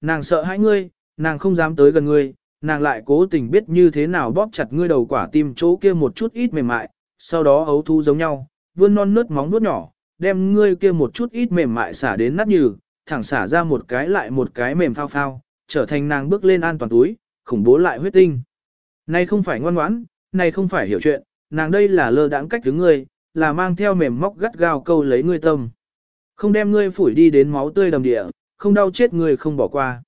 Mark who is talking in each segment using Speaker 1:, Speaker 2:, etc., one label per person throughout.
Speaker 1: Nàng sợ hãi ngươi, nàng không dám tới gần ngươi, nàng lại cố tình biết như thế nào bóp chặt ngươi đầu quả tim chỗ kia một chút ít mềm mại, sau đó ấu thu giống nhau, vươn non nớt móng nuốt nhỏ, đem ngươi kia một chút ít mềm mại xả đến nát nhừ, thẳng xả ra một cái lại một cái mềm phao phao, trở thành nàng bước lên an toàn túi, khủng bố lại huyết tinh. Này không phải ngoan ngoãn, này không phải hiểu chuyện, nàng đây là lơ đãng cách đứng ngươi, là mang theo mềm móc gắt gao câu lấy ngươi tâm. Không đem ngươi phủi đi đến máu tươi đầm địa, không đau chết người không bỏ qua.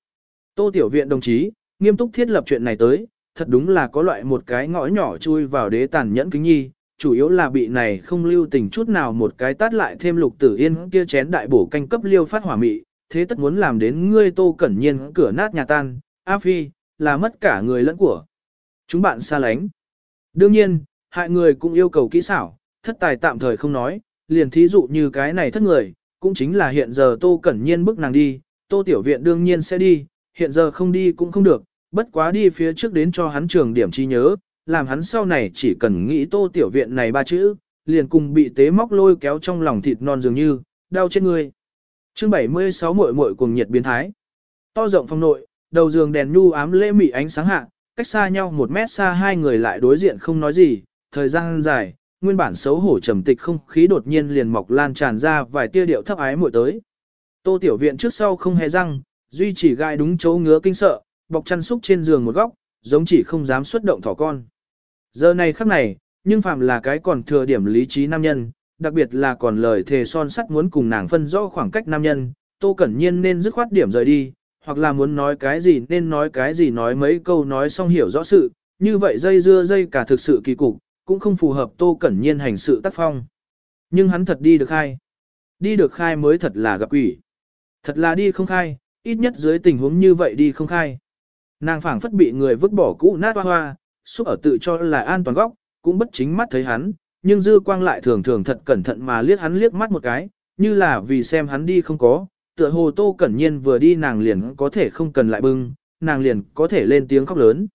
Speaker 1: Tô Tiểu Viện đồng chí, nghiêm túc thiết lập chuyện này tới, thật đúng là có loại một cái ngõ nhỏ chui vào đế tàn nhẫn kính nhi, chủ yếu là bị này không lưu tình chút nào một cái tát lại thêm lục tử yên kia chén đại bổ canh cấp liêu phát hỏa mị, thế tất muốn làm đến ngươi tô cẩn nhiên cửa nát nhà tan, A Phi, là mất cả người lẫn của. Chúng bạn xa lánh. Đương nhiên, hại người cũng yêu cầu kỹ xảo, thất tài tạm thời không nói, liền thí dụ như cái này thất người, cũng chính là hiện giờ tô cẩn nhiên bức nàng đi, tô tiểu viện đương nhiên sẽ đi, hiện giờ không đi cũng không được, bất quá đi phía trước đến cho hắn trường điểm trí nhớ, làm hắn sau này chỉ cần nghĩ tô tiểu viện này ba chữ, liền cùng bị tế móc lôi kéo trong lòng thịt non dường như, đau chết người. Chương 76 muội muội cùng nhiệt biến thái. To rộng phòng nội, đầu giường đèn nhu ám lễ mị ánh sáng hạ, cách xa nhau một mét xa hai người lại đối diện không nói gì, thời gian dài, nguyên bản xấu hổ trầm tịch không khí đột nhiên liền mọc lan tràn ra vài tia điệu thấp ái muội tới. Tô tiểu viện trước sau không hề răng, duy chỉ gai đúng chỗ ngứa kinh sợ, bọc chăn xúc trên giường một góc, giống chỉ không dám xuất động thỏ con. Giờ này khắc này, nhưng phạm là cái còn thừa điểm lý trí nam nhân, đặc biệt là còn lời thề son sắt muốn cùng nàng phân rõ khoảng cách nam nhân, Tô Cẩn Nhiên nên dứt khoát điểm rời đi, hoặc là muốn nói cái gì nên nói cái gì nói mấy câu nói xong hiểu rõ sự, như vậy dây dưa dây cả thực sự kỳ cục, cũng không phù hợp Tô Cẩn Nhiên hành sự tác phong. Nhưng hắn thật đi được khai. Đi được khai mới thật là gặp quỷ. Thật là đi không khai, ít nhất dưới tình huống như vậy đi không khai. Nàng phảng phất bị người vứt bỏ cũ nát hoa hoa, xúc ở tự cho là an toàn góc, cũng bất chính mắt thấy hắn, nhưng dư quang lại thường thường thật cẩn thận mà liếc hắn liếc mắt một cái, như là vì xem hắn đi không có, tựa hồ tô cẩn nhiên vừa đi nàng liền có thể không cần lại bưng, nàng liền có thể lên tiếng khóc lớn.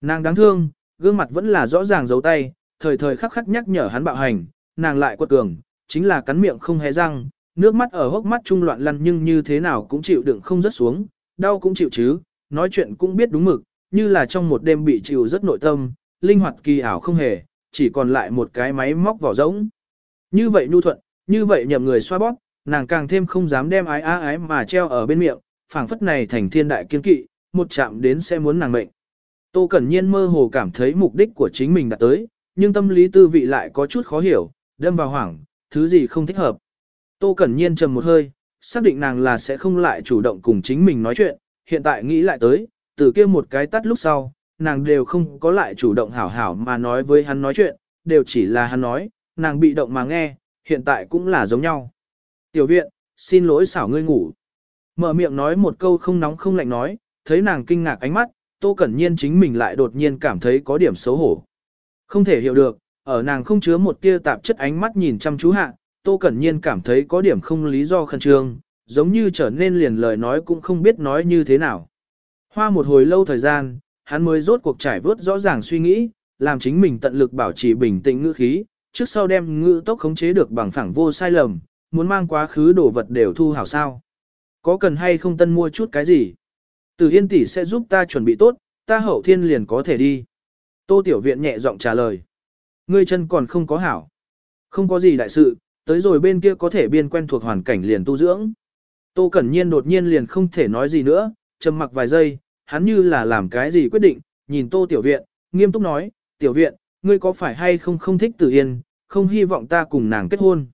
Speaker 1: Nàng đáng thương, gương mặt vẫn là rõ ràng giấu tay, thời thời khắc khắc nhắc nhở hắn bạo hành, nàng lại quật cường, chính là cắn miệng không hé răng, nước mắt ở hốc mắt trung loạn lăn nhưng như thế nào cũng chịu đựng không rớt xuống, đau cũng chịu chứ, nói chuyện cũng biết đúng mực, như là trong một đêm bị chịu rất nội tâm, linh hoạt kỳ ảo không hề, chỉ còn lại một cái máy móc vỏ rỗng. Như vậy nhu thuận, như vậy nhậm người xoa bóp, nàng càng thêm không dám đem ái á ái mà treo ở bên miệng, phảng phất này thành thiên đại kiên kỵ, một chạm đến sẽ muốn nàng mệnh. Tô Cẩn Nhiên mơ hồ cảm thấy mục đích của chính mình đã tới, nhưng tâm lý tư vị lại có chút khó hiểu, đâm vào hoảng, thứ gì không thích hợp. Tô Cẩn Nhiên trầm một hơi, xác định nàng là sẽ không lại chủ động cùng chính mình nói chuyện, hiện tại nghĩ lại tới, từ kia một cái tắt lúc sau, nàng đều không có lại chủ động hảo hảo mà nói với hắn nói chuyện, đều chỉ là hắn nói, nàng bị động mà nghe, hiện tại cũng là giống nhau. Tiểu viện, xin lỗi xảo ngươi ngủ. Mở miệng nói một câu không nóng không lạnh nói, thấy nàng kinh ngạc ánh mắt, Tô Cẩn Nhiên chính mình lại đột nhiên cảm thấy có điểm xấu hổ. Không thể hiểu được, ở nàng không chứa một tia tạp chất ánh mắt nhìn chăm chú hạ, Tô Cẩn Nhiên cảm thấy có điểm không lý do khẩn trương, giống như trở nên liền lời nói cũng không biết nói như thế nào. Hoa một hồi lâu thời gian, hắn mới rốt cuộc trải vớt rõ ràng suy nghĩ, làm chính mình tận lực bảo trì bình tĩnh ngữ khí, trước sau đem ngữ tốc khống chế được bằng phẳng vô sai lầm, muốn mang quá khứ đồ vật đều thu hảo sao. Có cần hay không tân mua chút cái gì? Từ Yên tỷ sẽ giúp ta chuẩn bị tốt, ta hậu thiên liền có thể đi. Tô Tiểu Viện nhẹ giọng trả lời. Ngươi chân còn không có hảo. Không có gì đại sự, tới rồi bên kia có thể biên quen thuộc hoàn cảnh liền tu dưỡng. Tô Cẩn Nhiên đột nhiên liền không thể nói gì nữa, trầm mặc vài giây, hắn như là làm cái gì quyết định, nhìn Tô Tiểu Viện, nghiêm túc nói, Tiểu Viện, ngươi có phải hay không không thích Tử Yên, không hy vọng ta cùng nàng kết hôn.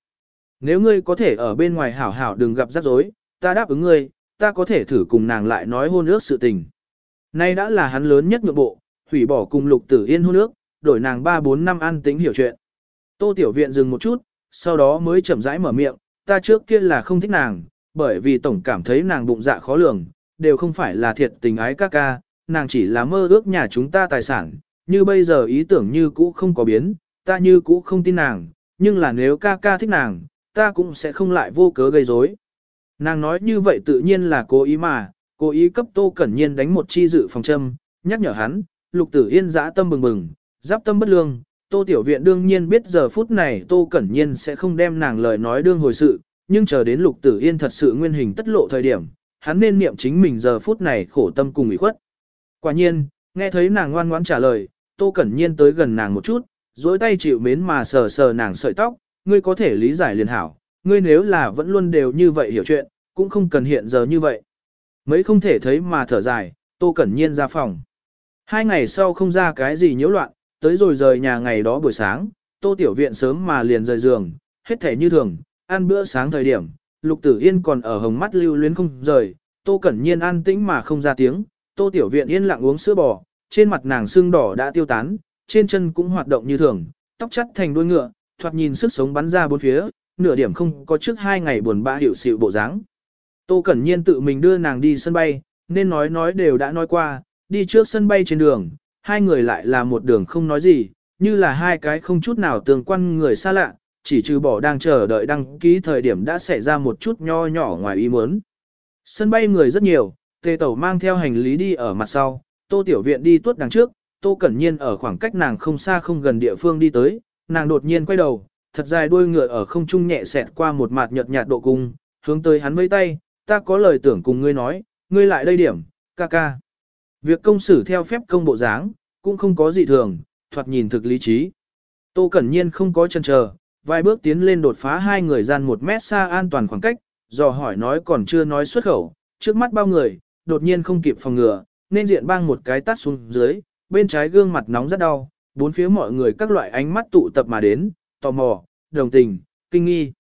Speaker 1: Nếu ngươi có thể ở bên ngoài hảo hảo đừng gặp rắc rối, ta đáp ứng ngươi, ta có thể thử cùng nàng lại nói hôn ước sự tình. Nay đã là hắn lớn nhất nhượng bộ, hủy bỏ cùng Lục Tử Yên hôn nước đổi nàng 3-4 năm ăn tính hiểu chuyện. Tô Tiểu Viện dừng một chút, sau đó mới chậm rãi mở miệng, ta trước kia là không thích nàng, bởi vì tổng cảm thấy nàng bụng dạ khó lường, đều không phải là thiệt tình ái ca ca, nàng chỉ là mơ ước nhà chúng ta tài sản, như bây giờ ý tưởng như cũ không có biến, ta như cũ không tin nàng, nhưng là nếu ca ca thích nàng, ta cũng sẽ không lại vô cớ gây rối. Nàng nói như vậy tự nhiên là cố ý mà, cố ý cấp Tô Cẩn Nhiên đánh một chi dự phòng châm, nhắc nhở hắn, lục tử yên dã tâm bừng bừng, giáp tâm bất lương, Tô Tiểu Viện đương nhiên biết giờ phút này Tô Cẩn Nhiên sẽ không đem nàng lời nói đương hồi sự, nhưng chờ đến lục tử yên thật sự nguyên hình tất lộ thời điểm, hắn nên niệm chính mình giờ phút này khổ tâm cùng ủy khuất. Quả nhiên, nghe thấy nàng ngoan ngoãn trả lời, Tô Cẩn Nhiên tới gần nàng một chút, dối tay chịu mến mà sờ sờ nàng sợi tóc, ngươi có thể lý giải liền hảo, ngươi nếu là vẫn luôn đều như vậy hiểu chuyện, cũng không cần hiện giờ như vậy. Mấy không thể thấy mà thở dài, Tô Cẩn Nhiên ra phòng. Hai ngày sau không ra cái gì nhiễu loạn, tới rồi rời nhà ngày đó buổi sáng, Tô Tiểu Viện sớm mà liền rời giường, hết thể như thường, ăn bữa sáng thời điểm, Lục Tử Yên còn ở hồng mắt lưu luyến không rời, Tô Cẩn Nhiên an tĩnh mà không ra tiếng, Tô Tiểu Viện yên lặng uống sữa bò, trên mặt nàng sưng đỏ đã tiêu tán, trên chân cũng hoạt động như thường, tóc chắt thành đuôi ngựa, thoạt nhìn sức sống bắn ra bốn phía, nửa điểm không có trước hai ngày buồn bã hiểu xịu bộ dáng. Tô Cẩn Nhiên tự mình đưa nàng đi sân bay, nên nói nói đều đã nói qua, đi trước sân bay trên đường, hai người lại là một đường không nói gì, như là hai cái không chút nào tương quan người xa lạ, chỉ trừ bỏ đang chờ đợi đăng ký thời điểm đã xảy ra một chút nho nhỏ ngoài ý muốn. Sân bay người rất nhiều, tề tẩu mang theo hành lý đi ở mặt sau, tô tiểu viện đi tuốt đằng trước, tô cẩn nhiên ở khoảng cách nàng không xa không gần địa phương đi tới, nàng đột nhiên quay đầu, thật dài đuôi ngựa ở không trung nhẹ xẹt qua một mặt nhợt nhạt độ cung, hướng tới hắn mấy tay, ta có lời tưởng cùng ngươi nói, ngươi lại đây điểm, ca ca. Việc công xử theo phép công bộ dáng, cũng không có gì thường, thoạt nhìn thực lý trí. Tô Cẩn Nhiên không có chân chờ, vài bước tiến lên đột phá hai người gian một mét xa an toàn khoảng cách, dò hỏi nói còn chưa nói xuất khẩu, trước mắt bao người, đột nhiên không kịp phòng ngừa, nên diện bang một cái tát xuống dưới, bên trái gương mặt nóng rất đau, bốn phía mọi người các loại ánh mắt tụ tập mà đến, tò mò, đồng tình, kinh nghi.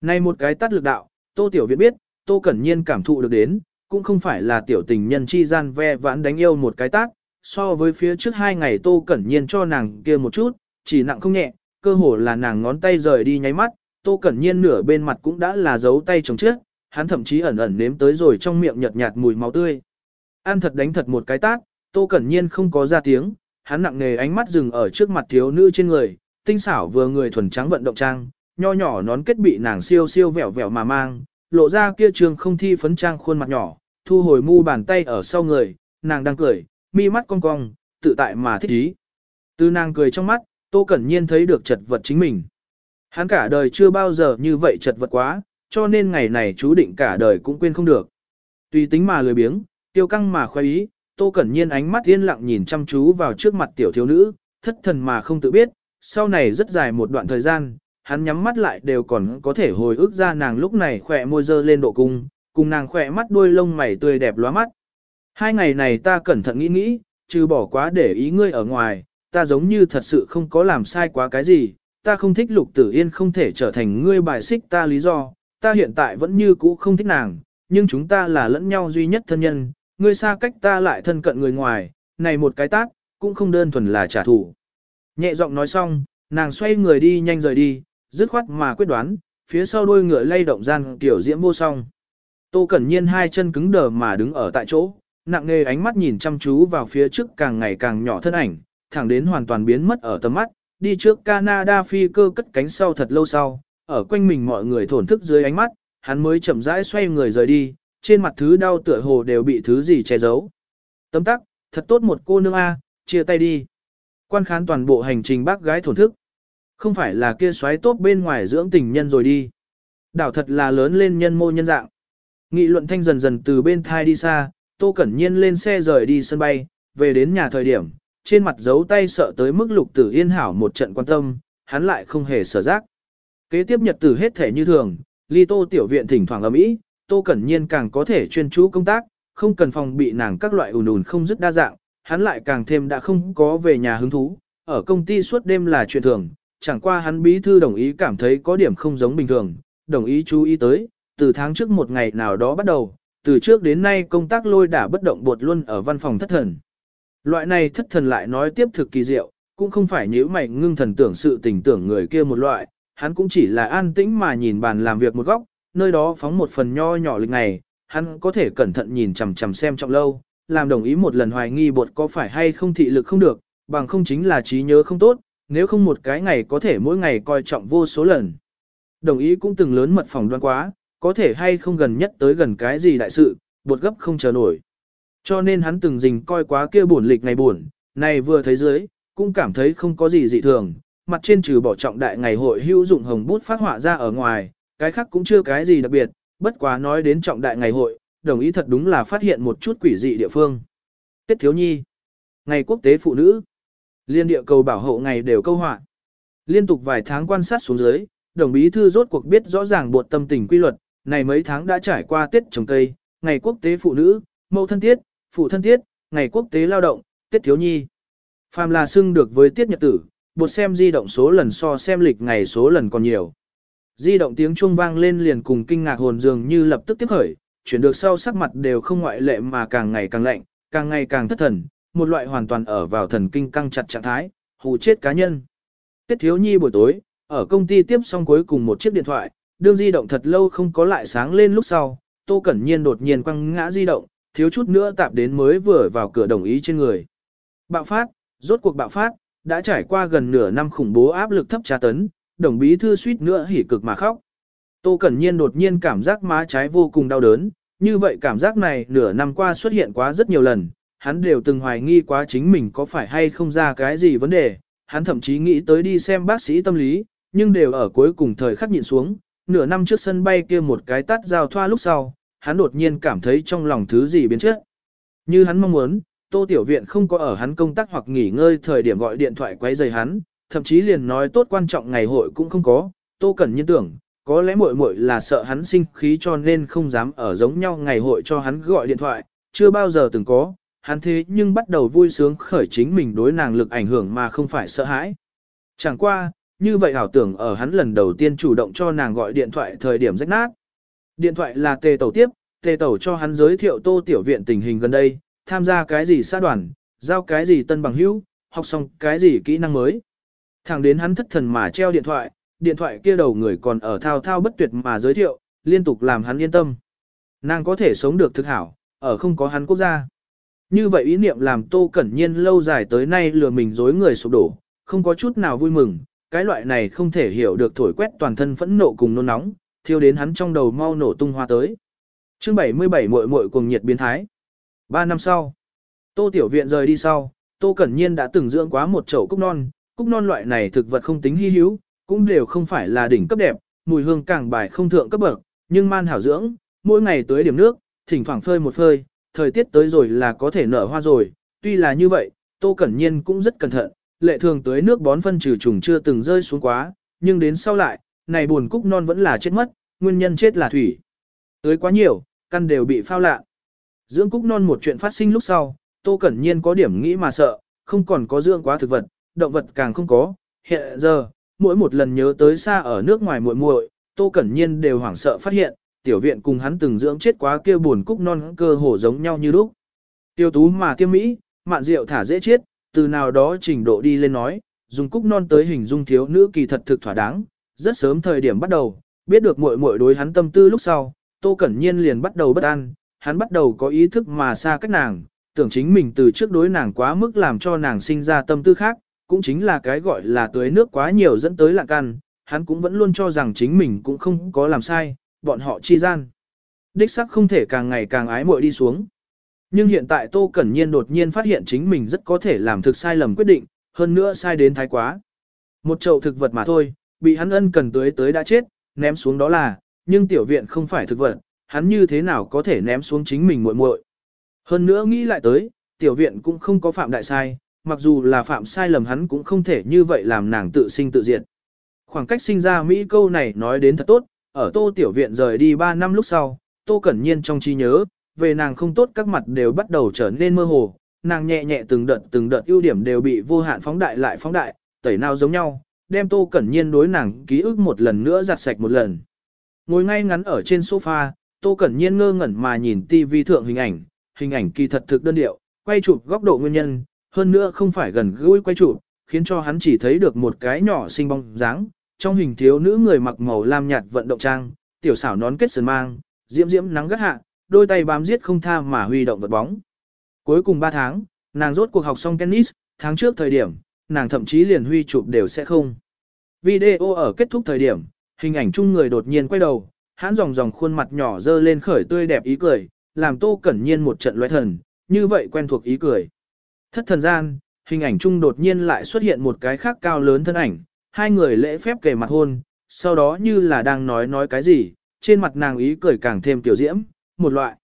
Speaker 1: Nay một cái tát lực đạo, Tô Tiểu Viện biết, Tô Cẩn Nhiên cảm thụ được đến, cũng không phải là tiểu tình nhân chi gian ve vãn đánh yêu một cái tác so với phía trước hai ngày Tô Cẩn Nhiên cho nàng kia một chút, chỉ nặng không nhẹ, cơ hồ là nàng ngón tay rời đi nháy mắt, Tô Cẩn Nhiên nửa bên mặt cũng đã là dấu tay chống trước, hắn thậm chí ẩn ẩn nếm tới rồi trong miệng nhợt nhạt mùi máu tươi. Ăn thật đánh thật một cái tát, Tô Cẩn Nhiên không có ra tiếng, hắn nặng nề ánh mắt dừng ở trước mặt thiếu nữ trên người, tinh xảo vừa người thuần trắng vận động trang, nho nhỏ nón kết bị nàng siêu siêu vẹo vẹo mà mang, lộ ra kia trường không thi phấn trang khuôn mặt nhỏ, thu hồi mu bàn tay ở sau người, nàng đang cười, mi mắt cong cong, tự tại mà thích ý. Từ nàng cười trong mắt, Tô Cẩn Nhiên thấy được chật vật chính mình. Hắn cả đời chưa bao giờ như vậy chật vật quá, cho nên ngày này chú định cả đời cũng quên không được. Tùy tính mà lười biếng, tiêu căng mà khoái ý, Tô Cẩn Nhiên ánh mắt yên lặng nhìn chăm chú vào trước mặt tiểu thiếu nữ, thất thần mà không tự biết, sau này rất dài một đoạn thời gian, hắn nhắm mắt lại đều còn có thể hồi ức ra nàng lúc này khỏe môi dơ lên độ cung, cùng nàng khỏe mắt đuôi lông mày tươi đẹp lóa mắt. Hai ngày này ta cẩn thận nghĩ nghĩ, trừ bỏ quá để ý ngươi ở ngoài, ta giống như thật sự không có làm sai quá cái gì, ta không thích lục tử yên không thể trở thành ngươi bài xích ta lý do, ta hiện tại vẫn như cũ không thích nàng, nhưng chúng ta là lẫn nhau duy nhất thân nhân, ngươi xa cách ta lại thân cận người ngoài, này một cái tác, cũng không đơn thuần là trả thù. Nhẹ giọng nói xong, nàng xoay người đi nhanh rời đi, dứt khoát mà quyết đoán, phía sau đôi ngựa lay động gian kiểu diễm vô song. Tô Cẩn Nhiên hai chân cứng đờ mà đứng ở tại chỗ, nặng nề ánh mắt nhìn chăm chú vào phía trước càng ngày càng nhỏ thân ảnh, thẳng đến hoàn toàn biến mất ở tầm mắt, đi trước Canada phi cơ cất cánh sau thật lâu sau, ở quanh mình mọi người thổn thức dưới ánh mắt, hắn mới chậm rãi xoay người rời đi, trên mặt thứ đau tựa hồ đều bị thứ gì che giấu. Tấm tắc, thật tốt một cô nương A, chia tay đi. Quan khán toàn bộ hành trình bác gái thổn thức. Không phải là kia xoáy tốt bên ngoài dưỡng tình nhân rồi đi. Đảo thật là lớn lên nhân mô nhân dạng. Nghị luận thanh dần dần từ bên thai đi xa, Tô Cẩn Nhiên lên xe rời đi sân bay, về đến nhà thời điểm, trên mặt giấu tay sợ tới mức lục tử yên hảo một trận quan tâm, hắn lại không hề sở giác. Kế tiếp nhật tử hết thể như thường, ly tô tiểu viện thỉnh thoảng ấm ý, Tô Cẩn Nhiên càng có thể chuyên chú công tác, không cần phòng bị nàng các loại ùn ùn không dứt đa dạng, hắn lại càng thêm đã không có về nhà hứng thú, ở công ty suốt đêm là chuyện thường, chẳng qua hắn bí thư đồng ý cảm thấy có điểm không giống bình thường, đồng ý chú ý tới, từ tháng trước một ngày nào đó bắt đầu, từ trước đến nay công tác lôi đả bất động bột luôn ở văn phòng thất thần. Loại này thất thần lại nói tiếp thực kỳ diệu, cũng không phải nếu mày ngưng thần tưởng sự tình tưởng người kia một loại, hắn cũng chỉ là an tĩnh mà nhìn bàn làm việc một góc, nơi đó phóng một phần nho nhỏ lịch ngày, hắn có thể cẩn thận nhìn chằm chằm xem trọng lâu, làm đồng ý một lần hoài nghi bột có phải hay không thị lực không được, bằng không chính là trí nhớ không tốt, nếu không một cái ngày có thể mỗi ngày coi trọng vô số lần. Đồng ý cũng từng lớn mật phòng đoán quá, có thể hay không gần nhất tới gần cái gì đại sự, bột gấp không chờ nổi. Cho nên hắn từng dình coi quá kia buồn lịch ngày buồn, này vừa thấy dưới, cũng cảm thấy không có gì dị thường, mặt trên trừ bỏ trọng đại ngày hội hữu dụng hồng bút phát họa ra ở ngoài, cái khác cũng chưa cái gì đặc biệt, bất quá nói đến trọng đại ngày hội, đồng ý thật đúng là phát hiện một chút quỷ dị địa phương. Tết thiếu nhi, ngày quốc tế phụ nữ, liên địa cầu bảo hộ ngày đều câu họa. Liên tục vài tháng quan sát xuống dưới, đồng bí thư rốt cuộc biết rõ ràng buộc tâm tình quy luật, này mấy tháng đã trải qua Tết trồng cây, ngày quốc tế phụ nữ, mẫu thân tiết, phụ thân tiết, ngày quốc tế lao động, Tết thiếu nhi. Phàm là xưng được với tiết nhật tử, bột xem di động số lần so xem lịch ngày số lần còn nhiều. Di động tiếng chuông vang lên liền cùng kinh ngạc hồn dường như lập tức tiếp khởi, chuyển được sau sắc mặt đều không ngoại lệ mà càng ngày càng lạnh, càng ngày càng thất thần, một loại hoàn toàn ở vào thần kinh căng chặt trạng thái, hù chết cá nhân. Tiết thiếu nhi buổi tối, ở công ty tiếp xong cuối cùng một chiếc điện thoại, đương di động thật lâu không có lại sáng lên lúc sau, Tô Cẩn Nhiên đột nhiên quăng ngã di động, thiếu chút nữa tạp đến mới vừa vào cửa đồng ý trên người. Bạo phát, rốt cuộc bạo phát, đã trải qua gần nửa năm khủng bố áp lực thấp tra tấn, đồng bí thư suýt nữa hỉ cực mà khóc. Tô Cẩn Nhiên đột nhiên cảm giác má trái vô cùng đau đớn, như vậy cảm giác này nửa năm qua xuất hiện quá rất nhiều lần, hắn đều từng hoài nghi quá chính mình có phải hay không ra cái gì vấn đề, hắn thậm chí nghĩ tới đi xem bác sĩ tâm lý, nhưng đều ở cuối cùng thời khắc nhịn xuống, nửa năm trước sân bay kia một cái tắt giao thoa lúc sau, hắn đột nhiên cảm thấy trong lòng thứ gì biến chất. Như hắn mong muốn, Tô Tiểu Viện không có ở hắn công tác hoặc nghỉ ngơi thời điểm gọi điện thoại quấy rầy hắn, thậm chí liền nói tốt quan trọng ngày hội cũng không có, Tô Cẩn nhiên tưởng, có lẽ muội muội là sợ hắn sinh khí cho nên không dám ở giống nhau ngày hội cho hắn gọi điện thoại, chưa bao giờ từng có, hắn thế nhưng bắt đầu vui sướng khởi chính mình đối nàng lực ảnh hưởng mà không phải sợ hãi. Chẳng qua, như vậy ảo tưởng ở hắn lần đầu tiên chủ động cho nàng gọi điện thoại thời điểm rách nát. Điện thoại là tề tẩu tiếp, tề tẩu cho hắn giới thiệu tô tiểu viện tình hình gần đây, tham gia cái gì xã đoàn, giao cái gì tân bằng hữu, học xong cái gì kỹ năng mới. Thẳng đến hắn thất thần mà treo điện thoại, điện thoại kia đầu người còn ở thao thao bất tuyệt mà giới thiệu, liên tục làm hắn yên tâm. Nàng có thể sống được thực hảo, ở không có hắn quốc gia. Như vậy ý niệm làm Tô Cẩn Nhiên lâu dài tới nay lừa mình dối người sụp đổ, không có chút nào vui mừng, cái loại này không thể hiểu được thổi quét toàn thân phẫn nộ cùng nôn nóng, thiêu đến hắn trong đầu mau nổ tung hoa tới. Chương 77 muội muội cuồng nhiệt biến thái. Ba năm sau, Tô Tiểu Viện rời đi sau, Tô Cẩn Nhiên đã từng dưỡng quá một chậu cúc non, cúc non loại này thực vật không tính hy hữu, cũng đều không phải là đỉnh cấp đẹp, mùi hương càng bài không thượng cấp bậc, nhưng man hảo dưỡng, mỗi ngày tới điểm nước, thỉnh thoảng phơi một phơi, thời tiết tới rồi là có thể nở hoa rồi, tuy là như vậy, Tô Cẩn Nhiên cũng rất cẩn thận, lệ thường tới nước bón phân trừ trùng chưa từng rơi xuống quá, nhưng đến sau lại, này buồn cúc non vẫn là chết mất, nguyên nhân chết là thủy. Tới quá nhiều, căn đều bị phao lạ. Dưỡng cúc non một chuyện phát sinh lúc sau, Tô Cẩn Nhiên có điểm nghĩ mà sợ, không còn có dưỡng quá thực vật, động vật càng không có. Hiện giờ, mỗi một lần nhớ tới xa ở nước ngoài muội muội, Tô Cẩn Nhiên đều hoảng sợ phát hiện, tiểu viện cùng hắn từng dưỡng chết quá kia buồn cúc non cơ hồ giống nhau như lúc. Tiêu tú mà tiêm mỹ, mạn rượu thả dễ chết, từ nào đó trình độ đi lên nói, dùng cúc non tới hình dung thiếu nữ kỳ thật thực thỏa đáng, rất sớm thời điểm bắt đầu, biết được muội muội đối hắn tâm tư lúc sau, Tô Cẩn Nhiên liền bắt đầu bất an, hắn bắt đầu có ý thức mà xa cách nàng, tưởng chính mình từ trước đối nàng quá mức làm cho nàng sinh ra tâm tư khác, cũng chính là cái gọi là tưới nước quá nhiều dẫn tới lạng căn, hắn cũng vẫn luôn cho rằng chính mình cũng không có làm sai, bọn họ chi gian. Đích sắc không thể càng ngày càng ái muội đi xuống. Nhưng hiện tại Tô Cẩn Nhiên đột nhiên phát hiện chính mình rất có thể làm thực sai lầm quyết định, hơn nữa sai đến thái quá. Một chậu thực vật mà thôi, bị hắn ân cần tưới tới đã chết, ném xuống đó là, nhưng tiểu viện không phải thực vật, hắn như thế nào có thể ném xuống chính mình muội muội. Hơn nữa nghĩ lại tới, tiểu viện cũng không có phạm đại sai, mặc dù là phạm sai lầm hắn cũng không thể như vậy làm nàng tự sinh tự diệt. Khoảng cách sinh ra Mỹ câu này nói đến thật tốt, ở tô tiểu viện rời đi 3 năm lúc sau, tô cẩn nhiên trong trí nhớ, về nàng không tốt các mặt đều bắt đầu trở nên mơ hồ, nàng nhẹ nhẹ từng đợt từng đợt ưu điểm đều bị vô hạn phóng đại lại phóng đại, tẩy nào giống nhau, đem tô cẩn nhiên đối nàng ký ức một lần nữa giặt sạch một lần. Ngồi ngay ngắn ở trên sofa, tô cẩn nhiên ngơ ngẩn mà nhìn tivi thượng hình ảnh, hình ảnh kỳ thật thực đơn điệu, quay chụp góc độ nguyên nhân, hơn nữa không phải gần gũi quay chụp, khiến cho hắn chỉ thấy được một cái nhỏ xinh bóng dáng, trong hình thiếu nữ người mặc màu lam nhạt vận động trang, tiểu xảo nón kết sườn mang, diễm diễm nắng gắt hạ, đôi tay bám giết không tha mà huy động vật bóng. Cuối cùng 3 tháng, nàng rốt cuộc học xong tennis, tháng trước thời điểm, nàng thậm chí liền huy chụp đều sẽ không. Video ở kết thúc thời điểm, hình ảnh chung người đột nhiên quay đầu, hắn dòng dòng khuôn mặt nhỏ dơ lên khởi tươi đẹp ý cười, làm Tô Cẩn Nhiên một trận loé thần, như vậy quen thuộc ý cười. Thất thần gian, hình ảnh chung đột nhiên lại xuất hiện một cái khác cao lớn thân ảnh, hai người lễ phép kề mặt hôn, sau đó như là đang nói nói cái gì, trên mặt nàng ý cười càng thêm tiểu diễm, một loại.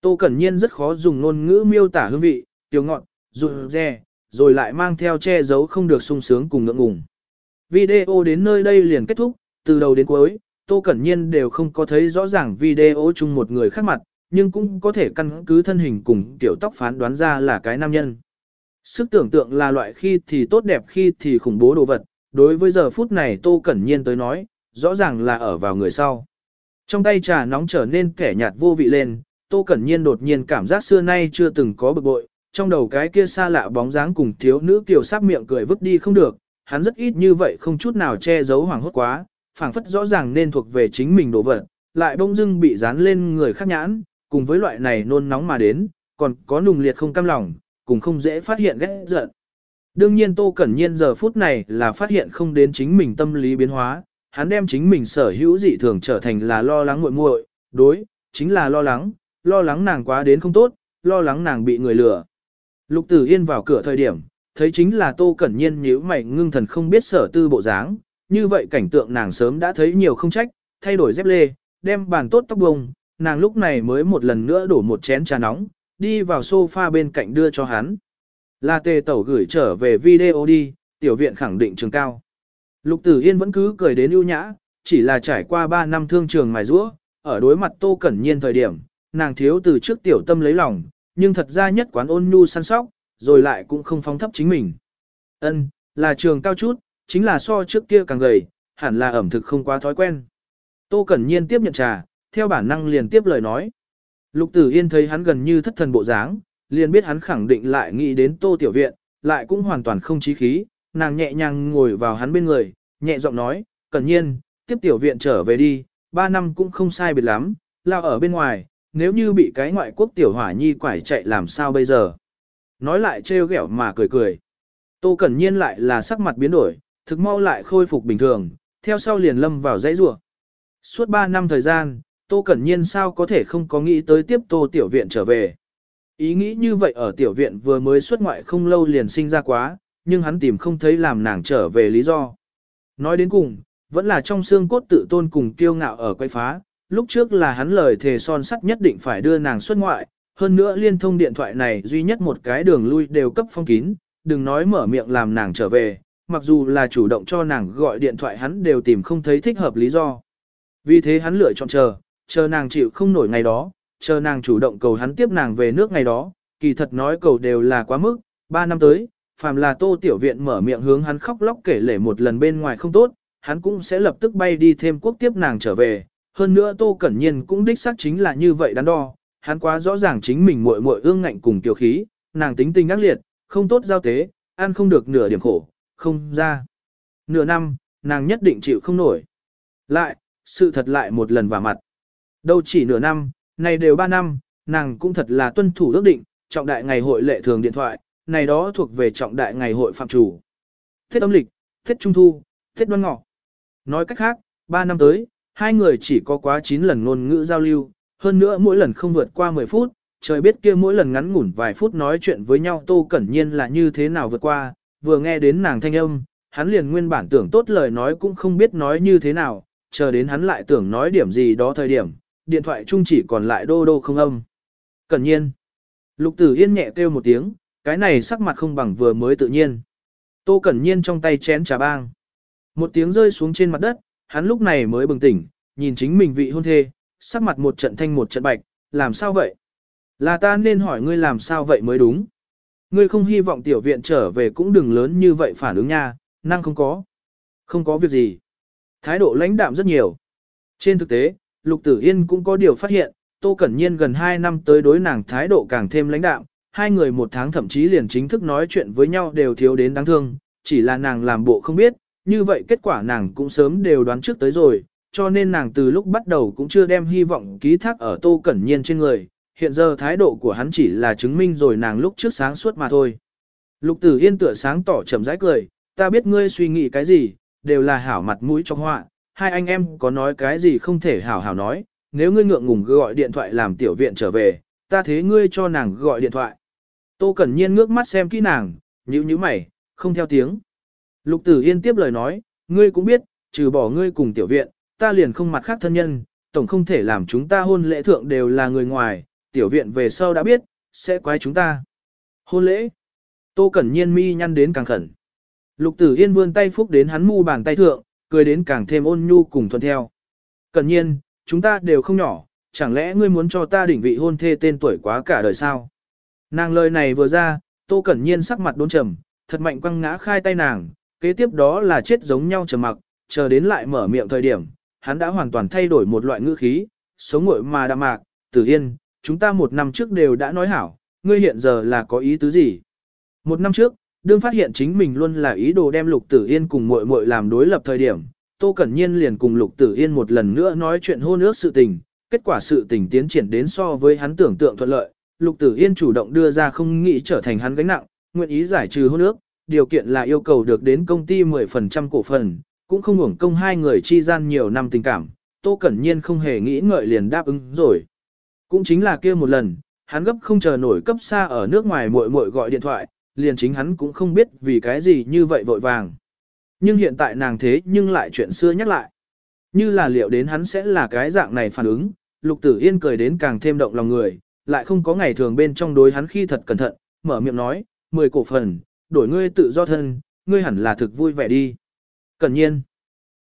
Speaker 1: Tô Cẩn Nhiên rất khó dùng ngôn ngữ miêu tả hương vị, tiểu ngọn, rụt rè, rồi lại mang theo che giấu không được sung sướng cùng ngượng ngùng. Video đến nơi đây liền kết thúc, từ đầu đến cuối, Tô Cẩn Nhiên đều không có thấy rõ ràng video chung một người khác mặt, nhưng cũng có thể căn cứ thân hình cùng tiểu tóc phán đoán ra là cái nam nhân. Sức tưởng tượng là loại khi thì tốt đẹp khi thì khủng bố đồ vật, đối với giờ phút này Tô Cẩn Nhiên tới nói, rõ ràng là ở vào người sau. Trong tay trà nóng trở nên kẻ nhạt vô vị lên, Tô Cẩn Nhiên đột nhiên cảm giác xưa nay chưa từng có bực bội, trong đầu cái kia xa lạ bóng dáng cùng thiếu nữ kiều sáp miệng cười vứt đi không được, hắn rất ít như vậy không chút nào che giấu hoàng hốt quá, phảng phất rõ ràng nên thuộc về chính mình đồ vật, lại bỗng dưng bị dán lên người khác nhãn, cùng với loại này nôn nóng mà đến, còn có nùng liệt không cam lòng, cùng không dễ phát hiện ghét giận. Đương nhiên Tô Cẩn Nhiên giờ phút này là phát hiện không đến chính mình tâm lý biến hóa, hắn đem chính mình sở hữu dị thường trở thành là lo lắng muội muội, đối, chính là lo lắng, lo lắng nàng quá đến không tốt, lo lắng nàng bị người lừa. Lục Tử Yên vào cửa thời điểm, thấy chính là Tô Cẩn Nhiên nhíu mày ngưng thần không biết sở tư bộ dáng, như vậy cảnh tượng nàng sớm đã thấy nhiều không trách, thay đổi dép lê, đem bàn tốt tóc bông, nàng lúc này mới một lần nữa đổ một chén trà nóng, đi vào sofa bên cạnh đưa cho hắn. Là tề tẩu gửi trở về video đi, tiểu viện khẳng định trường cao. Lục Tử Yên vẫn cứ cười đến ưu nhã, chỉ là trải qua 3 năm thương trường mài rũa, ở đối mặt Tô Cẩn Nhiên thời điểm, nàng thiếu từ trước tiểu tâm lấy lòng, nhưng thật ra nhất quán ôn nhu săn sóc, rồi lại cũng không phóng thấp chính mình. Ân, là trường cao chút, chính là so trước kia càng gầy, hẳn là ẩm thực không quá thói quen. Tô Cẩn Nhiên tiếp nhận trà, theo bản năng liền tiếp lời nói. Lục Tử Yên thấy hắn gần như thất thần bộ dáng, liền biết hắn khẳng định lại nghĩ đến Tô Tiểu Viện, lại cũng hoàn toàn không chí khí, nàng nhẹ nhàng ngồi vào hắn bên người, nhẹ giọng nói, Cẩn Nhiên, tiếp Tiểu Viện trở về đi, ba năm cũng không sai biệt lắm, lao ở bên ngoài, nếu như bị cái ngoại quốc Tiểu Hỏa Nhi quải chạy làm sao bây giờ. Nói lại trêu ghẹo mà cười cười. Tô Cẩn Nhiên lại là sắc mặt biến đổi, thực mau lại khôi phục bình thường, theo sau liền lâm vào dãy rủa. Suốt 3 năm thời gian, Tô Cẩn Nhiên sao có thể không có nghĩ tới tiếp Tô Tiểu Viện trở về. Ý nghĩ như vậy ở Tiểu Viện vừa mới xuất ngoại không lâu liền sinh ra quá, nhưng hắn tìm không thấy làm nàng trở về lý do. Nói đến cùng, vẫn là trong xương cốt tự tôn cùng kiêu ngạo ở quay phá, lúc trước là hắn lời thề son sắt nhất định phải đưa nàng xuất ngoại, hơn nữa liên thông điện thoại này duy nhất một cái đường lui đều cấp phong kín, đừng nói mở miệng làm nàng trở về, mặc dù là chủ động cho nàng gọi điện thoại hắn đều tìm không thấy thích hợp lý do. Vì thế hắn lựa chọn chờ, chờ nàng chịu không nổi ngày đó, chờ nàng chủ động cầu hắn tiếp nàng về nước ngày đó, kỳ thật nói cầu đều là quá mức, ba năm tới, phàm là tô tiểu viện mở miệng hướng hắn khóc lóc kể lể một lần bên ngoài không tốt, hắn cũng sẽ lập tức bay đi thêm quốc tiếp nàng trở về, hơn nữa tô cẩn nhiên cũng đích xác chính là như vậy đắn đo, hắn quá rõ ràng chính mình muội muội ương ngạnh cùng tiểu khí, nàng tính tình ác liệt, không tốt giao tế, ăn không được nửa điểm khổ, không ra. Nửa năm, nàng nhất định chịu không nổi. Lại, sự thật lại một lần vào mặt. Đâu chỉ nửa năm, này đều ba năm, nàng cũng thật là tuân thủ ước định, trọng đại ngày hội lệ thường điện thoại, này đó thuộc về trọng đại ngày hội phạm chủ. Tết âm lịch, Tết Trung Thu, Tết Đoan Ngọ. Nói cách khác, ba năm tới, hai người chỉ có quá 9 lần ngôn ngữ giao lưu, hơn nữa mỗi lần không vượt qua 10 phút, trời biết kia mỗi lần ngắn ngủn vài phút nói chuyện với nhau Tô Cẩn Nhiên là như thế nào vượt qua, vừa nghe đến nàng thanh âm, hắn liền nguyên bản tưởng tốt lời nói cũng không biết nói như thế nào, chờ đến hắn lại tưởng nói điểm gì đó thời điểm, điện thoại chung chỉ còn lại đô đô không âm. Cẩn nhiên. Lục tử yên nhẹ kêu một tiếng, cái này sắc mặt không bằng vừa mới tự nhiên. Tô Cẩn Nhiên trong tay chén trà bang. Một tiếng rơi xuống trên mặt đất, hắn lúc này mới bừng tỉnh, nhìn chính mình vị hôn thê, sắc mặt một trận thanh một trận bạch, làm sao vậy? Là ta nên hỏi ngươi làm sao vậy mới đúng. Ngươi không hy vọng tiểu viện trở về cũng đừng lớn như vậy phản ứng nha, năng không có. Không có việc gì. Thái độ lãnh đạm rất nhiều. Trên thực tế, Lục Tử Yên cũng có điều phát hiện, Tô Cẩn Nhiên gần 2 năm tới đối nàng thái độ càng thêm lãnh đạm, hai người một tháng thậm chí liền chính thức nói chuyện với nhau đều thiếu đến đáng thương, chỉ là nàng làm bộ không biết, như vậy kết quả nàng cũng sớm đều đoán trước tới rồi, cho nên nàng từ lúc bắt đầu cũng chưa đem hy vọng ký thác ở Tô Cẩn Nhiên trên người, hiện giờ thái độ của hắn chỉ là chứng minh rồi nàng lúc trước sáng suốt mà thôi. Lục Tử Yên tựa sáng tỏ chậm rãi cười, ta biết ngươi suy nghĩ cái gì, đều là hảo mặt mũi trong họa, hai anh em có nói cái gì không thể hảo hảo nói, nếu ngươi ngượng ngùng gọi điện thoại làm tiểu viện trở về, ta thế ngươi cho nàng gọi điện thoại. Tô Cẩn Nhiên ngước mắt xem kỹ nàng, nhíu nhíu mày, không theo tiếng. Lục Tử Yên tiếp lời nói, ngươi cũng biết, trừ bỏ ngươi cùng tiểu viện, ta liền không mặt khác thân nhân, tổng không thể làm chúng ta hôn lễ thượng đều là người ngoài, tiểu viện về sau đã biết, sẽ quái chúng ta. Hôn lễ. Tô Cẩn Nhiên mi nhăn đến càng khẩn. Lục Tử Yên vươn tay phúc đến hắn mu bàn tay thượng, cười đến càng thêm ôn nhu cùng thuận theo. Cần Nhiên, chúng ta đều không nhỏ, chẳng lẽ ngươi muốn cho ta đỉnh vị hôn thê tên tuổi quá cả đời sao? Nàng lời này vừa ra, Tô Cẩn Nhiên sắc mặt đốn trầm, thật mạnh quăng ngã khai tay nàng, kế tiếp đó là chết giống nhau trầm mặc, chờ đến lại mở miệng thời điểm, hắn đã hoàn toàn thay đổi một loại ngữ khí, sống ngội mà đạm mạc, Tử Yên, chúng ta một năm trước đều đã nói hảo, ngươi hiện giờ là có ý tứ gì? Một năm trước, đương phát hiện chính mình luôn là ý đồ đem Lục Tử Yên cùng muội muội làm đối lập thời điểm, Tô Cẩn Nhiên liền cùng Lục Tử Yên một lần nữa nói chuyện hôn ước sự tình, kết quả sự tình tiến triển đến so với hắn tưởng tượng thuận lợi, Lục Tử Yên chủ động đưa ra không nghĩ trở thành hắn gánh nặng, nguyện ý giải trừ hôn ước, điều kiện là yêu cầu được đến công ty 10% cổ phần, cũng không hưởng công hai người chi gian nhiều năm tình cảm, Tô Cẩn Nhiên không hề nghĩ ngợi liền đáp ứng rồi. Cũng chính là kia một lần, hắn gấp không chờ nổi cấp xa ở nước ngoài muội muội gọi điện thoại, liền chính hắn cũng không biết vì cái gì như vậy vội vàng. Nhưng hiện tại nàng thế nhưng lại chuyện xưa nhắc lại. Như là liệu đến hắn sẽ là cái dạng này phản ứng, Lục Tử Yên cười đến càng thêm động lòng người, lại không có ngày thường bên trong đối hắn khi thật cẩn thận, mở miệng nói, mười cổ phần, đổi ngươi tự do thân, ngươi hẳn là thực vui vẻ đi. Cẩn nhiên.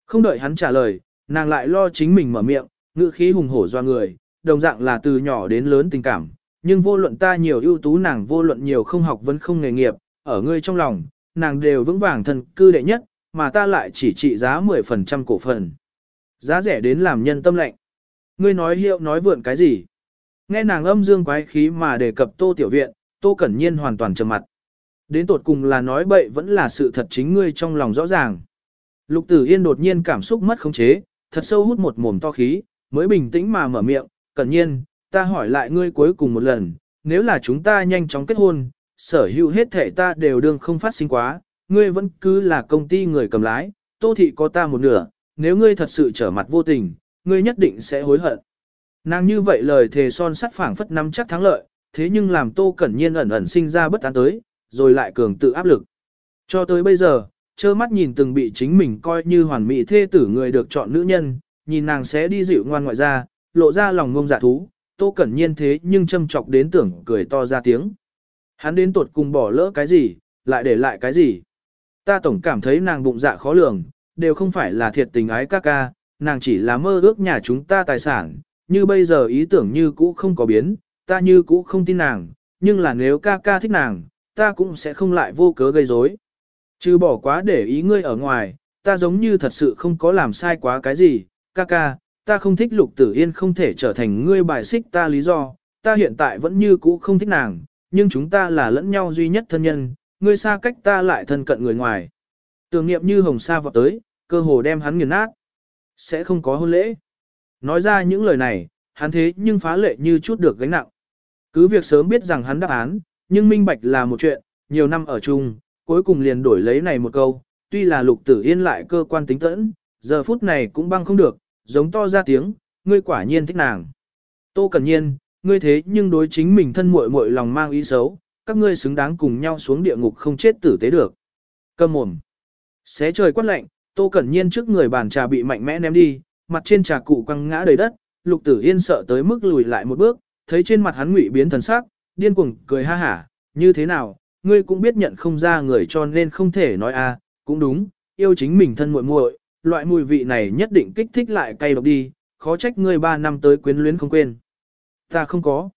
Speaker 1: Không đợi hắn trả lời, nàng lại lo chính mình mở miệng, ngữ khí hùng hổ do người, đồng dạng là từ nhỏ đến lớn tình cảm, nhưng vô luận ta nhiều ưu tú nàng vô luận nhiều không học vẫn không nghề nghiệp, ở ngươi trong lòng, nàng đều vững vàng thần cư đệ nhất, mà ta lại chỉ trị giá 10% cổ phần. Giá rẻ đến làm nhân tâm lệnh. Ngươi nói hiệu nói vượn cái gì? Nghe nàng âm dương quái khí mà đề cập tô tiểu viện, tô cẩn nhiên hoàn toàn trầm mặt. Đến tột cùng là nói bậy vẫn là sự thật chính ngươi trong lòng rõ ràng. Lục tử yên đột nhiên cảm xúc mất khống chế, thật sâu hút một mồm to khí, mới bình tĩnh mà mở miệng, cẩn nhiên, ta hỏi lại ngươi cuối cùng một lần, nếu là chúng ta nhanh chóng kết hôn, sở hữu hết thể ta đều đương không phát sinh quá, ngươi vẫn cứ là công ty người cầm lái, tô thị có ta một nửa, nếu ngươi thật sự trở mặt vô tình, ngươi nhất định sẽ hối hận. Nàng như vậy lời thề son sắt phảng phất nắm chắc thắng lợi, thế nhưng làm tô cẩn nhiên ẩn ẩn sinh ra bất an tới, rồi lại cường tự áp lực. Cho tới bây giờ, trơ mắt nhìn từng bị chính mình coi như hoàn mỹ thê tử người được chọn nữ nhân, nhìn nàng sẽ đi dịu ngoan ngoại ra, lộ ra lòng ngông giả thú, tô cẩn nhiên thế nhưng châm chọc đến tưởng cười to ra tiếng. Hắn đến tuột cùng bỏ lỡ cái gì, lại để lại cái gì. Ta tổng cảm thấy nàng bụng dạ khó lường, đều không phải là thiệt tình ái ca ca, nàng chỉ là mơ ước nhà chúng ta tài sản, như bây giờ ý tưởng như cũ không có biến, ta như cũ không tin nàng, nhưng là nếu ca ca thích nàng, ta cũng sẽ không lại vô cớ gây rối. Chứ bỏ quá để ý ngươi ở ngoài, ta giống như thật sự không có làm sai quá cái gì, ca ca, ta không thích lục tử yên không thể trở thành ngươi bài xích ta lý do, ta hiện tại vẫn như cũ không thích nàng, nhưng chúng ta là lẫn nhau duy nhất thân nhân, ngươi xa cách ta lại thân cận người ngoài. Tưởng niệm như hồng sa vọt tới, cơ hồ đem hắn nghiền nát. Sẽ không có hôn lễ. Nói ra những lời này, hắn thế nhưng phá lệ như chút được gánh nặng. Cứ việc sớm biết rằng hắn đáp án, nhưng minh bạch là một chuyện, nhiều năm ở chung, cuối cùng liền đổi lấy này một câu, tuy là lục tử yên lại cơ quan tính tẫn, giờ phút này cũng băng không được, giống to ra tiếng, ngươi quả nhiên thích nàng. Tô cẩn Nhiên, ngươi thế nhưng đối chính mình thân muội muội lòng mang ý xấu, các ngươi xứng đáng cùng nhau xuống địa ngục không chết tử tế được. Cầm mồm. Xé trời quát lạnh, Tô Cẩn Nhiên trước người bàn trà bị mạnh mẽ ném đi, mặt trên trà cụ quăng ngã đầy đất, Lục Tử Yên sợ tới mức lùi lại một bước, thấy trên mặt hắn ngụy biến thần sắc, điên cuồng cười ha hả, như thế nào, ngươi cũng biết nhận không ra người cho nên không thể nói a, cũng đúng, yêu chính mình thân muội muội, loại mùi vị này nhất định kích thích lại cay độc đi, khó trách ngươi ba năm tới quyến luyến không quên. Ta không có.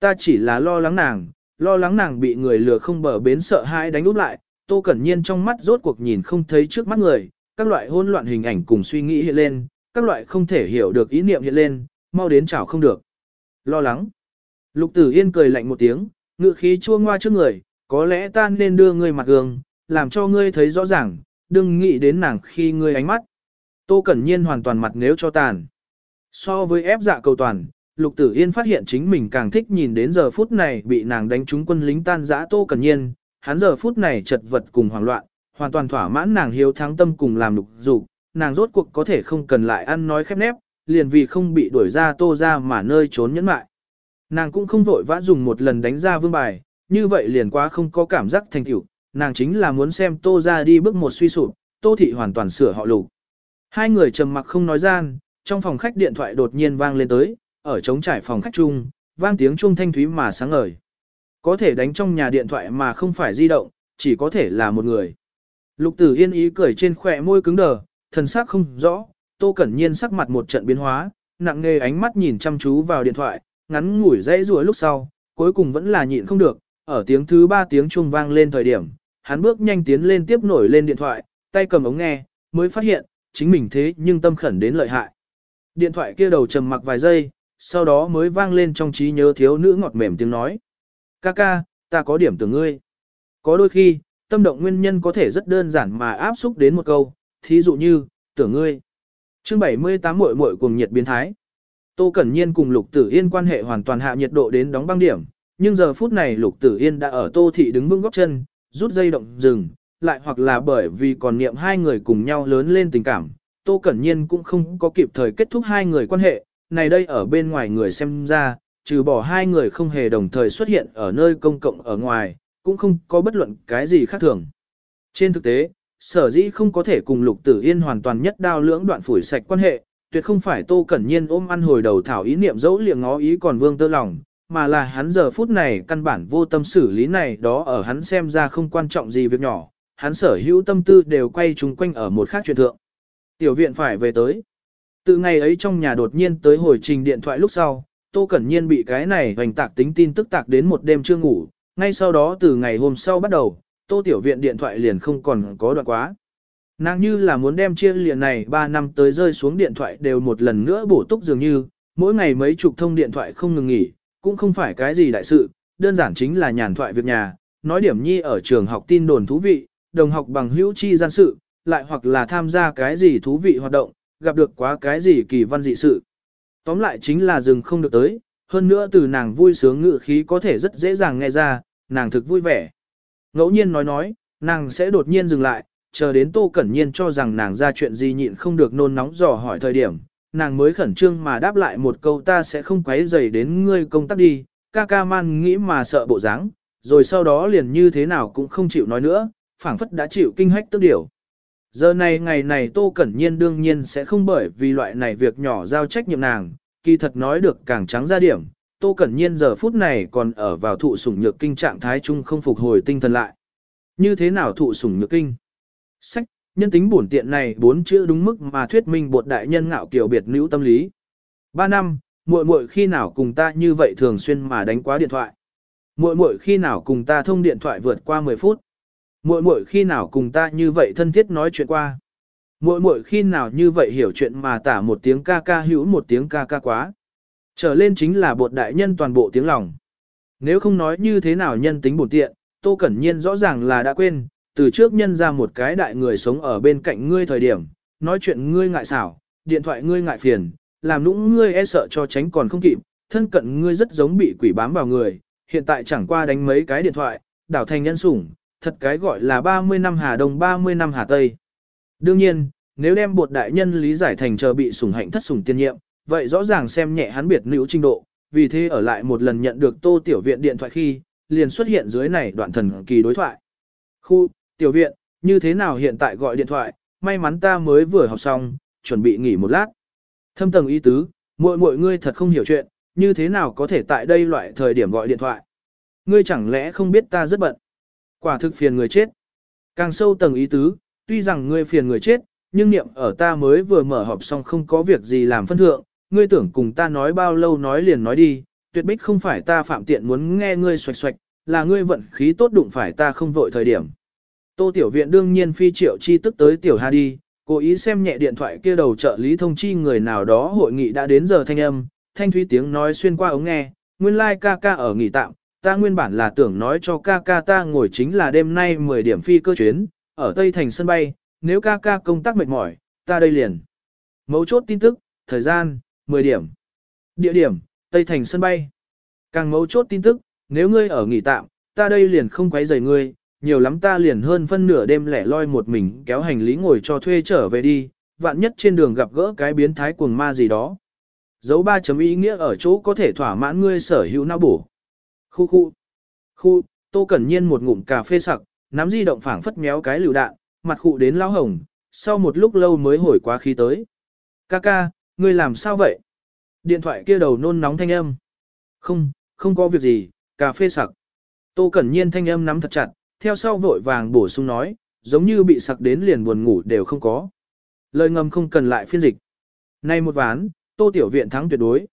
Speaker 1: Ta chỉ là lo lắng nàng, lo lắng nàng bị người lừa không bờ bến sợ hãi đánh úp lại, Tô Cẩn Nhiên trong mắt rốt cuộc nhìn không thấy trước mắt người, các loại hỗn loạn hình ảnh cùng suy nghĩ hiện lên, các loại không thể hiểu được ý niệm hiện lên, mau đến chảo không được. Lo lắng. Lục Tử Yên cười lạnh một tiếng, ngựa khí chua ngoa trước người, có lẽ ta nên đưa ngươi mặt gương, làm cho ngươi thấy rõ ràng, đừng nghĩ đến nàng khi ngươi ánh mắt. Tô Cẩn Nhiên hoàn toàn mặt nếu cho tàn. So với ép dạ cầu toàn, Lục Tử Yên phát hiện chính mình càng thích nhìn đến giờ phút này bị nàng đánh trúng quân lính tan giã Tô Cẩn Nhiên, hắn giờ phút này chật vật cùng hoảng loạn, hoàn toàn thỏa mãn nàng hiếu thắng tâm cùng làm lục dục, nàng rốt cuộc có thể không cần lại ăn nói khép nép, liền vì không bị đuổi ra Tô ra mà nơi trốn nhẫn mại. Nàng cũng không vội vã dùng một lần đánh ra vương bài, như vậy liền quá không có cảm giác thành tựu, nàng chính là muốn xem Tô ra đi bước một suy sụp, Tô thị hoàn toàn sửa họ lục. Hai người trầm mặc không nói gian, trong phòng khách điện thoại đột nhiên vang lên tới, ở trống trải phòng khách chung, vang tiếng chuông thanh thúy mà sáng ngời. Có thể đánh trong nhà điện thoại mà không phải di động, chỉ có thể là một người. Lục tử yên ý cười trên khỏe môi cứng đờ, thần sắc không rõ, tô cẩn nhiên sắc mặt một trận biến hóa, nặng nề ánh mắt nhìn chăm chú vào điện thoại, ngắn ngủi dãy rùa lúc sau, cuối cùng vẫn là nhịn không được, ở tiếng thứ ba tiếng chuông vang lên thời điểm, hắn bước nhanh tiến lên tiếp nổi lên điện thoại, tay cầm ống nghe, mới phát hiện, chính mình thế nhưng tâm khẩn đến lợi hại. Điện thoại kia đầu trầm mặc vài giây, sau đó mới vang lên trong trí nhớ thiếu nữ ngọt mềm tiếng nói. Ca ca, ta có điểm tưởng ngươi. Có đôi khi, tâm động nguyên nhân có thể rất đơn giản mà áp xúc đến một câu, thí dụ như, tưởng ngươi. Chương 78 muội muội cùng nhiệt biến thái. Tô Cẩn Nhiên cùng Lục Tử Yên quan hệ hoàn toàn hạ nhiệt độ đến đóng băng điểm, nhưng giờ phút này Lục Tử Yên đã ở Tô Thị đứng vững góc chân, rút dây động dừng, lại hoặc là bởi vì còn niệm hai người cùng nhau lớn lên tình cảm, Tô Cẩn Nhiên cũng không có kịp thời kết thúc hai người quan hệ, này đây ở bên ngoài người xem ra, trừ bỏ hai người không hề đồng thời xuất hiện ở nơi công cộng ở ngoài, cũng không có bất luận cái gì khác thường. Trên thực tế, sở dĩ không có thể cùng Lục Tử Yên hoàn toàn nhất đao lưỡng đoạn phủi sạch quan hệ, tuyệt không phải Tô Cẩn Nhiên ôm ăn hồi đầu thảo ý niệm dẫu liệng ngó ý còn vương tơ lòng, mà là hắn giờ phút này căn bản vô tâm xử lý này đó ở hắn xem ra không quan trọng gì việc nhỏ, hắn sở hữu tâm tư đều quay chung quanh ở một khác chuyện thượng. Tiểu viện phải về tới. Từ ngày ấy trong nhà đột nhiên tới hồi trình điện thoại lúc sau, Tô Cẩn Nhiên bị cái này hoành tạc tính tin tức tạc đến một đêm chưa ngủ, ngay sau đó từ ngày hôm sau bắt đầu, Tô Tiểu Viện điện thoại liền không còn có đoạn quá. Nàng như là muốn đem chia liền này 3 năm tới rơi xuống điện thoại đều một lần nữa bổ túc dường như, mỗi ngày mấy chục thông điện thoại không ngừng nghỉ, cũng không phải cái gì đại sự, đơn giản chính là nhàn thoại việc nhà, nói điểm nhi ở trường học tin đồn thú vị, đồng học bằng hữu chi gian sự, lại hoặc là tham gia cái gì thú vị hoạt động, gặp được quá cái gì kỳ văn dị sự. Tóm lại chính là dừng không được tới, hơn nữa từ nàng vui sướng ngự khí có thể rất dễ dàng nghe ra, nàng thực vui vẻ. Ngẫu nhiên nói nói, nàng sẽ đột nhiên dừng lại, chờ đến Tô Cẩn Nhiên cho rằng nàng ra chuyện gì nhịn không được nôn nóng dò hỏi thời điểm, nàng mới khẩn trương mà đáp lại một câu ta sẽ không quấy rầy đến ngươi công tác đi, ca ca man nghĩ mà sợ bộ dáng, rồi sau đó liền như thế nào cũng không chịu nói nữa, phảng phất đã chịu kinh hách tức điều. Giờ này ngày này Tô Cẩn Nhiên đương nhiên sẽ không bởi vì loại này việc nhỏ giao trách nhiệm nàng, kỳ thật nói được càng trắng ra điểm, Tô Cẩn Nhiên giờ phút này còn ở vào thụ sủng nhược kinh trạng thái chung không phục hồi tinh thần lại. Như thế nào thụ sủng nhược kinh? Sách, nhân tính bổn tiện này bốn chữ đúng mức mà thuyết minh bột đại nhân ngạo kiểu biệt nữ tâm lý. Ba năm, muội muội khi nào cùng ta như vậy thường xuyên mà đánh quá điện thoại. Muội muội khi nào cùng ta thông điện thoại vượt qua 10 phút. Muội muội khi nào cùng ta như vậy thân thiết nói chuyện qua. Muội muội khi nào như vậy hiểu chuyện mà tả một tiếng ca ca hữu một tiếng ca ca quá. Trở lên chính là bột đại nhân toàn bộ tiếng lòng. Nếu không nói như thế nào nhân tính bổn tiện, Tô Cẩn Nhiên rõ ràng là đã quên, từ trước nhân ra một cái đại người sống ở bên cạnh ngươi thời điểm, nói chuyện ngươi ngại xảo, điện thoại ngươi ngại phiền, làm nũng ngươi e sợ cho tránh còn không kịp, thân cận ngươi rất giống bị quỷ bám vào người, hiện tại chẳng qua đánh mấy cái điện thoại, đảo thành nhân sủng, thật cái gọi là 30 năm Hà Đông 30 năm Hà Tây. Đương nhiên, nếu đem bột đại nhân lý giải thành chờ bị sủng hạnh thất sủng tiên nhiệm, vậy rõ ràng xem nhẹ hắn biệt nữ trình độ, vì thế ở lại một lần nhận được tô tiểu viện điện thoại khi, liền xuất hiện dưới này đoạn thần kỳ đối thoại. Khu, tiểu viện, như thế nào hiện tại gọi điện thoại, may mắn ta mới vừa học xong, chuẩn bị nghỉ một lát. Thâm tầng ý tứ, muội muội ngươi thật không hiểu chuyện, như thế nào có thể tại đây loại thời điểm gọi điện thoại. Ngươi chẳng lẽ không biết ta rất bận. Quả thực phiền người chết. Càng sâu tầng ý tứ, tuy rằng ngươi phiền người chết, nhưng niệm ở ta mới vừa mở họp xong không có việc gì làm phân thượng, ngươi tưởng cùng ta nói bao lâu nói liền nói đi, tuyệt bích không phải ta phạm tiện muốn nghe ngươi xoạch xoạch, là ngươi vận khí tốt đụng phải ta không vội thời điểm. Tô Tiểu Viện đương nhiên phi triệu chi tức tới Tiểu Hà đi, cố ý xem nhẹ điện thoại kia đầu trợ lý thông chi người nào đó hội nghị đã đến giờ thanh âm, thanh thúy tiếng nói xuyên qua ống nghe, nguyên lai like ca ca ở nghỉ tạm, ta nguyên bản là tưởng nói cho ca ca ta ngồi chính là đêm nay 10 điểm phi cơ chuyến, ở Tây Thành sân bay, nếu ca ca công tác mệt mỏi, ta đây liền. Mấu chốt tin tức, thời gian, 10 điểm. Địa điểm, Tây Thành sân bay. Càng mấu chốt tin tức, nếu ngươi ở nghỉ tạm, ta đây liền không quấy rầy ngươi, nhiều lắm ta liền hơn phân nửa đêm lẻ loi một mình kéo hành lý ngồi cho thuê trở về đi, vạn nhất trên đường gặp gỡ cái biến thái cuồng ma gì đó. Dấu ba chấm ý nghĩa ở chỗ có thể thỏa mãn ngươi sở hữu não bổ. Khu khu. Khu, Tô Cẩn Nhiên một ngụm cà phê sặc, nắm di động phảng phất méo cái lựu đạn, mặt khụ đến lao hồng, sau một lúc lâu mới hồi quá khí tới. Ca ca, ngươi làm sao vậy? Điện thoại kia đầu nôn nóng thanh âm. Không, không có việc gì, cà phê sặc. Tô Cẩn Nhiên thanh âm nắm thật chặt, theo sau vội vàng bổ sung nói, giống như bị sặc đến liền buồn ngủ đều không có. Lời ngầm không cần lại phiên dịch. Nay một ván, Tô Tiểu Viện thắng tuyệt đối.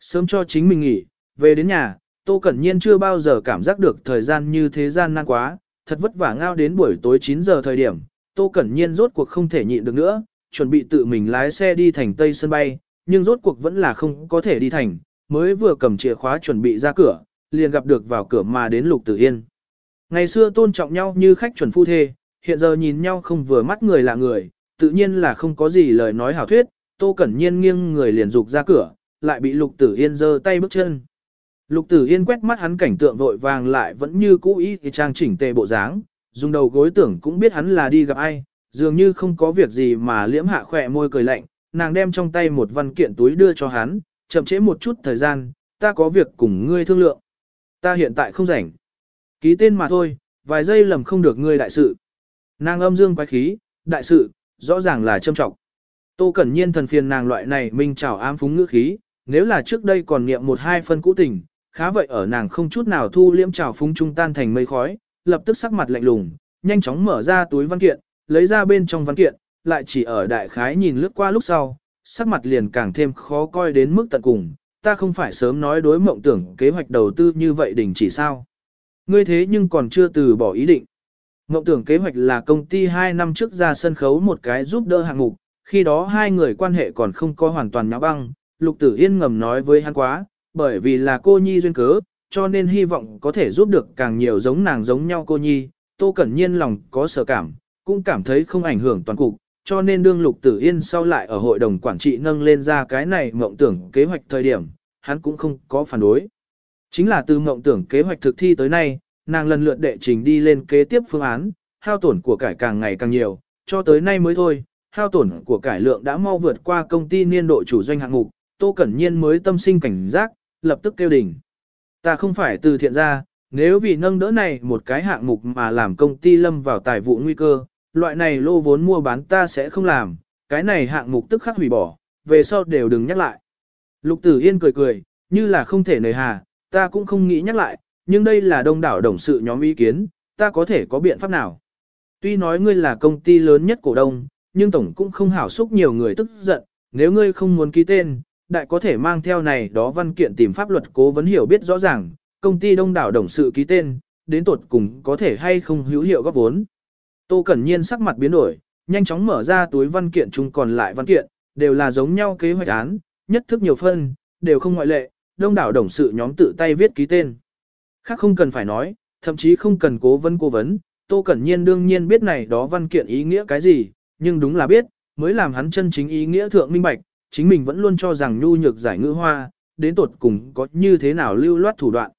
Speaker 1: Sớm cho chính mình nghỉ, về đến nhà, Tô Cẩn Nhiên chưa bao giờ cảm giác được thời gian như thế gian nan quá, thật vất vả ngao đến buổi tối 9 giờ thời điểm, Tô Cẩn Nhiên rốt cuộc không thể nhịn được nữa, chuẩn bị tự mình lái xe đi thành Tây sân bay, nhưng rốt cuộc vẫn là không có thể đi thành, mới vừa cầm chìa khóa chuẩn bị ra cửa, liền gặp được vào cửa mà đến Lục Tử Yên. Ngày xưa tôn trọng nhau như khách chuẩn phu thê, hiện giờ nhìn nhau không vừa mắt người là người, tự nhiên là không có gì lời nói hảo thuyết, Tô Cẩn Nhiên nghiêng người liền dục ra cửa, lại bị Lục Tử Yên giơ tay bước chân. Lục Tử Yên quét mắt hắn cảnh tượng vội vàng lại vẫn như cũ ý thì trang chỉnh tề bộ dáng, dùng đầu gối tưởng cũng biết hắn là đi gặp ai, dường như không có việc gì mà liễm hạ khỏe môi cười lạnh, nàng đem trong tay một văn kiện túi đưa cho hắn, chậm chế một chút thời gian, ta có việc cùng ngươi thương lượng. Ta hiện tại không rảnh. Ký tên mà thôi, vài giây lầm không được ngươi đại sự. Nàng âm dương quái khí, đại sự, rõ ràng là châm trọng. Tô Cẩn Nhiên thần phiền nàng loại này mình chào ám phúng ngữ khí, nếu là trước đây còn niệm một hai phân cũ tình, khá vậy ở nàng không chút nào thu liễm chào phúng trung tan thành mây khói, lập tức sắc mặt lạnh lùng, nhanh chóng mở ra túi văn kiện, lấy ra bên trong văn kiện, lại chỉ ở đại khái nhìn lướt qua lúc sau, sắc mặt liền càng thêm khó coi đến mức tận cùng, ta không phải sớm nói đối mộng tưởng kế hoạch đầu tư như vậy đình chỉ sao. Ngươi thế nhưng còn chưa từ bỏ ý định. Mộng tưởng kế hoạch là công ty 2 năm trước ra sân khấu một cái giúp đỡ hạng mục, khi đó hai người quan hệ còn không có hoàn toàn nháo băng, Lục Tử Yên ngầm nói với hắn quá, bởi vì là cô nhi duyên cớ, cho nên hy vọng có thể giúp được càng nhiều giống nàng giống nhau cô nhi, Tô Cẩn Nhiên lòng có sợ cảm, cũng cảm thấy không ảnh hưởng toàn cục, cho nên đương Lục Tử Yên sau lại ở hội đồng quản trị nâng lên ra cái này mộng tưởng kế hoạch thời điểm, hắn cũng không có phản đối. Chính là từ mộng tưởng kế hoạch thực thi tới nay, nàng lần lượt đệ trình đi lên kế tiếp phương án, hao tổn của cải càng ngày càng nhiều, cho tới nay mới thôi, hao tổn của cải lượng đã mau vượt qua công ty niên độ chủ doanh hạng mục, Tô Cẩn Nhiên mới tâm sinh cảnh giác, lập tức kêu đỉnh. Ta không phải từ thiện ra, nếu vì nâng đỡ này một cái hạng mục mà làm công ty lâm vào tài vụ nguy cơ, loại này lô vốn mua bán ta sẽ không làm, cái này hạng mục tức khắc hủy bỏ, về sau đều đừng nhắc lại. Lục Tử Yên cười cười, như là không thể nời hà, ta cũng không nghĩ nhắc lại, nhưng đây là đông đảo đồng sự nhóm ý kiến, ta có thể có biện pháp nào. Tuy nói ngươi là công ty lớn nhất cổ đông, nhưng tổng cũng không hảo xúc nhiều người tức giận, nếu ngươi không muốn ký tên, đại có thể mang theo này đó văn kiện tìm pháp luật cố vấn hiểu biết rõ ràng, công ty đông đảo đồng sự ký tên, đến tột cùng có thể hay không hữu hiệu góp vốn. Tô Cẩn Nhiên sắc mặt biến đổi, nhanh chóng mở ra túi văn kiện chung còn lại văn kiện, đều là giống nhau kế hoạch án, nhất thức nhiều phân, đều không ngoại lệ, đông đảo đồng sự nhóm tự tay viết ký tên. Khác không cần phải nói, thậm chí không cần cố vấn cố vấn, Tô Cẩn Nhiên đương nhiên biết này đó văn kiện ý nghĩa cái gì, nhưng đúng là biết, mới làm hắn chân chính ý nghĩa thượng minh bạch, chính mình vẫn luôn cho rằng nhu nhược giải ngữ hoa, đến tột cùng có như thế nào lưu loát thủ đoạn.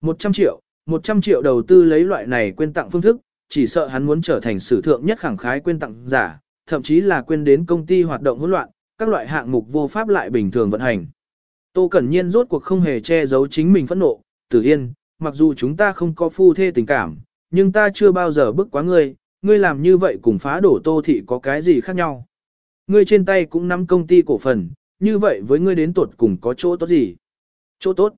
Speaker 1: 100 triệu, 100 triệu đầu tư lấy loại này quên tặng phương thức, chỉ sợ hắn muốn trở thành sử thượng nhất khẳng khái quên tặng giả, thậm chí là quên đến công ty hoạt động hỗn loạn, các loại hạng mục vô pháp lại bình thường vận hành. Tô Cẩn Nhiên rốt cuộc không hề che giấu chính mình phẫn nộ, Tử Yên, mặc dù chúng ta không có phu thê tình cảm, nhưng ta chưa bao giờ bức quá ngươi, ngươi làm như vậy cùng phá đổ Tô Thị có cái gì khác nhau. Ngươi trên tay cũng nắm công ty cổ phần, như vậy với ngươi đến tuột cùng có chỗ tốt gì? Chỗ tốt.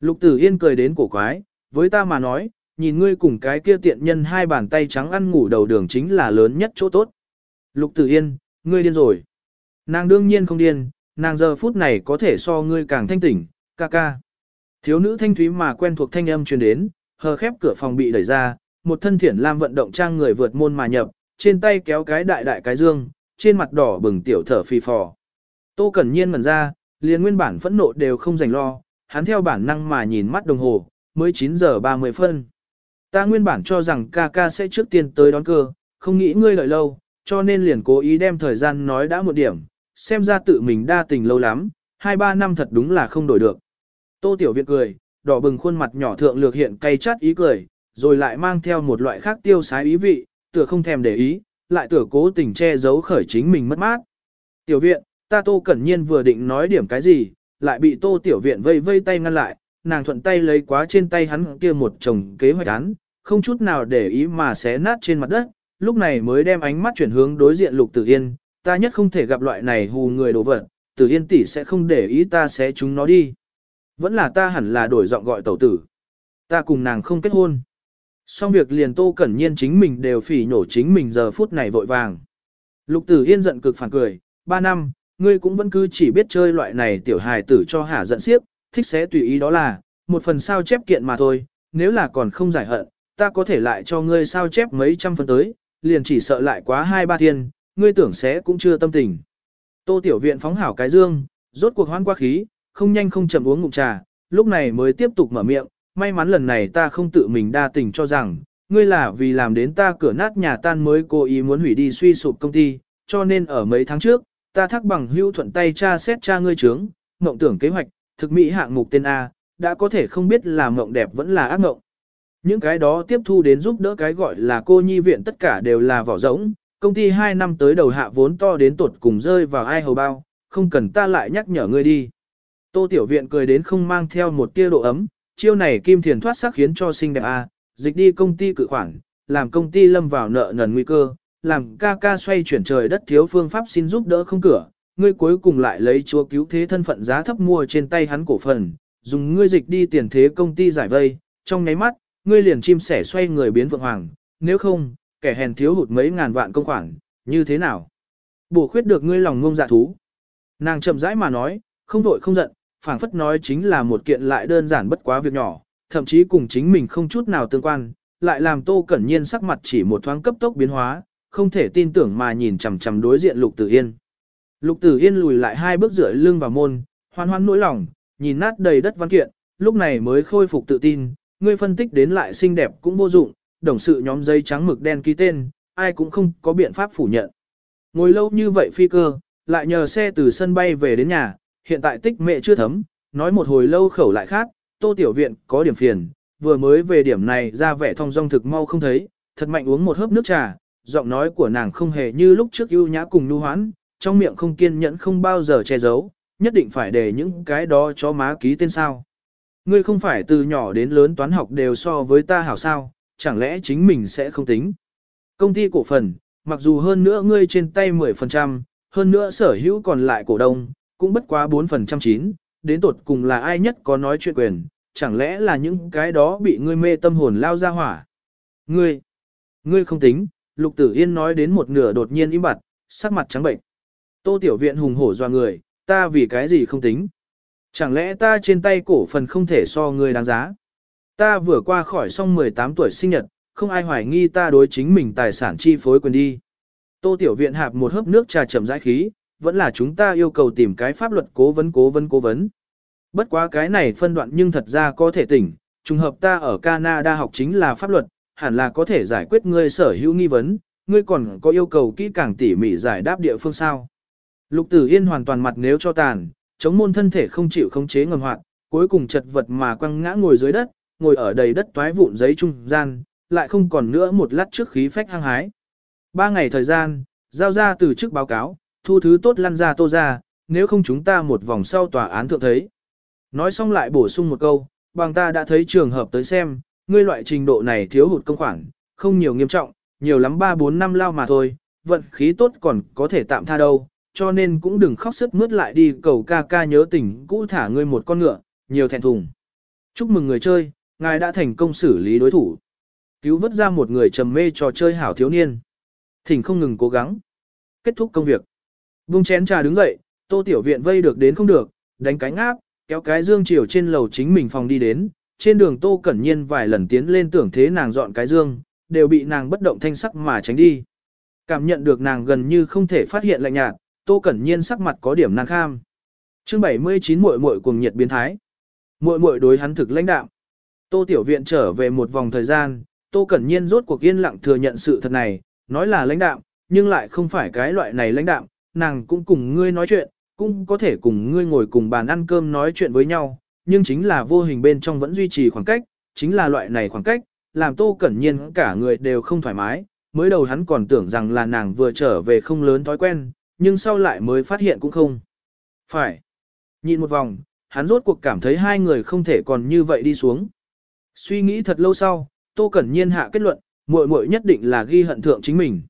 Speaker 1: Lục Tử Yên cười đến cổ quái, với ta mà nói, nhìn ngươi cùng cái kia tiện nhân hai bàn tay trắng ăn ngủ đầu đường chính là lớn nhất chỗ tốt. Lục Tử Yên, ngươi điên rồi. Nàng đương nhiên không điên, nàng giờ phút này có thể so ngươi càng thanh tỉnh, ca ca. Thiếu nữ thanh thúy mà quen thuộc thanh âm truyền đến, hờ khép cửa phòng bị đẩy ra, một thân thiển lam vận động trang người vượt môn mà nhập, trên tay kéo cái đại đại cái dương, trên mặt đỏ bừng tiểu thở phì phò. Tô Cẩn Nhiên mẩn ra, liền nguyên bản phẫn nộ đều không dành lo, hắn theo bản năng mà nhìn mắt đồng hồ, mới 9 giờ 30 phân. Ta nguyên bản cho rằng ca ca sẽ trước tiên tới đón cơ, không nghĩ ngươi lợi lâu, cho nên liền cố ý đem thời gian nói đã một điểm, xem ra tự mình đa tình lâu lắm, 2-3 năm thật đúng là không đổi được. Tô Tiểu viện cười, đỏ bừng khuôn mặt nhỏ thượng lược hiện cay chát ý cười, rồi lại mang theo một loại khác tiêu sái ý vị, tựa không thèm để ý, lại tựa cố tình che giấu khởi chính mình mất mát. Tiểu viện, ta Tô Cẩn Nhiên vừa định nói điểm cái gì, lại bị Tô Tiểu viện vây vây tay ngăn lại, nàng thuận tay lấy quá trên tay hắn kia một chồng kế hoạch án, không chút nào để ý mà xé nát trên mặt đất, lúc này mới đem ánh mắt chuyển hướng đối diện Lục Tử Yên, ta nhất không thể gặp loại này hù người đồ vật, Tử Yên tỷ sẽ không để ý ta sẽ chúng nó đi. Vẫn là ta hẳn là đổi giọng gọi tẩu tử. Ta cùng nàng không kết hôn. Xong việc liền Tô Cẩn Nhiên chính mình đều phỉ nhổ chính mình giờ phút này vội vàng. Lục Tử Yên giận cực phản cười, ba năm, ngươi cũng vẫn cứ chỉ biết chơi loại này tiểu hài tử cho hả giận xiếp, thích sẽ tùy ý đó là, một phần sao chép kiện mà thôi, nếu là còn không giải hận, ta có thể lại cho ngươi sao chép mấy trăm phần tới, liền chỉ sợ lại quá hai ba thiên, ngươi tưởng sẽ cũng chưa tâm tình. Tô Tiểu Viện phóng hảo cái dương, rốt cuộc hoan qua khí, không nhanh không chậm uống ngụm trà, lúc này mới tiếp tục mở miệng, may mắn lần này ta không tự mình đa tình cho rằng, ngươi là vì làm đến ta cửa nát nhà tan mới cố ý muốn hủy đi suy sụp công ty, cho nên ở mấy tháng trước, ta thắc bằng hưu thuận tay cha xét cha ngươi trướng, mộng tưởng kế hoạch, thực mỹ hạng mục tên A, đã có thể không biết là mộng đẹp vẫn là ác mộng. Những cái đó tiếp thu đến giúp đỡ cái gọi là cô nhi viện tất cả đều là vỏ rỗng, công ty 2 năm tới đầu hạ vốn to đến tột cùng rơi vào ai hầu bao, không cần ta lại nhắc nhở ngươi đi. Tô Tiểu Viện cười đến không mang theo một tia độ ấm, chiêu này kim thiền thoát sắc khiến cho xinh đẹp a, dịch đi công ty cự khoản, làm công ty lâm vào nợ nần nguy cơ, làm ca ca xoay chuyển trời đất thiếu phương pháp xin giúp đỡ không cửa, ngươi cuối cùng lại lấy chúa cứu thế thân phận giá thấp mua trên tay hắn cổ phần, dùng ngươi dịch đi tiền thế công ty giải vây, trong nháy mắt, ngươi liền chim sẻ xoay người biến vượng hoàng, nếu không, kẻ hèn thiếu hụt mấy ngàn vạn công khoản, như thế nào? Bổ khuyết được ngươi lòng ngông dạ thú. Nàng chậm rãi mà nói, không vội không giận, phảng phất nói chính là một kiện lại đơn giản bất quá việc nhỏ, thậm chí cùng chính mình không chút nào tương quan, lại làm Tô Cẩn Nhiên sắc mặt chỉ một thoáng cấp tốc biến hóa, không thể tin tưởng mà nhìn chằm chằm đối diện Lục Tử Yên. Lục Tử Yên lùi lại hai bước rưỡi lưng vào môn, hoan hoan nỗi lòng, nhìn nát đầy đất văn kiện, lúc này mới khôi phục tự tin, ngươi phân tích đến lại xinh đẹp cũng vô dụng, đồng sự nhóm giấy trắng mực đen ký tên, ai cũng không có biện pháp phủ nhận. Ngồi lâu như vậy phi cơ, lại nhờ xe từ sân bay về đến nhà, hiện tại tích mẹ chưa thấm, nói một hồi lâu khẩu lại khác, tô tiểu viện có điểm phiền, vừa mới về điểm này ra vẻ thong dong thực mau không thấy, thật mạnh uống một hớp nước trà, giọng nói của nàng không hề như lúc trước ưu nhã cùng nu hoãn, trong miệng không kiên nhẫn không bao giờ che giấu, nhất định phải để những cái đó cho má ký tên sao. Ngươi không phải từ nhỏ đến lớn toán học đều so với ta hảo sao, chẳng lẽ chính mình sẽ không tính. Công ty cổ phần, mặc dù hơn nữa ngươi trên tay 10%, hơn nữa sở hữu còn lại cổ đông, cũng bất quá 4% chín, đến tột cùng là ai nhất có nói chuyện quyền, chẳng lẽ là những cái đó bị ngươi mê tâm hồn lao ra hỏa. Ngươi, ngươi không tính, Lục Tử Yên nói đến một nửa đột nhiên im bặt, sắc mặt trắng bệnh. Tô Tiểu Viện hùng hổ doa người, ta vì cái gì không tính. Chẳng lẽ ta trên tay cổ phần không thể so ngươi đáng giá. Ta vừa qua khỏi xong 18 tuổi sinh nhật, không ai hoài nghi ta đối chính mình tài sản chi phối quyền đi. Tô Tiểu Viện hạp một hớp nước trà chậm rãi khí, vẫn là chúng ta yêu cầu tìm cái pháp luật cố vấn cố vấn cố vấn. Bất quá cái này phân đoạn nhưng thật ra có thể tỉnh, trùng hợp ta ở Canada học chính là pháp luật, hẳn là có thể giải quyết ngươi sở hữu nghi vấn, ngươi còn có yêu cầu kỹ càng tỉ mỉ giải đáp địa phương sao. Lục Tử Yên hoàn toàn mặt nếu cho tàn, chống môn thân thể không chịu khống chế ngầm hoạt, cuối cùng chật vật mà quăng ngã ngồi dưới đất, ngồi ở đầy đất toái vụn giấy trung gian, lại không còn nữa một lát trước khí phách hăng hái. Ba ngày thời gian, giao ra từ chức báo cáo, thu thứ tốt lăn ra tô ra, nếu không chúng ta một vòng sau tòa án thượng thấy. Nói xong lại bổ sung một câu, bằng ta đã thấy trường hợp tới xem, ngươi loại trình độ này thiếu hụt công khoản, không nhiều nghiêm trọng, nhiều lắm 3-4 năm lao mà thôi, vận khí tốt còn có thể tạm tha đâu, cho nên cũng đừng khóc sức mướt lại đi cầu ca ca nhớ tình cũ thả ngươi một con ngựa, nhiều thẹn thùng. Chúc mừng người chơi, ngài đã thành công xử lý đối thủ. Cứu vớt ra một người trầm mê trò chơi hảo thiếu niên. Thỉnh không ngừng cố gắng. Kết thúc công việc. Vung chén trà đứng dậy, tô tiểu viện vây được đến không được, đánh cánh áp, kéo cái dương chiều trên lầu chính mình phòng đi đến. Trên đường tô cẩn nhiên vài lần tiến lên tưởng thế nàng dọn cái dương, đều bị nàng bất động thanh sắc mà tránh đi. Cảm nhận được nàng gần như không thể phát hiện lạnh nhạt, tô cẩn nhiên sắc mặt có điểm nàng kham. chương 79 muội muội cuồng nhiệt biến thái. Muội muội đối hắn thực lãnh đạo. Tô tiểu viện trở về một vòng thời gian, tô cẩn nhiên rốt cuộc yên lặng thừa nhận sự thật này, nói là lãnh đạm, nhưng lại không phải cái loại này lãnh đạm. nàng cũng cùng ngươi nói chuyện, cũng có thể cùng ngươi ngồi cùng bàn ăn cơm nói chuyện với nhau, nhưng chính là vô hình bên trong vẫn duy trì khoảng cách, chính là loại này khoảng cách, làm tô cẩn nhiên cả người đều không thoải mái, mới đầu hắn còn tưởng rằng là nàng vừa trở về không lớn thói quen, nhưng sau lại mới phát hiện cũng không. Phải. Nhìn một vòng, hắn rốt cuộc cảm thấy hai người không thể còn như vậy đi xuống. Suy nghĩ thật lâu sau, Tô Cẩn Nhiên hạ kết luận, muội muội nhất định là ghi hận thượng chính mình.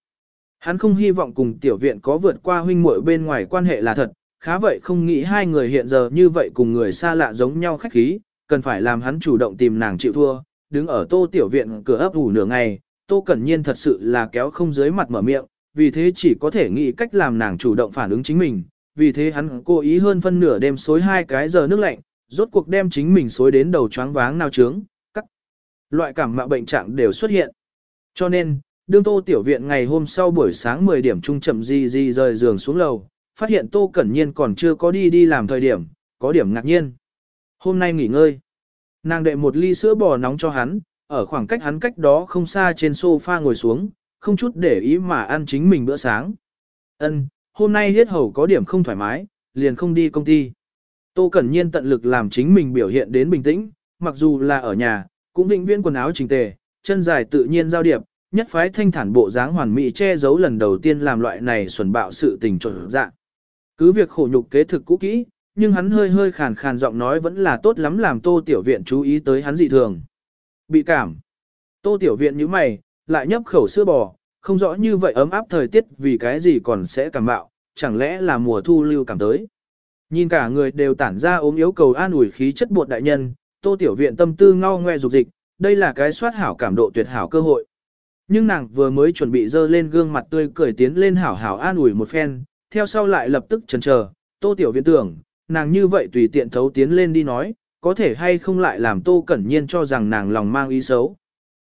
Speaker 1: Hắn không hy vọng cùng tiểu viện có vượt qua huynh muội bên ngoài quan hệ là thật, khá vậy không nghĩ hai người hiện giờ như vậy cùng người xa lạ giống nhau khách khí, cần phải làm hắn chủ động tìm nàng chịu thua, đứng ở tô tiểu viện cửa ấp ủ nửa ngày, tô cẩn nhiên thật sự là kéo không dưới mặt mở miệng, vì thế chỉ có thể nghĩ cách làm nàng chủ động phản ứng chính mình, vì thế hắn cố ý hơn phân nửa đêm xối hai cái giờ nước lạnh, rốt cuộc đem chính mình xối đến đầu choáng váng nao trướng, loại cảm mạo bệnh trạng đều xuất hiện. Cho nên, đương tô tiểu viện ngày hôm sau buổi sáng 10 điểm trung chậm di di rời giường xuống lầu, phát hiện tô cẩn nhiên còn chưa có đi đi làm thời điểm, có điểm ngạc nhiên. Hôm nay nghỉ ngơi. Nàng đệ một ly sữa bò nóng cho hắn, ở khoảng cách hắn cách đó không xa trên sofa ngồi xuống, không chút để ý mà ăn chính mình bữa sáng. Ân, hôm nay hết hầu có điểm không thoải mái, liền không đi công ty. Tô Cẩn Nhiên tận lực làm chính mình biểu hiện đến bình tĩnh, mặc dù là ở nhà, cũng vĩnh viễn quần áo chỉnh tề, chân dài tự nhiên giao điệp, nhất phái thanh thản bộ dáng hoàn mỹ che giấu lần đầu tiên làm loại này xuẩn bạo sự tình trộn dạng. Cứ việc khổ nhục kế thực cũ kỹ, nhưng hắn hơi hơi khàn khàn giọng nói vẫn là tốt lắm làm Tô Tiểu Viện chú ý tới hắn dị thường. Bị cảm. Tô Tiểu Viện như mày, lại nhấp khẩu sữa bò, không rõ như vậy ấm áp thời tiết vì cái gì còn sẽ cảm bạo, chẳng lẽ là mùa thu lưu cảm tới. Nhìn cả người đều tản ra ốm yếu cầu an ủi khí chất bột đại nhân, Tô Tiểu Viện tâm tư ngao ngoe dục dịch, đây là cái soát hảo cảm độ tuyệt hảo cơ hội. Nhưng nàng vừa mới chuẩn bị dơ lên gương mặt tươi cười tiến lên hảo hảo an ủi một phen, theo sau lại lập tức chần chờ, Tô Tiểu Viện tưởng, nàng như vậy tùy tiện thấu tiến lên đi nói, có thể hay không lại làm Tô Cẩn Nhiên cho rằng nàng lòng mang ý xấu.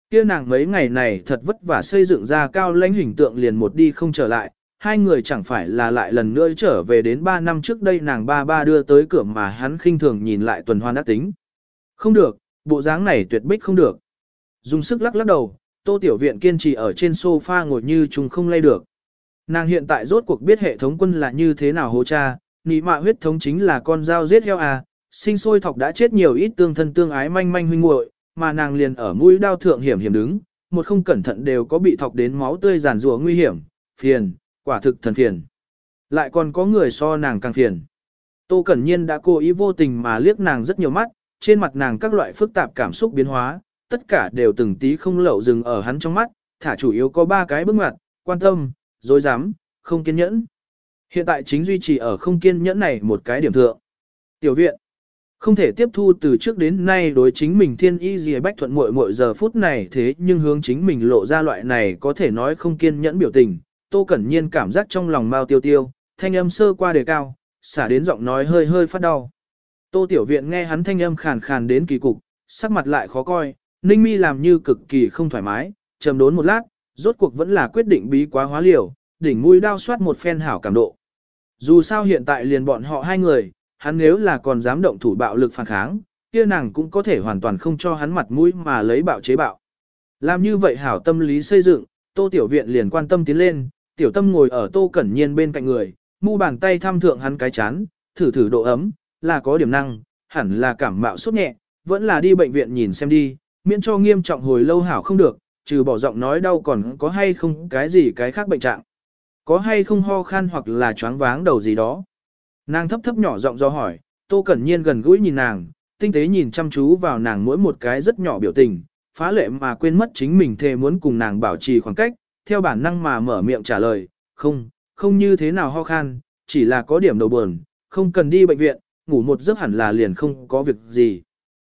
Speaker 1: Kia nàng mấy ngày này thật vất vả xây dựng ra cao lãnh hình tượng liền một đi không trở lại, hai người chẳng phải là lại lần nữa trở về đến ba năm trước đây nàng ba ba đưa tới cửa mà hắn khinh thường nhìn lại tuần hoàn đã tính. Không được, bộ dáng này tuyệt bích không được. Dùng sức lắc lắc đầu, Tô Tiểu Viện kiên trì ở trên sofa ngồi như chúng không lay được. Nàng hiện tại rốt cuộc biết hệ thống quân là như thế nào hô cha, nị mạ huyết thống chính là con dao giết heo à, sinh sôi thọc đã chết nhiều ít tương thân tương ái manh manh huynh muội, mà nàng liền ở mũi đao thượng hiểm hiểm đứng, một không cẩn thận đều có bị thọc đến máu tươi giàn rùa nguy hiểm, phiền, quả thực thần phiền. Lại còn có người so nàng càng phiền. Tô Cẩn Nhiên đã cố ý vô tình mà liếc nàng rất nhiều mắt, trên mặt nàng các loại phức tạp cảm xúc biến hóa, tất cả đều từng tí không lậu dừng ở hắn trong mắt, thả chủ yếu có ba cái bước ngoặt, quan tâm, dối dám, không kiên nhẫn. Hiện tại chính duy trì ở không kiên nhẫn này một cái điểm thượng. Tiểu viện, không thể tiếp thu từ trước đến nay đối chính mình thiên y gì bách thuận muội muội giờ phút này thế nhưng hướng chính mình lộ ra loại này có thể nói không kiên nhẫn biểu tình. Tô Cẩn Nhiên cảm giác trong lòng mau tiêu tiêu, thanh âm sơ qua đề cao, xả đến giọng nói hơi hơi phát đau. Tô Tiểu Viện nghe hắn thanh âm khàn khàn đến kỳ cục, sắc mặt lại khó coi, Ninh Mi làm như cực kỳ không thoải mái, trầm đốn một lát, rốt cuộc vẫn là quyết định bí quá hóa liều, đỉnh mũi đao soát một phen hảo cảm độ. Dù sao hiện tại liền bọn họ hai người, hắn nếu là còn dám động thủ bạo lực phản kháng, kia nàng cũng có thể hoàn toàn không cho hắn mặt mũi mà lấy bạo chế bạo. Làm như vậy hảo tâm lý xây dựng, tô tiểu viện liền quan tâm tiến lên, tiểu tâm ngồi ở tô cẩn nhiên bên cạnh người, mu bàn tay thăm thượng hắn cái chán, thử thử độ ấm, là có điểm năng, hẳn là cảm mạo sốt nhẹ, vẫn là đi bệnh viện nhìn xem đi, miễn cho nghiêm trọng hồi lâu hảo không được, trừ bỏ giọng nói đau còn có hay không cái gì cái khác bệnh trạng. Có hay không ho khan hoặc là choáng váng đầu gì đó. Nàng thấp thấp nhỏ giọng do hỏi, Tô Cẩn Nhiên gần gũi nhìn nàng, tinh tế nhìn chăm chú vào nàng mỗi một cái rất nhỏ biểu tình, phá lệ mà quên mất chính mình thề muốn cùng nàng bảo trì khoảng cách, theo bản năng mà mở miệng trả lời, không, không như thế nào ho khan, chỉ là có điểm đầu buồn, không cần đi bệnh viện, ngủ một giấc hẳn là liền không có việc gì.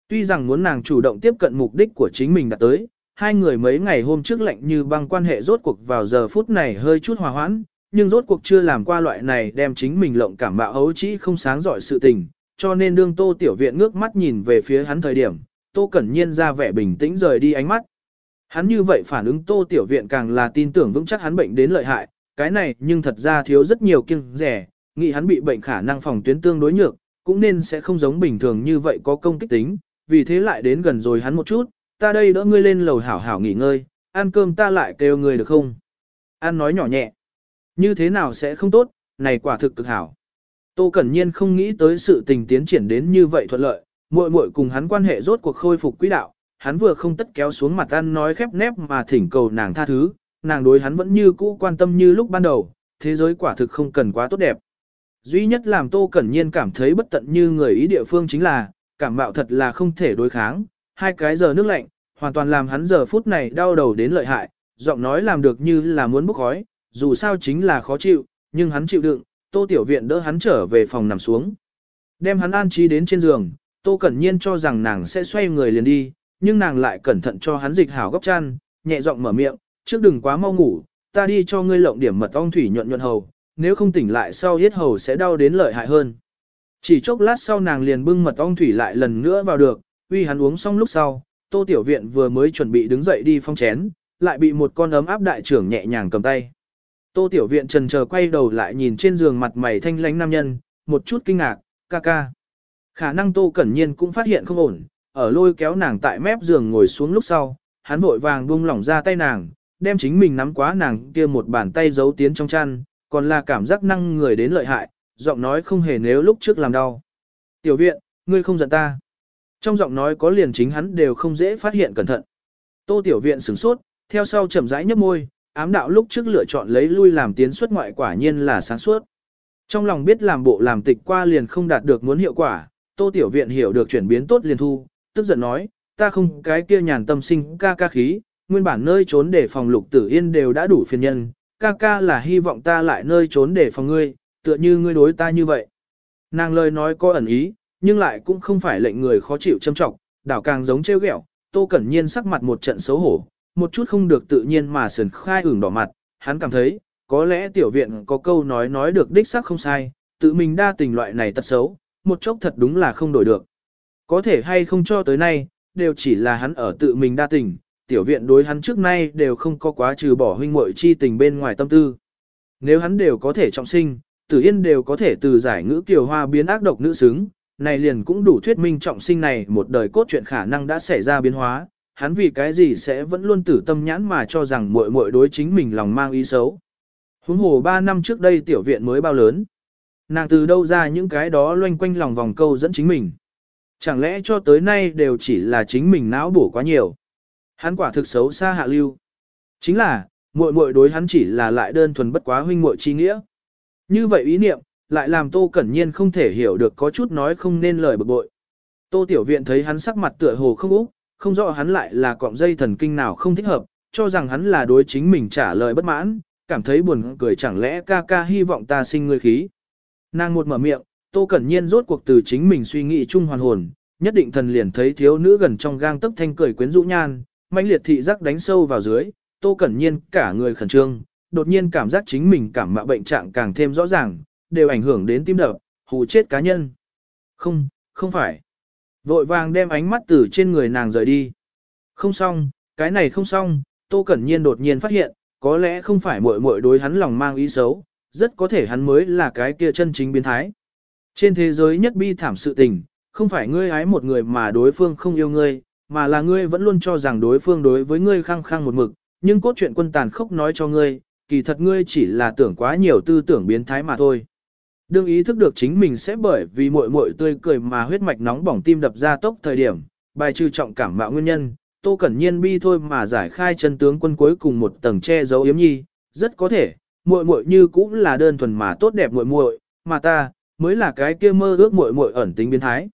Speaker 1: Tuy rằng muốn nàng chủ động tiếp cận mục đích của chính mình đã tới, hai người mấy ngày hôm trước lạnh như băng quan hệ rốt cuộc vào giờ phút này hơi chút hòa hoãn, nhưng rốt cuộc chưa làm qua loại này đem chính mình lộng cảm bạo ấu chỉ không sáng giỏi sự tình, cho nên đương tô tiểu viện ngước mắt nhìn về phía hắn thời điểm, tô cẩn nhiên ra vẻ bình tĩnh rời đi ánh mắt. Hắn như vậy phản ứng tô tiểu viện càng là tin tưởng vững chắc hắn bệnh đến lợi hại, cái này nhưng thật ra thiếu rất nhiều kiêng rẻ, nghĩ hắn bị bệnh khả năng phòng tuyến tương đối nhược, cũng nên sẽ không giống bình thường như vậy có công kích tính, vì thế lại đến gần rồi hắn một chút, ta đây đỡ ngươi lên lầu hảo hảo nghỉ ngơi, ăn cơm ta lại kêu ngươi được không? An nói nhỏ nhẹ, như thế nào sẽ không tốt, này quả thực cực hảo. Tô Cẩn Nhiên không nghĩ tới sự tình tiến triển đến như vậy thuận lợi, muội muội cùng hắn quan hệ rốt cuộc khôi phục quỹ đạo, hắn vừa không tất kéo xuống mặt ăn nói khép nép mà thỉnh cầu nàng tha thứ, nàng đối hắn vẫn như cũ quan tâm như lúc ban đầu, thế giới quả thực không cần quá tốt đẹp. Duy nhất làm Tô Cẩn Nhiên cảm thấy bất tận như người ý địa phương chính là, cảm mạo thật là không thể đối kháng, hai cái giờ nước lạnh, hoàn toàn làm hắn giờ phút này đau đầu đến lợi hại, giọng nói làm được như là muốn bốc khói, dù sao chính là khó chịu, nhưng hắn chịu đựng, Tô Tiểu Viện đỡ hắn trở về phòng nằm xuống. Đem hắn an trí đến trên giường, Tô Cẩn Nhiên cho rằng nàng sẽ xoay người liền đi, nhưng nàng lại cẩn thận cho hắn dịch hảo góc chăn, nhẹ giọng mở miệng, trước đừng quá mau ngủ, ta đi cho ngươi lộng điểm mật ong thủy nhuận nhuận hầu, nếu không tỉnh lại sau yết hầu sẽ đau đến lợi hại hơn. Chỉ chốc lát sau nàng liền bưng mật ong thủy lại lần nữa vào được, uy hắn uống xong lúc sau, Tô Tiểu Viện vừa mới chuẩn bị đứng dậy đi phong chén, lại bị một con ấm áp đại trưởng nhẹ nhàng cầm tay. Tô Tiểu Viện trần chờ quay đầu lại nhìn trên giường mặt mày thanh lãnh nam nhân, một chút kinh ngạc, ca ca. Khả năng Tô Cẩn Nhiên cũng phát hiện không ổn, ở lôi kéo nàng tại mép giường ngồi xuống lúc sau, hắn vội vàng buông lỏng ra tay nàng, đem chính mình nắm quá nàng kia một bàn tay giấu tiến trong chăn, còn là cảm giác năng người đến lợi hại, giọng nói không hề nếu lúc trước làm đau. Tiểu viện, ngươi không giận ta. Trong giọng nói có liền chính hắn đều không dễ phát hiện cẩn thận. Tô tiểu viện sửng sốt, theo sau chậm rãi nhấp môi, ám đạo lúc trước lựa chọn lấy lui làm tiến xuất ngoại quả nhiên là sáng suốt. Trong lòng biết làm bộ làm tịch qua liền không đạt được muốn hiệu quả, tô tiểu viện hiểu được chuyển biến tốt liền thu, tức giận nói, ta không cái kia nhàn tâm sinh ca ca khí, nguyên bản nơi trốn để phòng lục tử yên đều đã đủ phiền nhân, ca ca là hy vọng ta lại nơi trốn để phòng ngươi, tựa như ngươi đối ta như vậy. Nàng lời nói có ẩn ý, nhưng lại cũng không phải lệnh người khó chịu châm trọng, đảo càng giống trêu ghẹo. Tô Cẩn Nhiên sắc mặt một trận xấu hổ, một chút không được tự nhiên mà sườn khai ửng đỏ mặt, hắn cảm thấy, có lẽ tiểu viện có câu nói nói được đích xác không sai, tự mình đa tình loại này tật xấu, một chốc thật đúng là không đổi được. Có thể hay không cho tới nay, đều chỉ là hắn ở tự mình đa tình, tiểu viện đối hắn trước nay đều không có quá trừ bỏ huynh muội chi tình bên ngoài tâm tư. Nếu hắn đều có thể trọng sinh, tử yên đều có thể từ giải ngữ kiều hoa biến ác độc nữ xứng, này liền cũng đủ thuyết minh trọng sinh này một đời cốt truyện khả năng đã xảy ra biến hóa, hắn vì cái gì sẽ vẫn luôn tử tâm nhãn mà cho rằng muội muội đối chính mình lòng mang ý xấu. Huống hồ 3 năm trước đây tiểu viện mới bao lớn. Nàng từ đâu ra những cái đó loanh quanh lòng vòng câu dẫn chính mình. Chẳng lẽ cho tới nay đều chỉ là chính mình não bổ quá nhiều. Hắn quả thực xấu xa hạ lưu. Chính là, muội muội đối hắn chỉ là lại đơn thuần bất quá huynh muội chi nghĩa. Như vậy ý niệm, lại làm Tô Cẩn Nhiên không thể hiểu được có chút nói không nên lời bực bội. Tô Tiểu Viện thấy hắn sắc mặt tựa hồ không úc, không rõ hắn lại là cọng dây thần kinh nào không thích hợp, cho rằng hắn là đối chính mình trả lời bất mãn, cảm thấy buồn cười chẳng lẽ ca ca hy vọng ta sinh ngươi khí. Nàng một mở miệng, Tô Cẩn Nhiên rốt cuộc từ chính mình suy nghĩ chung hoàn hồn, nhất định thần liền thấy thiếu nữ gần trong gang tấc thanh cười quyến rũ nhan, mãnh liệt thị giác đánh sâu vào dưới, Tô Cẩn Nhiên cả người khẩn trương, đột nhiên cảm giác chính mình cảm mạo bệnh trạng càng thêm rõ ràng, đều ảnh hưởng đến tim đập, hù chết cá nhân. Không, không phải. Vội vàng đem ánh mắt từ trên người nàng rời đi. Không xong, cái này không xong, Tô Cẩn Nhiên đột nhiên phát hiện, có lẽ không phải muội muội đối hắn lòng mang ý xấu, rất có thể hắn mới là cái kia chân chính biến thái. Trên thế giới nhất bi thảm sự tình, không phải ngươi ái một người mà đối phương không yêu ngươi, mà là ngươi vẫn luôn cho rằng đối phương đối với ngươi khăng khăng một mực, nhưng cốt truyện quân tàn khốc nói cho ngươi, kỳ thật ngươi chỉ là tưởng quá nhiều tư tưởng biến thái mà thôi. Đương ý thức được chính mình sẽ bởi vì muội muội tươi cười mà huyết mạch nóng bỏng tim đập ra tốc thời điểm, bài trừ trọng cảm mạo nguyên nhân, Tô Cẩn Nhiên bi thôi mà giải khai chân tướng quân cuối cùng một tầng che giấu yếm nhi, rất có thể, muội muội như cũng là đơn thuần mà tốt đẹp muội muội, mà ta mới là cái kia mơ ước muội muội ẩn tính biến thái.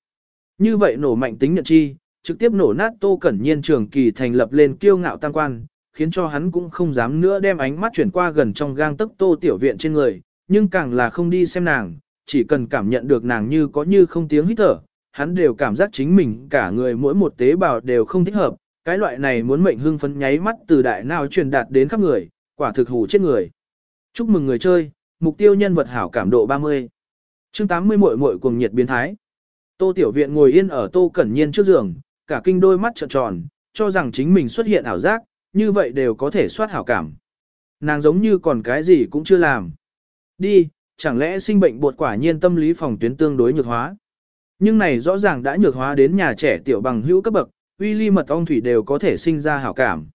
Speaker 1: Như vậy nổ mạnh tính nhận chi, trực tiếp nổ nát Tô Cẩn Nhiên trường kỳ thành lập lên kiêu ngạo tăng quan, khiến cho hắn cũng không dám nữa đem ánh mắt chuyển qua gần trong gang tấc Tô tiểu viện trên người, nhưng càng là không đi xem nàng, chỉ cần cảm nhận được nàng như có như không tiếng hít thở, hắn đều cảm giác chính mình cả người mỗi một tế bào đều không thích hợp, cái loại này muốn mệnh hưng phấn nháy mắt từ đại nào truyền đạt đến khắp người, quả thực hủ chết người. Chúc mừng người chơi, mục tiêu nhân vật hảo cảm độ 30. Chương 80 muội muội cuồng nhiệt biến thái. Tô Tiểu Viện ngồi yên ở Tô Cẩn Nhiên trước giường, cả kinh đôi mắt trợn tròn, cho rằng chính mình xuất hiện ảo giác, như vậy đều có thể soát hảo cảm. Nàng giống như còn cái gì cũng chưa làm. Đi, chẳng lẽ sinh bệnh bột quả nhiên tâm lý phòng tuyến tương đối nhược hóa. Nhưng này rõ ràng đã nhược hóa đến nhà trẻ tiểu bằng hữu cấp bậc, uy ly mật ong thủy đều có thể sinh ra hảo cảm.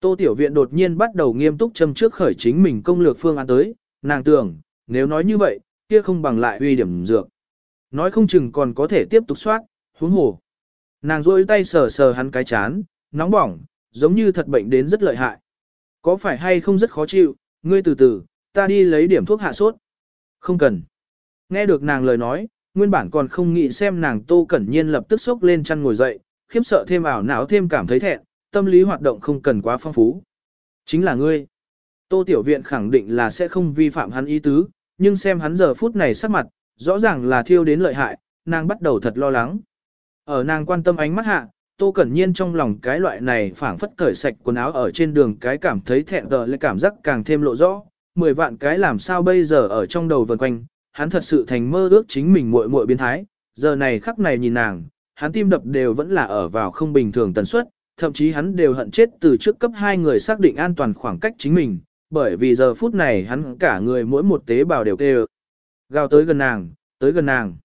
Speaker 1: Tô Tiểu Viện đột nhiên bắt đầu nghiêm túc châm trước khởi chính mình công lược phương án tới, nàng tưởng, nếu nói như vậy, kia không bằng lại uy điểm dược. Nói không chừng còn có thể tiếp tục soát, huống hồ. Nàng rôi tay sờ sờ hắn cái chán, nóng bỏng, giống như thật bệnh đến rất lợi hại. Có phải hay không rất khó chịu, ngươi từ từ, ta đi lấy điểm thuốc hạ sốt. Không cần. Nghe được nàng lời nói, nguyên bản còn không nghĩ xem nàng tô cẩn nhiên lập tức sốc lên chăn ngồi dậy, khiếp sợ thêm ảo não thêm cảm thấy thẹn, tâm lý hoạt động không cần quá phong phú. Chính là ngươi. Tô Tiểu Viện khẳng định là sẽ không vi phạm hắn ý tứ, nhưng xem hắn giờ phút này sắc mặt, rõ ràng là thiêu đến lợi hại, nàng bắt đầu thật lo lắng. Ở nàng quan tâm ánh mắt hạ, Tô Cẩn Nhiên trong lòng cái loại này phảng phất cởi sạch quần áo ở trên đường cái cảm thấy thẹn tờ lại cảm giác càng thêm lộ rõ, mười vạn cái làm sao bây giờ ở trong đầu vần quanh, hắn thật sự thành mơ ước chính mình muội muội biến thái, giờ này khắc này nhìn nàng, hắn tim đập đều vẫn là ở vào không bình thường tần suất, thậm chí hắn đều hận chết từ trước cấp hai người xác định an toàn khoảng cách chính mình, bởi vì giờ phút này hắn cả người mỗi một tế bào đều kêu. Gào tới gần nàng, tới gần nàng.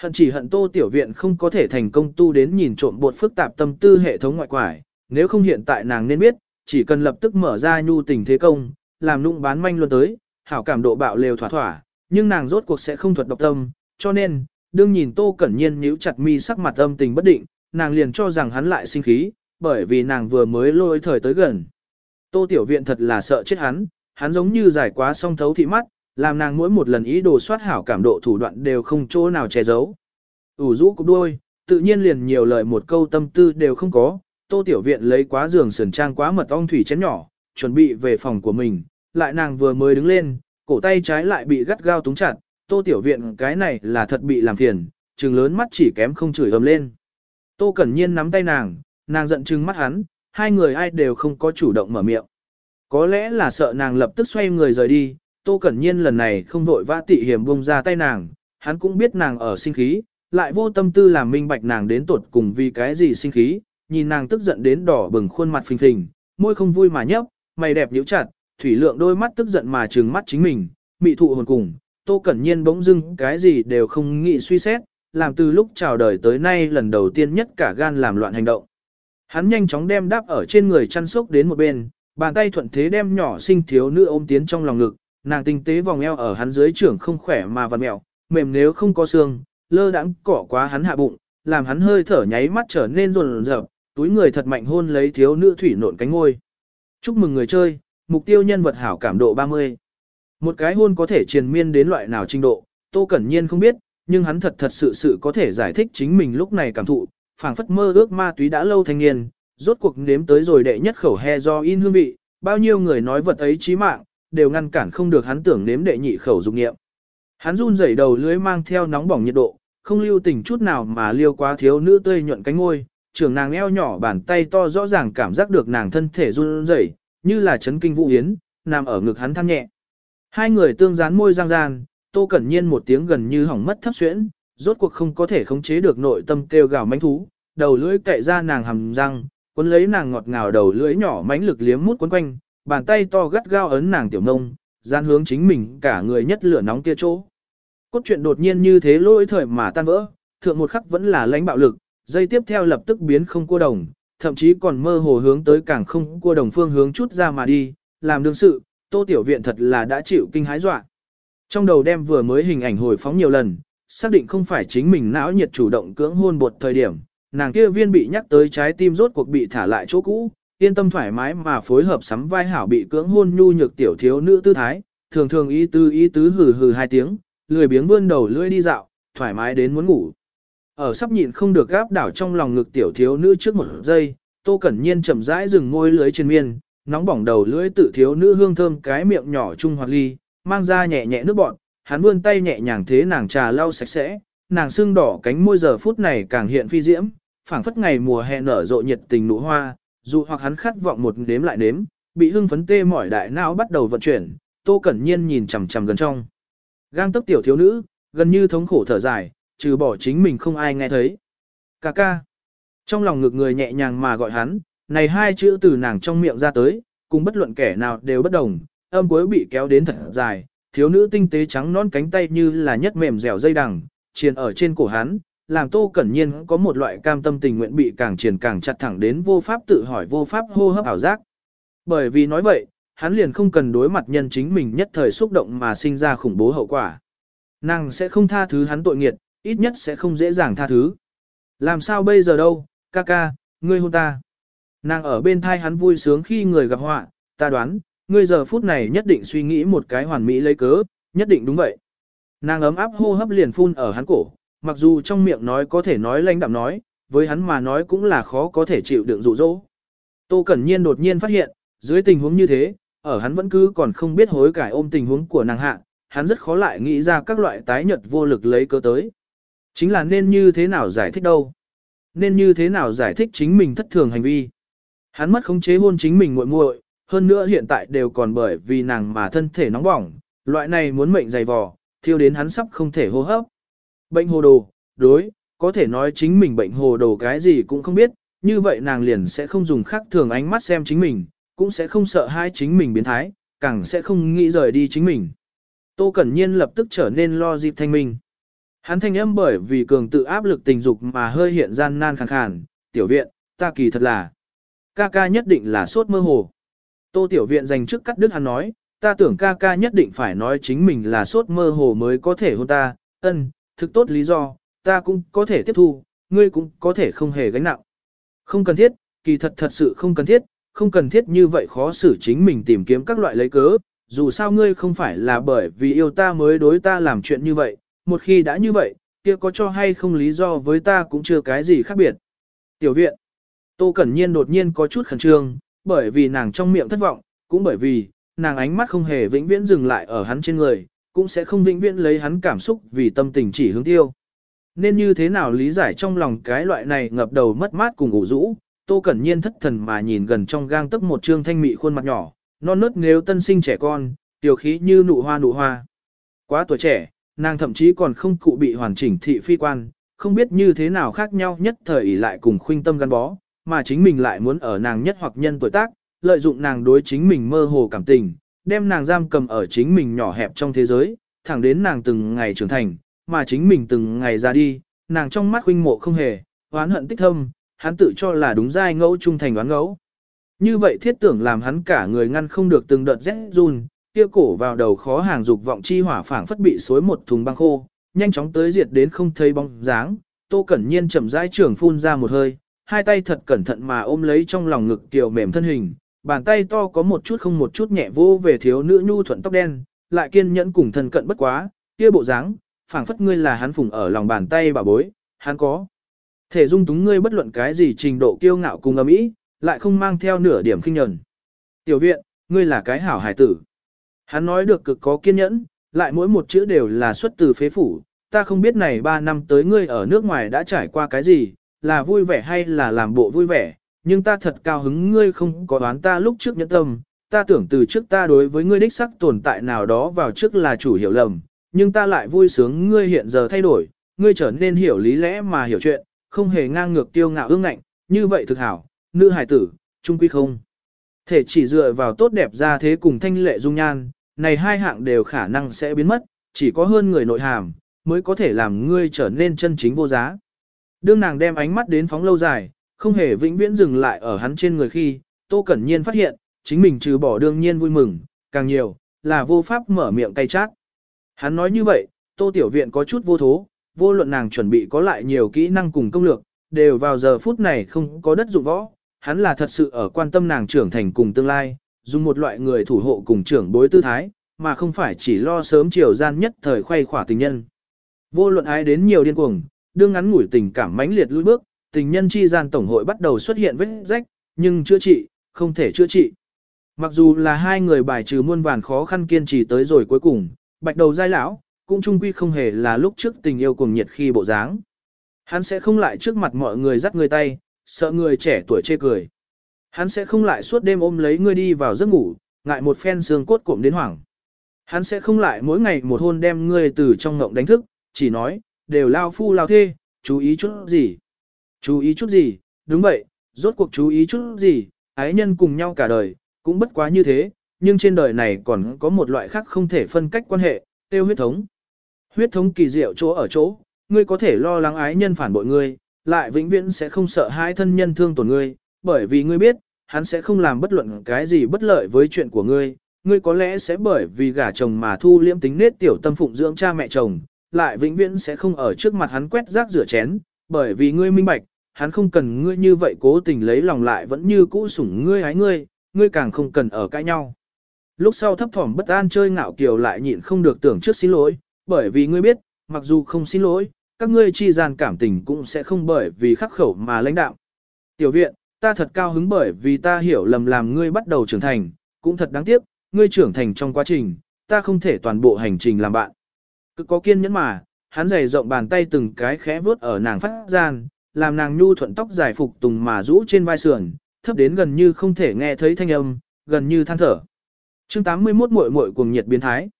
Speaker 1: Hận chỉ hận tô tiểu viện không có thể thành công tu đến nhìn trộm bột phức tạp tâm tư hệ thống ngoại quải, nếu không hiện tại nàng nên biết, chỉ cần lập tức mở ra nhu tình thế công, làm nụng bán manh luôn tới, hảo cảm độ bạo lều thỏa thỏa, nhưng nàng rốt cuộc sẽ không thuật độc tâm, cho nên, đương nhìn tô cẩn nhiên nhíu chặt mi sắc mặt âm tình bất định, nàng liền cho rằng hắn lại sinh khí, bởi vì nàng vừa mới lôi thời tới gần. Tô tiểu viện thật là sợ chết hắn, hắn giống như giải quá song thấu thị mắt, làm nàng mỗi một lần ý đồ soát hảo cảm độ thủ đoạn đều không chỗ nào che giấu. ủ rũ cục đuôi, tự nhiên liền nhiều lời một câu tâm tư đều không có, tô tiểu viện lấy quá giường sườn trang quá mật ong thủy chén nhỏ, chuẩn bị về phòng của mình, lại nàng vừa mới đứng lên, cổ tay trái lại bị gắt gao túng chặt, tô tiểu viện cái này là thật bị làm phiền, trừng lớn mắt chỉ kém không chửi ầm lên. Tô cẩn nhiên nắm tay nàng, nàng giận trừng mắt hắn, hai người ai đều không có chủ động mở miệng. Có lẽ là sợ nàng lập tức xoay người rời đi, Tô Cẩn Nhiên lần này không vội vã tị hiểm bông ra tay nàng, hắn cũng biết nàng ở sinh khí, lại vô tâm tư làm minh bạch nàng đến tuột cùng vì cái gì sinh khí, nhìn nàng tức giận đến đỏ bừng khuôn mặt phình phình, môi không vui mà nhấp, mày đẹp nhíu chặt, thủy lượng đôi mắt tức giận mà trừng mắt chính mình, mị thụ hồn cùng, Tô Cẩn Nhiên bỗng dưng cái gì đều không nghĩ suy xét, làm từ lúc chào đời tới nay lần đầu tiên nhất cả gan làm loạn hành động. Hắn nhanh chóng đem đáp ở trên người chăn sốc đến một bên, bàn tay thuận thế đem nhỏ sinh thiếu nữ ôm tiến trong lòng ngực, nàng tinh tế vòng eo ở hắn dưới trưởng không khỏe mà vặn mẹo, mềm nếu không có xương, lơ đãng cỏ quá hắn hạ bụng, làm hắn hơi thở nháy mắt trở nên rồn rợp, túi người thật mạnh hôn lấy thiếu nữ thủy nộn cánh ngôi. Chúc mừng người chơi, mục tiêu nhân vật hảo cảm độ 30. Một cái hôn có thể triền miên đến loại nào trình độ, Tô Cẩn Nhiên không biết, nhưng hắn thật thật sự sự có thể giải thích chính mình lúc này cảm thụ, phảng phất mơ ước ma túy đã lâu thanh niên, rốt cuộc nếm tới rồi đệ nhất khẩu he do in hương vị, bao nhiêu người nói vật ấy chí mạng, đều ngăn cản không được hắn tưởng nếm đệ nhị khẩu dục nghiệm. Hắn run rẩy đầu lưới mang theo nóng bỏng nhiệt độ, không lưu tình chút nào mà liêu quá thiếu nữ tươi nhuận cánh ngôi, trưởng nàng eo nhỏ bàn tay to rõ ràng cảm giác được nàng thân thể run rẩy, như là chấn kinh vũ yến, nằm ở ngực hắn than nhẹ. Hai người tương dán môi giang gian, Tô Cẩn Nhiên một tiếng gần như hỏng mất thấp xuyễn, rốt cuộc không có thể khống chế được nội tâm kêu gào manh thú, đầu lưỡi cậy ra nàng hầm răng, cuốn lấy nàng ngọt ngào đầu lưỡi nhỏ mánh lực liếm mút quấn quanh, bàn tay to gắt gao ấn nàng tiểu nông, gian hướng chính mình cả người nhất lửa nóng kia chỗ. Cốt truyện đột nhiên như thế lỗi thời mà tan vỡ, thượng một khắc vẫn là lãnh bạo lực, dây tiếp theo lập tức biến không cua đồng, thậm chí còn mơ hồ hướng tới càng không cua đồng phương hướng chút ra mà đi, làm đương sự, tô tiểu viện thật là đã chịu kinh hái dọa. Trong đầu đem vừa mới hình ảnh hồi phóng nhiều lần, xác định không phải chính mình não nhiệt chủ động cưỡng hôn bột thời điểm, nàng kia viên bị nhắc tới trái tim rốt cuộc bị thả lại chỗ cũ, yên tâm thoải mái mà phối hợp sắm vai hảo bị cưỡng hôn nhu nhược tiểu thiếu nữ tư thái, thường thường ý tứ ý tứ hừ hừ hai tiếng, lười biếng vươn đầu lưỡi đi dạo, thoải mái đến muốn ngủ. Ở sắp nhịn không được gáp đảo trong lòng ngực tiểu thiếu nữ trước một giây, Tô Cẩn Nhiên chậm rãi dừng môi lưới trên miên, nóng bỏng đầu lưỡi tự thiếu nữ hương thơm cái miệng nhỏ trung hoạt ly, mang ra nhẹ nhẹ nước bọn, hắn vươn tay nhẹ nhàng thế nàng trà lau sạch sẽ, nàng xương đỏ cánh môi giờ phút này càng hiện phi diễm, phảng phất ngày mùa hè nở rộ nhiệt tình nụ hoa, dù hoặc hắn khát vọng một nếm lại nếm, bị hưng phấn tê mỏi đại não bắt đầu vận chuyển, Tô Cẩn Nhiên nhìn chằm chằm gần trong. Gang tấc tiểu thiếu nữ, gần như thống khổ thở dài, trừ bỏ chính mình không ai nghe thấy. Cà ca. Trong lòng ngực người nhẹ nhàng mà gọi hắn, này hai chữ từ nàng trong miệng ra tới, cùng bất luận kẻ nào đều bất đồng, âm cuối bị kéo đến thật dài, thiếu nữ tinh tế trắng non cánh tay như là nhất mềm dẻo dây đằng, triền ở trên cổ hắn, làm Tô Cẩn Nhiên có một loại cam tâm tình nguyện bị càng triển càng chặt thẳng đến vô pháp tự hỏi vô pháp hô hấp ảo giác. Bởi vì nói vậy, hắn liền không cần đối mặt nhân chính mình nhất thời xúc động mà sinh ra khủng bố hậu quả. Nàng sẽ không tha thứ hắn tội nghiệt, ít nhất sẽ không dễ dàng tha thứ. Làm sao bây giờ đâu, ca ca, ngươi hôn ta. Nàng ở bên thai hắn vui sướng khi người gặp họa, ta đoán, ngươi giờ phút này nhất định suy nghĩ một cái hoàn mỹ lấy cớ, nhất định đúng vậy. Nàng ấm áp hô hấp liền phun ở hắn cổ, mặc dù trong miệng nói có thể nói lãnh đạm nói, với hắn mà nói cũng là khó có thể chịu đựng dụ dỗ. Tô Cẩn Nhiên đột nhiên phát hiện, dưới tình huống như thế, ở hắn vẫn cứ còn không biết hối cải ôm tình huống của nàng hạ, hắn rất khó lại nghĩ ra các loại tái nhật vô lực lấy cớ tới. Chính là nên như thế nào giải thích đâu? Nên như thế nào giải thích chính mình thất thường hành vi? Hắn mất khống chế hôn chính mình muội muội, hơn nữa hiện tại đều còn bởi vì nàng mà thân thể nóng bỏng, loại này muốn mệnh dày vò, thiêu đến hắn sắp không thể hô hấp. Bệnh hồ đồ, đối, có thể nói chính mình bệnh hồ đồ cái gì cũng không biết, như vậy nàng liền sẽ không dùng khác thường ánh mắt xem chính mình, cũng sẽ không sợ hai chính mình biến thái, càng sẽ không nghĩ rời đi chính mình. Tô Cẩn Nhiên lập tức trở nên lo dịp thanh minh. Hắn thanh âm bởi vì cường tự áp lực tình dục mà hơi hiện gian nan khàn khàn, tiểu viện, ta kỳ thật là, ca ca nhất định là sốt mơ hồ. Tô tiểu viện dành trước cắt đứt hắn nói, ta tưởng ca ca nhất định phải nói chính mình là sốt mơ hồ mới có thể hôn ta, ân, thực tốt lý do, ta cũng có thể tiếp thu, ngươi cũng có thể không hề gánh nặng. Không cần thiết, kỳ thật thật sự không cần thiết, không cần thiết như vậy khó xử chính mình tìm kiếm các loại lấy cớ, dù sao ngươi không phải là bởi vì yêu ta mới đối ta làm chuyện như vậy, một khi đã như vậy, kia có cho hay không lý do với ta cũng chưa cái gì khác biệt. Tiểu viện, Tô Cẩn Nhiên đột nhiên có chút khẩn trương, bởi vì nàng trong miệng thất vọng, cũng bởi vì, nàng ánh mắt không hề vĩnh viễn dừng lại ở hắn trên người, cũng sẽ không vĩnh viễn lấy hắn cảm xúc vì tâm tình chỉ hướng tiêu. Nên như thế nào lý giải trong lòng cái loại này ngập đầu mất mát cùng ủ rũ, Tô Cẩn Nhiên thất thần mà nhìn gần trong gang tức một trương thanh mị khuôn mặt nhỏ, non nớt nếu tân sinh trẻ con, tiểu khí như nụ hoa nụ hoa. Quá tuổi trẻ, nàng thậm chí còn không cụ bị hoàn chỉnh thị phi quan, không biết như thế nào khác nhau nhất thời ỷ lại cùng khuynh tâm gắn bó, mà chính mình lại muốn ở nàng nhất hoặc nhân tuổi tác, lợi dụng nàng đối chính mình mơ hồ cảm tình, đem nàng giam cầm ở chính mình nhỏ hẹp trong thế giới, thẳng đến nàng từng ngày trưởng thành, mà chính mình từng ngày ra đi, nàng trong mắt huynh mộ không hề, oán hận tích thâm, hắn tự cho là đúng giai ngẫu trung thành oán ngẫu. Như vậy thiết tưởng làm hắn cả người ngăn không được từng đợt rét run, kia cổ vào đầu khó hàng dục vọng chi hỏa phảng phất bị xối một thùng băng khô, nhanh chóng tới diệt đến không thấy bóng dáng. Tô Cẩn Nhiên chậm rãi trưởng phun ra một hơi, hai tay thật cẩn thận mà ôm lấy trong lòng ngực kiều mềm thân hình, bàn tay to có một chút không một chút nhẹ vô về thiếu nữ nhu thuận tóc đen, lại kiên nhẫn cùng thân cận bất quá, kia bộ dáng, phảng phất ngươi là hắn phùng ở lòng bàn tay bà bối, hắn có. Thể dung túng ngươi bất luận cái gì trình độ kiêu ngạo cùng ấm ý, lại không mang theo nửa điểm kinh nhẫn. Tiểu viện, ngươi là cái hảo hải tử. Hắn nói được cực có kiên nhẫn, lại mỗi một chữ đều là xuất từ phế phủ. Ta không biết này ba năm tới ngươi ở nước ngoài đã trải qua cái gì, là vui vẻ hay là làm bộ vui vẻ, nhưng ta thật cao hứng ngươi không có đoán ta lúc trước nhẫn tâm. Ta tưởng từ trước ta đối với ngươi đích sắc tồn tại nào đó vào trước là chủ hiểu lầm, nhưng ta lại vui sướng ngươi hiện giờ thay đổi, ngươi trở nên hiểu lý lẽ mà hiểu chuyện, không hề ngang ngược tiêu ngạo ương ngạnh, như vậy thực hảo, nữ hải tử, trung quy không. Thể chỉ dựa vào tốt đẹp ra thế cùng thanh lệ dung nhan, này hai hạng đều khả năng sẽ biến mất, chỉ có hơn người nội hàm, mới có thể làm ngươi trở nên chân chính vô giá. Đương nàng đem ánh mắt đến phóng lâu dài, không hề vĩnh viễn dừng lại ở hắn trên người khi, Tô Cẩn Nhiên phát hiện, chính mình trừ bỏ đương nhiên vui mừng, càng nhiều, là vô pháp mở miệng cay chát. Hắn nói như vậy, Tô Tiểu Viện có chút vô thố, vô luận nàng chuẩn bị có lại nhiều kỹ năng cùng công lược, đều vào giờ phút này không có đất dụng võ, hắn là thật sự ở quan tâm nàng trưởng thành cùng tương lai, dùng một loại người thủ hộ cùng trưởng bối tư thái, mà không phải chỉ lo sớm chiều gian nhất thời khoay khỏa tình nhân. Vô luận ai đến nhiều điên cuồng, đương ngắn ngủi tình cảm mãnh liệt lùi bước, tình nhân chi gian tổng hội bắt đầu xuất hiện vết rách, nhưng chữa trị, không thể chữa trị. Mặc dù là hai người bài trừ muôn vàn khó khăn kiên trì tới rồi cuối cùng, bạch đầu giai lão, cũng trung quy không hề là lúc trước tình yêu cuồng nhiệt khi bộ dáng. Hắn sẽ không lại trước mặt mọi người dắt người tay, sợ người trẻ tuổi chê cười. Hắn sẽ không lại suốt đêm ôm lấy ngươi đi vào giấc ngủ, ngại một phen xương cốt cụm đến hoảng. Hắn sẽ không lại mỗi ngày một hôn đem ngươi từ trong ngộng đánh thức, chỉ nói, đều lao phu lao thê, chú ý chút gì. Chú ý chút gì, đúng vậy, rốt cuộc chú ý chút gì, ái nhân cùng nhau cả đời, cũng bất quá như thế, nhưng trên đời này còn có một loại khác không thể phân cách quan hệ, tiêu huyết thống. Huyết thống kỳ diệu chỗ ở chỗ, ngươi có thể lo lắng ái nhân phản bội ngươi, lại vĩnh viễn sẽ không sợ hai thân nhân thương tổn ngươi, bởi vì ngươi biết, hắn sẽ không làm bất luận cái gì bất lợi với chuyện của ngươi, ngươi có lẽ sẽ bởi vì gả chồng mà thu liễm tính nết tiểu tâm phụng dưỡng cha mẹ chồng, lại vĩnh viễn sẽ không ở trước mặt hắn quét rác rửa chén, bởi vì ngươi minh bạch, hắn không cần ngươi như vậy cố tình lấy lòng lại vẫn như cũ sủng ngươi hái ngươi, ngươi càng không cần ở cãi nhau. Lúc sau thấp thỏm bất an chơi ngạo kiều lại nhịn không được tưởng trước xin lỗi, bởi vì ngươi biết, mặc dù không xin lỗi, các ngươi chi gian cảm tình cũng sẽ không bởi vì khắc khẩu mà lãnh đạo. Tiểu viện, ta thật cao hứng bởi vì ta hiểu lầm làm ngươi bắt đầu trưởng thành, cũng thật đáng tiếc, ngươi trưởng thành trong quá trình, ta không thể toàn bộ hành trình làm bạn. Cứ có kiên nhẫn mà, hắn dày rộng bàn tay từng cái khẽ vuốt ở nàng phát gian, làm nàng nhu thuận tóc dài phục tùng mà rũ trên vai sườn, thấp đến gần như không thể nghe thấy thanh âm, gần như than thở. Chương 81 muội muội cuồng nhiệt biến thái.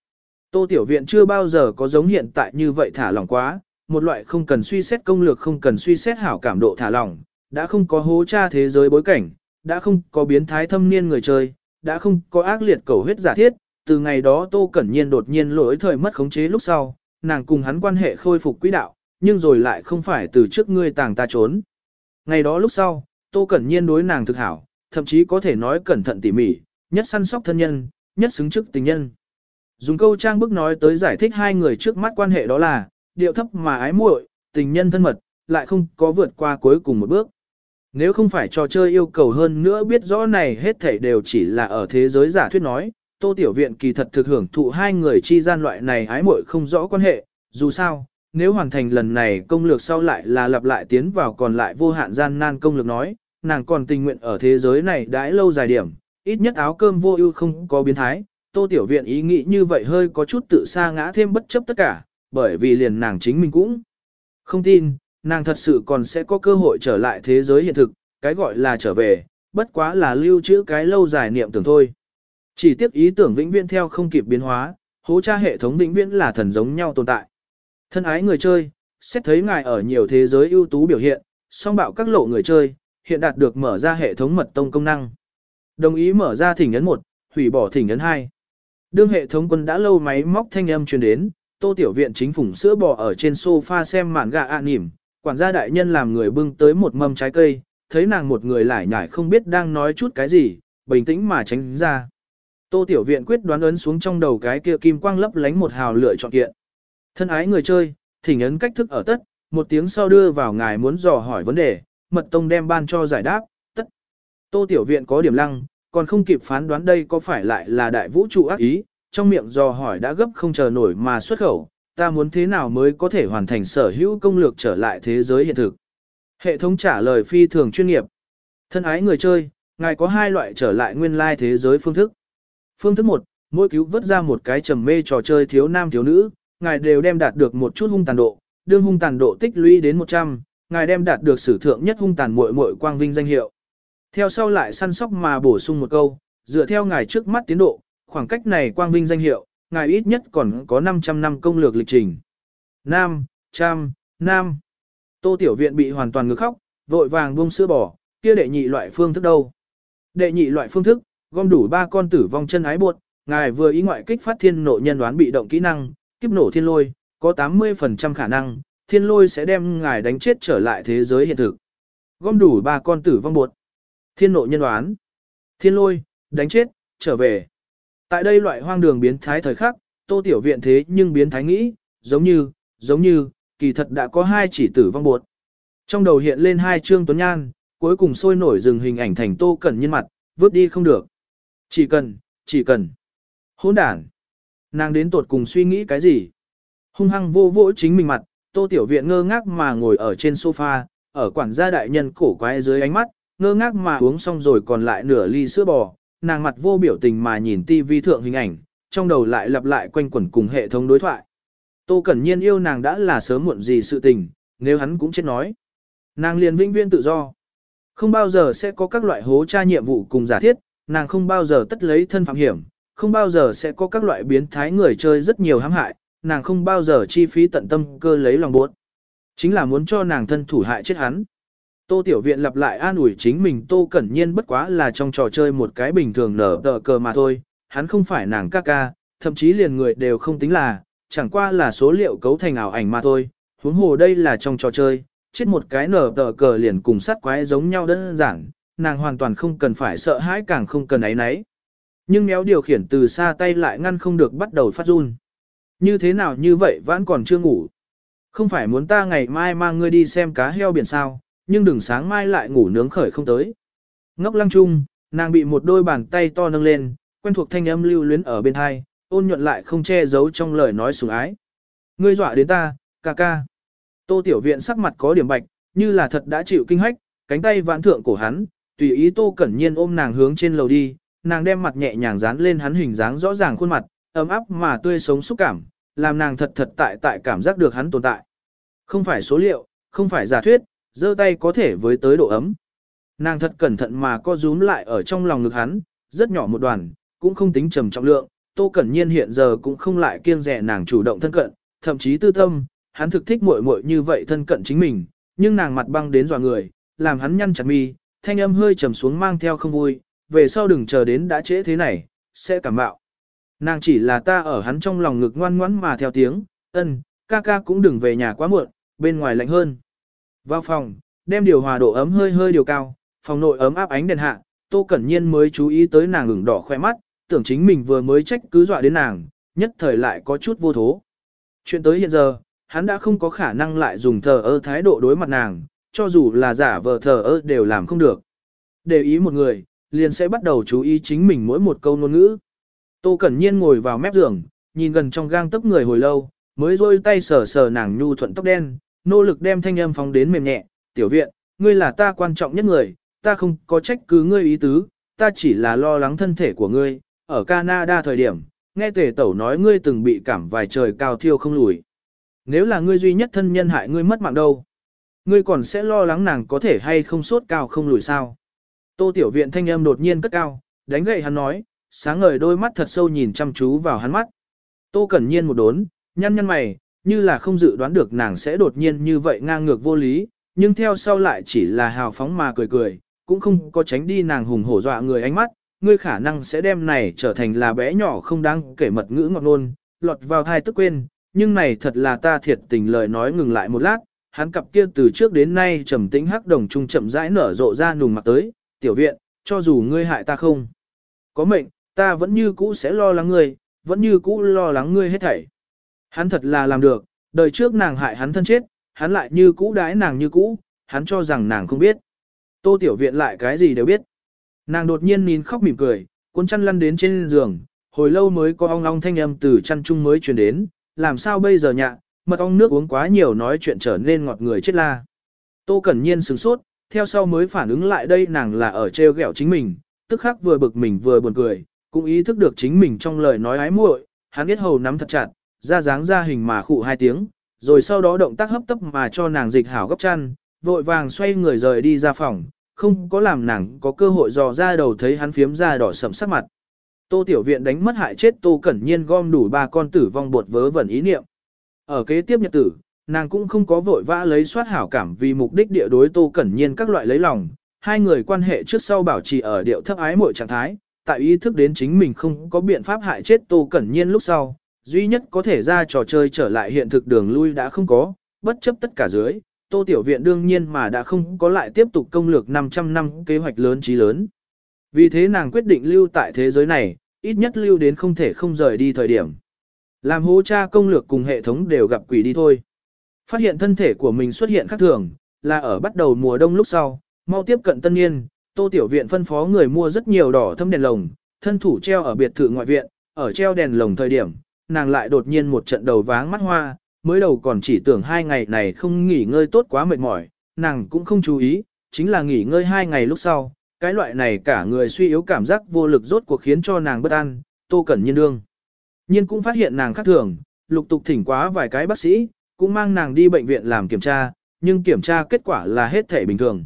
Speaker 1: Tô Tiểu Viện chưa bao giờ có giống hiện tại như vậy thả lỏng quá, một loại không cần suy xét công lược không cần suy xét hảo cảm độ thả lỏng, đã không có hố tra thế giới bối cảnh, đã không có biến thái thâm niên người chơi, đã không có ác liệt cầu huyết giả thiết, từ ngày đó Tô Cẩn Nhiên đột nhiên lỗi thời mất khống chế lúc sau, nàng cùng hắn quan hệ khôi phục quỹ đạo, nhưng rồi lại không phải từ trước ngươi tàng ta trốn. Ngày đó lúc sau, Tô Cẩn Nhiên đối nàng thực hảo, thậm chí có thể nói cẩn thận tỉ mỉ, nhất săn sóc thân nhân, nhất xứng chức tình nhân. Dùng câu trang bức nói tới giải thích hai người trước mắt quan hệ đó là, điệu thấp mà ái muội, tình nhân thân mật, lại không có vượt qua cuối cùng một bước. Nếu không phải trò chơi yêu cầu hơn nữa biết rõ này hết thảy đều chỉ là ở thế giới giả thuyết nói, Tô Tiểu Viện kỳ thật thực hưởng thụ hai người chi gian loại này ái muội không rõ quan hệ, dù sao, nếu hoàn thành lần này công lược sau lại là lặp lại tiến vào còn lại vô hạn gian nan công lược nói, nàng còn tình nguyện ở thế giới này đãi lâu dài điểm, ít nhất áo cơm vô ưu không có biến thái. Tô Tiểu Viện ý nghĩ như vậy hơi có chút tự sa ngã thêm bất chấp tất cả, bởi vì liền nàng chính mình cũng không tin, nàng thật sự còn sẽ có cơ hội trở lại thế giới hiện thực, cái gọi là trở về, bất quá là lưu trữ cái lâu dài niệm tưởng thôi. Chỉ tiếc ý tưởng vĩnh viễn theo không kịp biến hóa, hố tra hệ thống vĩnh viễn là thần giống nhau tồn tại. Thân ái người chơi, xét thấy ngài ở nhiều thế giới ưu tú biểu hiện, song bạo các lộ người chơi, hiện đạt được mở ra hệ thống mật tông công năng. Đồng ý mở ra thỉnh ấn 1, hủy bỏ thỉnh ấn 2. Đương hệ thống quân đã lâu máy móc thanh âm truyền đến, Tô Tiểu Viện chính phủng sữa bò ở trên sofa xem mạn gà ạ nỉm, quản gia đại nhân làm người bưng tới một mâm trái cây, thấy nàng một người lải nhải không biết đang nói chút cái gì, bình tĩnh mà tránh ra. Tô Tiểu Viện quyết đoán ấn xuống trong đầu cái kia kim quang lấp lánh một hào lựa chọn kiện. Thân ái người chơi, thỉnh ấn cách thức ở tất, một tiếng sau đưa vào ngài muốn dò hỏi vấn đề, mật tông đem ban cho giải đáp, tất. Tô Tiểu Viện có điểm lăng, còn không kịp phán đoán đây có phải lại là đại vũ trụ ác ý, trong miệng dò hỏi đã gấp không chờ nổi mà xuất khẩu, ta muốn thế nào mới có thể hoàn thành sở hữu công lược trở lại thế giới hiện thực. Hệ thống trả lời phi thường chuyên nghiệp. Thân ái người chơi, ngài có hai loại trở lại nguyên lai thế giới phương thức. Phương thức một, mỗi cứu vớt ra một cái trầm mê trò chơi thiếu nam thiếu nữ, ngài đều đem đạt được một chút hung tàn độ, đương hung tàn độ tích lũy đến 100, ngài đem đạt được sử thượng nhất hung tàn muội muội quang vinh danh hiệu. Theo sau lại săn sóc mà bổ sung một câu, dựa theo ngài trước mắt tiến độ, khoảng cách này quang vinh danh hiệu, ngài ít nhất còn có 500 năm công lược lịch trình. Nam, trăm, nam. Tô Tiểu Viện bị hoàn toàn ngược khóc, vội vàng buông sữa bỏ, kia đệ nhị loại phương thức đâu. Đệ nhị loại phương thức, gom đủ ba con tử vong chân ái buộc, ngài vừa ý ngoại kích phát thiên nộ nhân đoán bị động kỹ năng, kiếp nổ thiên lôi, có 80% khả năng, thiên lôi sẽ đem ngài đánh chết trở lại thế giới hiện thực. Gom đủ ba con tử vong buộc. Thiên nộ nhân đoán. Thiên lôi, đánh chết, trở về. Tại đây loại hoang đường biến thái thời khắc, tô tiểu viện thế nhưng biến thái nghĩ, giống như, giống như, kỳ thật đã có hai chỉ tử vong buộc. Trong đầu hiện lên hai chương tuấn nhan, cuối cùng sôi nổi dừng hình ảnh thành tô cẩn nhân mặt, vứt đi không được. Chỉ cần, chỉ cần. Hỗn đản. Nàng đến tột cùng suy nghĩ cái gì? Hung hăng vô vỗ chính mình mặt, tô tiểu viện ngơ ngác mà ngồi ở trên sofa, ở quản gia đại nhân cổ quái dưới ánh mắt, ngơ ngác mà uống xong rồi còn lại nửa ly sữa bò, nàng mặt vô biểu tình mà nhìn tivi thượng hình ảnh, trong đầu lại lặp lại quanh quẩn cùng hệ thống đối thoại. Tô Cẩn Nhiên yêu nàng đã là sớm muộn gì sự tình, nếu hắn cũng chết nói. Nàng liền vinh viên tự do. Không bao giờ sẽ có các loại hố tra nhiệm vụ cùng giả thiết, nàng không bao giờ tất lấy thân phạm hiểm, không bao giờ sẽ có các loại biến thái người chơi rất nhiều hãm hại, nàng không bao giờ chi phí tận tâm cơ lấy lòng buốt. Chính là muốn cho nàng thân thủ hại chết hắn. Tô Tiểu Viện lặp lại an ủi chính mình Tô Cẩn Nhiên bất quá là trong trò chơi một cái bình thường nở tờ cờ mà thôi, hắn không phải nàng ca ca, thậm chí liền người đều không tính là, chẳng qua là số liệu cấu thành ảo ảnh mà thôi, huống hồ đây là trong trò chơi, chết một cái nở tờ cờ liền cùng sát quái giống nhau đơn giản, nàng hoàn toàn không cần phải sợ hãi càng không cần ấy nấy. Nhưng méo điều khiển từ xa tay lại ngăn không được bắt đầu phát run. Như thế nào như vậy vẫn còn chưa ngủ. Không phải muốn ta ngày mai mang ngươi đi xem cá heo biển sao, nhưng đừng sáng mai lại ngủ nướng khởi không tới. Ngốc lăng chung, nàng bị một đôi bàn tay to nâng lên, quen thuộc thanh âm lưu luyến ở bên hai, ôn nhuận lại không che giấu trong lời nói sủng ái. Ngươi dọa đến ta, ca ca. Tô tiểu viện sắc mặt có điểm bạch, như là thật đã chịu kinh hách, cánh tay vãn thượng cổ hắn, tùy ý tô cẩn nhiên ôm nàng hướng trên lầu đi, nàng đem mặt nhẹ nhàng dán lên hắn hình dáng rõ ràng khuôn mặt, ấm áp mà tươi sống xúc cảm, làm nàng thật thật tại tại cảm giác được hắn tồn tại. Không phải số liệu, không phải giả thuyết, giơ tay có thể với tới độ ấm. Nàng thật cẩn thận mà co rúm lại ở trong lòng ngực hắn, rất nhỏ một đoàn, cũng không tính trầm trọng lượng, Tô Cẩn Nhiên hiện giờ cũng không lại kiêng rẻ nàng chủ động thân cận, thậm chí tư tâm, hắn thực thích muội muội như vậy thân cận chính mình, nhưng nàng mặt băng đến dọa người, làm hắn nhăn chặt mi, thanh âm hơi trầm xuống mang theo không vui, về sau đừng chờ đến đã trễ thế này, sẽ cảm bạo. Nàng chỉ là ta ở hắn trong lòng ngực ngoan ngoãn mà theo tiếng, ân, ca ca cũng đừng về nhà quá muộn, bên ngoài lạnh hơn. Vào phòng, đem điều hòa độ ấm hơi hơi điều cao, phòng nội ấm áp ánh đèn hạ, Tô Cẩn Nhiên mới chú ý tới nàng ửng đỏ khoe mắt, tưởng chính mình vừa mới trách cứ dọa đến nàng, nhất thời lại có chút vô thố. Chuyện tới hiện giờ, hắn đã không có khả năng lại dùng thờ ơ thái độ đối mặt nàng, cho dù là giả vờ thờ ơ đều làm không được. Để ý một người, liền sẽ bắt đầu chú ý chính mình mỗi một câu ngôn ngữ. Tô Cẩn Nhiên ngồi vào mép giường, nhìn gần trong gang tấc người hồi lâu, mới rôi tay sờ sờ nàng nhu thuận tóc đen, nỗ lực đem thanh âm phóng đến mềm nhẹ, tiểu viện, ngươi là ta quan trọng nhất người, ta không có trách cứ ngươi ý tứ, ta chỉ là lo lắng thân thể của ngươi, ở Canada thời điểm, nghe tể tẩu nói ngươi từng bị cảm vài trời cao thiêu không lùi. Nếu là ngươi duy nhất thân nhân hại ngươi mất mạng đâu, ngươi còn sẽ lo lắng nàng có thể hay không sốt cao không lùi sao. Tô tiểu viện thanh âm đột nhiên cất cao, đánh gậy hắn nói, sáng ngời đôi mắt thật sâu nhìn chăm chú vào hắn mắt. Tô cẩn nhiên một đốn, nhăn nhăn mày, như là không dự đoán được nàng sẽ đột nhiên như vậy ngang ngược vô lý, nhưng theo sau lại chỉ là hào phóng mà cười cười, cũng không có tránh đi nàng hùng hổ dọa người ánh mắt, ngươi khả năng sẽ đem này trở thành là bé nhỏ không đáng kể mật ngữ ngọt ngôn, lọt vào thai tức quên, nhưng này thật là ta thiệt tình lời nói ngừng lại một lát, hắn cặp kia từ trước đến nay trầm tĩnh hắc đồng trung chậm rãi nở rộ ra nùng mặt tới, tiểu viện, cho dù ngươi hại ta không có mệnh, ta vẫn như cũ sẽ lo lắng ngươi, vẫn như cũ lo lắng ngươi hết thảy. Hắn thật là làm được, đời trước nàng hại hắn thân chết, hắn lại như cũ đái nàng như cũ, hắn cho rằng nàng không biết. Tô tiểu viện lại cái gì đều biết. Nàng đột nhiên nín khóc mỉm cười, cuốn chăn lăn đến trên giường, hồi lâu mới có ong ong thanh âm từ chăn chung mới truyền đến, làm sao bây giờ nhạ, mật ong nước uống quá nhiều nói chuyện trở nên ngọt người chết la. Tô Cẩn Nhiên sửng sốt, theo sau mới phản ứng lại đây nàng là ở treo gẹo chính mình, tức khắc vừa bực mình vừa buồn cười, cũng ý thức được chính mình trong lời nói ái muội, hắn biết hầu nắm thật chặt, ra dáng ra hình mà khụ hai tiếng, rồi sau đó động tác hấp tấp mà cho nàng dịch hảo gấp chăn, vội vàng xoay người rời đi ra phòng, không có làm nàng có cơ hội dò ra đầu thấy hắn phiếm ra đỏ sậm sắc mặt. Tô Tiểu Viện đánh mất hại chết Tô Cẩn Nhiên gom đủ ba con tử vong bột vớ vẩn ý niệm. Ở kế tiếp nhật tử, nàng cũng không có vội vã lấy soát hảo cảm vì mục đích địa đối Tô Cẩn Nhiên các loại lấy lòng. Hai người quan hệ trước sau bảo trì ở điệu thấp ái mọi trạng thái, tại ý thức đến chính mình không có biện pháp hại chết Tô Cẩn Nhiên lúc sau, duy nhất có thể ra trò chơi trở lại hiện thực đường lui đã không có, bất chấp tất cả dưới, Tô Tiểu Viện đương nhiên mà đã không có lại tiếp tục công lược 500 năm kế hoạch lớn trí lớn. Vì thế nàng quyết định lưu tại thế giới này, ít nhất lưu đến không thể không rời đi thời điểm. Làm hố cha công lược cùng hệ thống đều gặp quỷ đi thôi. Phát hiện thân thể của mình xuất hiện khác thường, là ở bắt đầu mùa đông lúc sau, mau tiếp cận tân niên, Tô Tiểu Viện phân phó người mua rất nhiều đỏ thâm đèn lồng, thân thủ treo ở biệt thự ngoại viện, ở treo đèn lồng thời điểm, nàng lại đột nhiên một trận đầu váng mắt hoa, mới đầu còn chỉ tưởng hai ngày này không nghỉ ngơi tốt quá mệt mỏi, nàng cũng không chú ý, chính là nghỉ ngơi hai ngày lúc sau, cái loại này cả người suy yếu cảm giác vô lực rốt cuộc khiến cho nàng bất an, tô cẩn nhiên đương. Nhiên cũng phát hiện nàng khác thường, lục tục thỉnh quá vài cái bác sĩ, cũng mang nàng đi bệnh viện làm kiểm tra, nhưng kiểm tra kết quả là hết thể bình thường.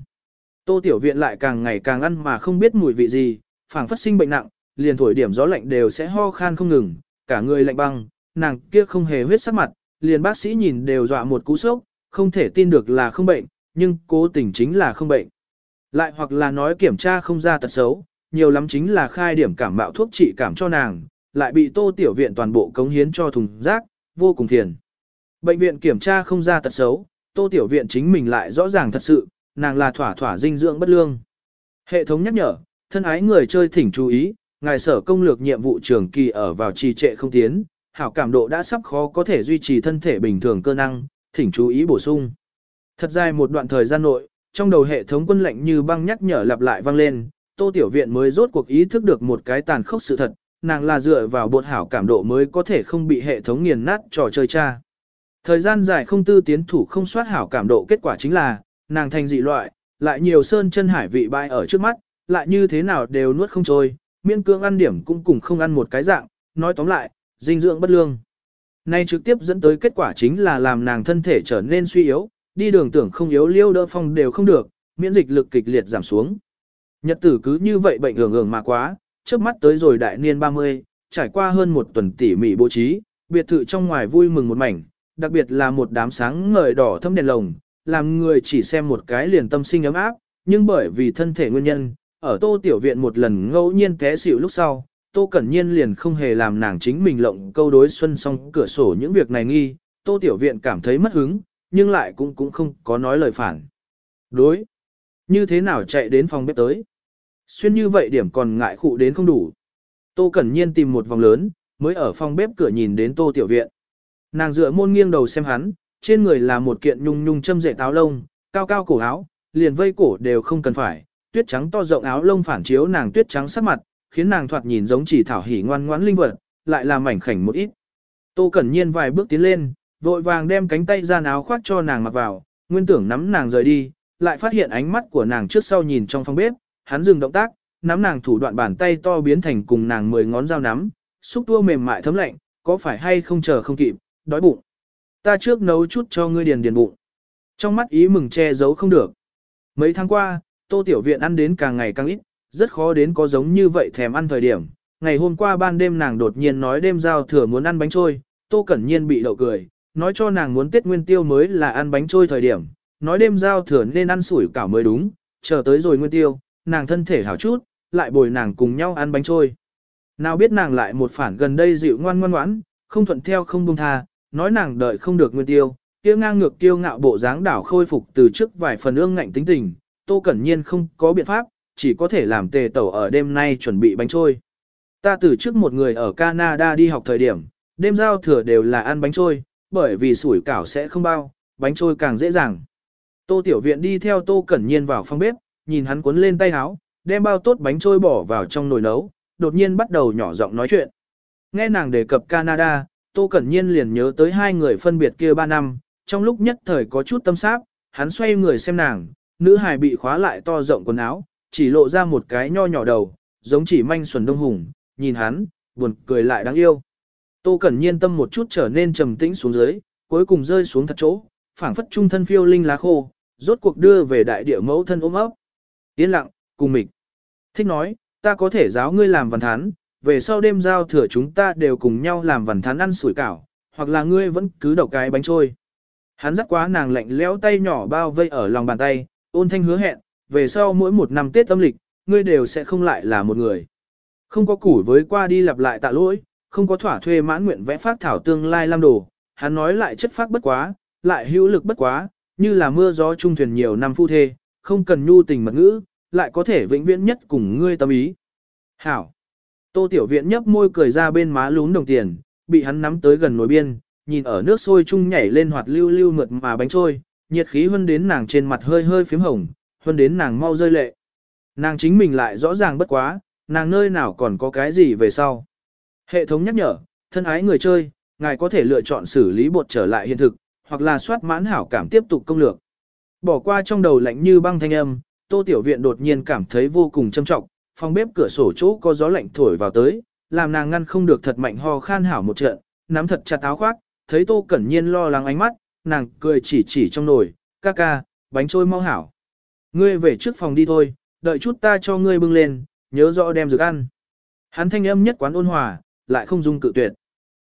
Speaker 1: Tô tiểu viện lại càng ngày càng ăn mà không biết mùi vị gì, phảng phát sinh bệnh nặng, liền thổi điểm gió lạnh đều sẽ ho khan không ngừng, cả người lạnh băng, nàng kia không hề huyết sắc mặt, liền bác sĩ nhìn đều dọa một cú sốc, không thể tin được là không bệnh, nhưng cố tình chính là không bệnh. Lại hoặc là nói kiểm tra không ra tật xấu, nhiều lắm chính là khai điểm cảm mạo thuốc trị cảm cho nàng, lại bị tô tiểu viện toàn bộ cống hiến cho thùng rác, vô cùng phiền. Bệnh viện kiểm tra không ra tật xấu, tô tiểu viện chính mình lại rõ ràng thật sự, nàng là thỏa thỏa dinh dưỡng bất lương. Hệ thống nhắc nhở, thân ái người chơi thỉnh chú ý, ngài sở công lược nhiệm vụ trường kỳ ở vào trì trệ không tiến, hảo cảm độ đã sắp khó có thể duy trì thân thể bình thường cơ năng, thỉnh chú ý bổ sung. Thật dài một đoạn thời gian nội, trong đầu hệ thống quân lệnh như băng nhắc nhở lặp lại vang lên, Tô Tiểu Viện mới rốt cuộc ý thức được một cái tàn khốc sự thật, nàng là dựa vào bột hảo cảm độ mới có thể không bị hệ thống nghiền nát trò chơi cha. Thời gian dài không tư tiến thủ không soát hảo cảm độ kết quả chính là, nàng thành dị loại, lại nhiều sơn chân hải vị bại ở trước mắt, lại như thế nào đều nuốt không trôi, miên cương ăn điểm cũng cùng không ăn một cái dạng, nói tóm lại, dinh dưỡng bất lương. Nay trực tiếp dẫn tới kết quả chính là làm nàng thân thể trở nên suy yếu, đi đường tưởng không yếu liêu đỡ phong đều không được, miễn dịch lực kịch liệt giảm xuống. Nhật tử cứ như vậy bệnh hưởng hưởng mà quá, trước mắt tới rồi đại niên 30, trải qua hơn một tuần tỉ mỉ bố trí, biệt thự trong ngoài vui mừng một mảnh, đặc biệt là một đám sáng ngời đỏ thâm đèn lồng, làm người chỉ xem một cái liền tâm sinh ấm áp, nhưng bởi vì thân thể nguyên nhân, ở tô tiểu viện một lần ngẫu nhiên té xỉu lúc sau, tô cẩn nhiên liền không hề làm nàng chính mình lộng câu đối xuân xong cửa sổ những việc này nghi, tô tiểu viện cảm thấy mất hứng, nhưng lại cũng cũng không có nói lời phản. Đối, như thế nào chạy đến phòng bếp tới? Xuyên như vậy điểm còn ngại khụ đến không đủ. Tô Cẩn Nhiên tìm một vòng lớn, mới ở phòng bếp cửa nhìn đến Tô Tiểu Viện. Nàng dựa môn nghiêng đầu xem hắn, trên người là một kiện nhung nhung châm rễ áo lông, cao cao cổ áo, liền vây cổ đều không cần phải, tuyết trắng to rộng áo lông phản chiếu nàng tuyết trắng sắc mặt, khiến nàng thoạt nhìn giống chỉ thảo hỉ ngoan ngoãn linh vật, lại là mảnh khảnh một ít. Tô Cẩn Nhiên vài bước tiến lên, vội vàng đem cánh tay ra áo khoác cho nàng mặc vào, nguyên tưởng nắm nàng rời đi, lại phát hiện ánh mắt của nàng trước sau nhìn trong phòng bếp, hắn dừng động tác, nắm nàng thủ đoạn bàn tay to biến thành cùng nàng mười ngón dao nắm, xúc tua mềm mại thấm lạnh, có phải hay không chờ không kịp, đói bụng. Ta trước nấu chút cho ngươi điền điền bụng. Trong mắt ý mừng che giấu không được. Mấy tháng qua, tô tiểu viện ăn đến càng ngày càng ít, rất khó đến có giống như vậy thèm ăn thời điểm. Ngày hôm qua ban đêm nàng đột nhiên nói đêm giao thừa muốn ăn bánh trôi, tô cẩn nhiên bị đậu cười, nói cho nàng muốn Tết Nguyên Tiêu mới là ăn bánh trôi thời điểm, nói đêm giao thừa nên ăn sủi cảo mới đúng, chờ tới rồi Nguyên Tiêu, nàng thân thể hảo chút, lại bồi nàng cùng nhau ăn bánh trôi. Nào biết nàng lại một phản gần đây dịu ngoan ngoan ngoãn, không thuận theo không buông tha, nói nàng đợi không được Nguyên Tiêu, kia ngang ngược tiêu ngạo bộ dáng đảo khôi phục từ trước vài phần ương ngạnh tính tình, Tô Cẩn Nhiên không có biện pháp, chỉ có thể làm tề tẩu ở đêm nay chuẩn bị bánh trôi. Ta từ trước một người ở Canada đi học thời điểm, đêm giao thừa đều là ăn bánh trôi, bởi vì sủi cảo sẽ không bao, bánh trôi càng dễ dàng. Tô Tiểu Viện đi theo Tô Cẩn Nhiên vào phòng bếp, nhìn hắn cuốn lên tay áo, đem bao tốt bánh trôi bỏ vào trong nồi nấu, đột nhiên bắt đầu nhỏ giọng nói chuyện. Nghe nàng đề cập Canada, Tô Cẩn Nhiên liền nhớ tới hai người phân biệt kia ba năm, trong lúc nhất thời có chút tâm sáp, hắn xoay người xem nàng, nữ hài bị khóa lại to rộng quần áo, chỉ lộ ra một cái nho nhỏ đầu, giống chỉ manh xuẩn đông hùng, nhìn hắn, buồn cười lại đáng yêu. Tô Cẩn Nhiên tâm một chút trở nên trầm tĩnh xuống dưới, cuối cùng rơi xuống thật chỗ, phảng phất trung thân phiêu linh lá khô, rốt cuộc đưa về đại địa mẫu thân ôm ấp. Yên lặng, cùng mình. Thích nói, ta có thể giáo ngươi làm văn thán, về sau đêm giao thừa chúng ta đều cùng nhau làm văn thán ăn sủi cảo, hoặc là ngươi vẫn cứ đậu cái bánh trôi. Hắn dắt quá nàng lạnh lẽo tay nhỏ bao vây ở lòng bàn tay, ôn thanh hứa hẹn, về sau mỗi một năm Tết âm lịch, ngươi đều sẽ không lại là một người. Không có củ với qua đi lặp lại tạ lỗi, không có thỏa thuê mãn nguyện vẽ phát thảo tương lai lam đồ, hắn nói lại chất phát bất quá, lại hữu lực bất quá, như là mưa gió trung thuyền nhiều năm phu thê, không cần nhu tình mật ngữ, lại có thể vĩnh viễn nhất cùng ngươi tâm ý. Hảo. Tô Tiểu Viện nhấp môi cười ra bên má lún đồng tiền, bị hắn nắm tới gần nồi biên, nhìn ở nước sôi chung nhảy lên hoạt lưu lưu mượt mà bánh trôi, nhiệt khí hơn đến nàng trên mặt hơi hơi phím hồng, hơn đến nàng mau rơi lệ. Nàng chính mình lại rõ ràng bất quá, nàng nơi nào còn có cái gì về sau. Hệ thống nhắc nhở, thân ái người chơi, ngài có thể lựa chọn xử lý bột trở lại hiện thực, hoặc là soát mãn hảo cảm tiếp tục công lược. Bỏ qua trong đầu lạnh như băng thanh âm, Tô Tiểu Viện đột nhiên cảm thấy vô cùng châm trọng, phòng bếp cửa sổ chỗ có gió lạnh thổi vào tới, làm nàng ngăn không được thật mạnh ho khan hảo một trận, nắm thật chặt áo khoác, thấy Tô Cẩn Nhiên lo lắng ánh mắt, nàng cười chỉ chỉ trong nồi, ca ca, bánh trôi mau hảo. Ngươi về trước phòng đi thôi, đợi chút ta cho ngươi bưng lên, nhớ rõ đem dược ăn. Hắn thanh âm nhất quán ôn hòa, lại không dung cự tuyệt.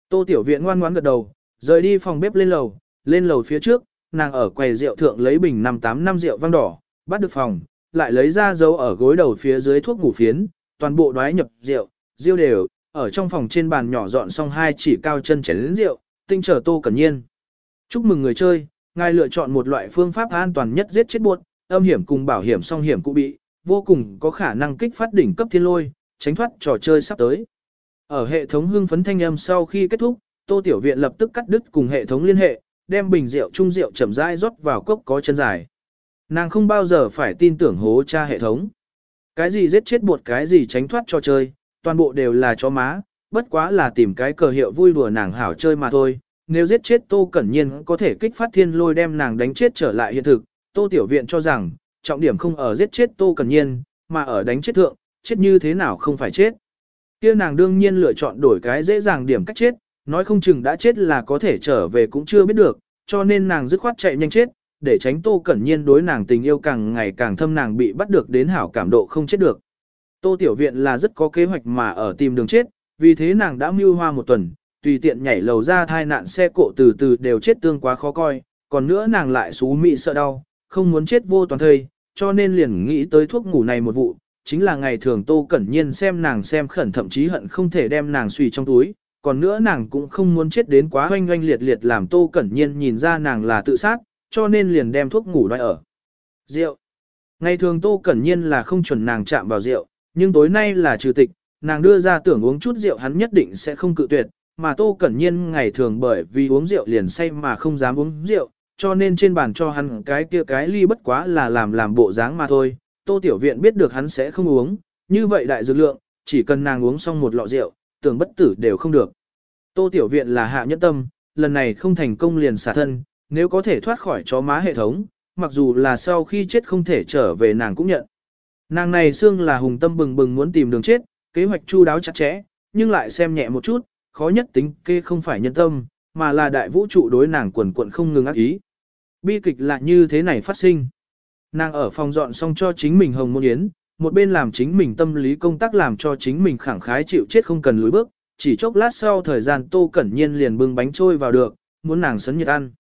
Speaker 1: Tô Tiểu Viện ngoan ngoãn gật đầu, rời đi phòng bếp lên lầu, lên lầu phía trước, nàng ở quầy rượu thượng lấy bình 58 năm rượu vang đỏ, bắt được phòng, lại lấy ra dấu ở gối đầu phía dưới thuốc ngủ phiến, toàn bộ đoái nhập rượu, rượu đều, ở trong phòng trên bàn nhỏ dọn xong hai chỉ cao chân chén lớn rượu, tinh trở Tô Cẩn Nhiên. Chúc mừng người chơi, ngài lựa chọn một loại phương pháp an toàn nhất giết chết buộc, âm hiểm cùng bảo hiểm song hiểm cụ bị, vô cùng có khả năng kích phát đỉnh cấp thiên lôi, tránh thoát trò chơi sắp tới. Ở hệ thống hưng phấn thanh âm sau khi kết thúc, Tô Tiểu Viện lập tức cắt đứt cùng hệ thống liên hệ, đem bình rượu chung rượu chậm rãi rót vào cốc có chân dài. Nàng không bao giờ phải tin tưởng hố cha hệ thống. Cái gì giết chết buộc cái gì tránh thoát cho chơi, toàn bộ đều là chó má, bất quá là tìm cái cờ hiệu vui đùa nàng hảo chơi mà thôi. Nếu giết chết Tô Cẩn Nhiên có thể kích phát thiên lôi đem nàng đánh chết trở lại hiện thực, Tô Tiểu Viện cho rằng, trọng điểm không ở giết chết Tô Cẩn Nhiên, mà ở đánh chết thượng, chết như thế nào không phải chết. kia nàng đương nhiên lựa chọn đổi cái dễ dàng điểm cách chết, Nói không chừng đã chết là có thể trở về cũng chưa biết được, cho nên nàng dứt khoát chạy nhanh chết, để tránh Tô Cẩn Nhiên đối nàng tình yêu càng ngày càng thâm nàng bị bắt được đến hảo cảm độ không chết được. Tô Tiểu Viện là rất có kế hoạch mà ở tìm đường chết, vì thế nàng đã mưu hoa một tuần, tùy tiện nhảy lầu ra thai nạn xe cộ từ từ đều chết tương quá khó coi, còn nữa nàng lại xú mị sợ đau, không muốn chết vô toàn thây, cho nên liền nghĩ tới thuốc ngủ này một vụ, chính là ngày thường Tô Cẩn Nhiên xem nàng xem khẩn thậm chí hận không thể đem nàng suy trong túi, còn nữa nàng cũng không muốn chết đến quá hoanh hoanh liệt liệt làm Tô Cẩn Nhiên nhìn ra nàng là tự sát, cho nên liền đem thuốc ngủ đoại ở. Rượu. Ngày thường Tô Cẩn Nhiên là không chuẩn nàng chạm vào rượu, nhưng tối nay là trừ tịch, nàng đưa ra tưởng uống chút rượu hắn nhất định sẽ không cự tuyệt, mà Tô Cẩn Nhiên ngày thường bởi vì uống rượu liền say mà không dám uống rượu, cho nên trên bàn cho hắn cái kia cái ly bất quá là làm làm bộ dáng mà thôi. Tô Tiểu Viện biết được hắn sẽ không uống, như vậy đại dược lượng, chỉ cần nàng uống xong một lọ rượu, tưởng bất tử đều không được. Tô Tiểu Viện là hạ nhẫn tâm, lần này không thành công liền xả thân, nếu có thể thoát khỏi chó má hệ thống, mặc dù là sau khi chết không thể trở về nàng cũng nhận. Nàng này xương là hùng tâm bừng bừng muốn tìm đường chết, kế hoạch chu đáo chặt chẽ, nhưng lại xem nhẹ một chút, khó nhất tính kê không phải nhân tâm, mà là đại vũ trụ đối nàng quần quận không ngừng ác ý. Bi kịch là như thế này phát sinh. Nàng ở phòng dọn xong cho chính mình hồng môn yến, một bên làm chính mình tâm lý công tác làm cho chính mình khẳng khái chịu chết không cần lùi bước, chỉ chốc lát sau thời gian Tô Cẩn Nhiên liền bưng bánh trôi vào được, muốn nàng sấn nhiệt ăn.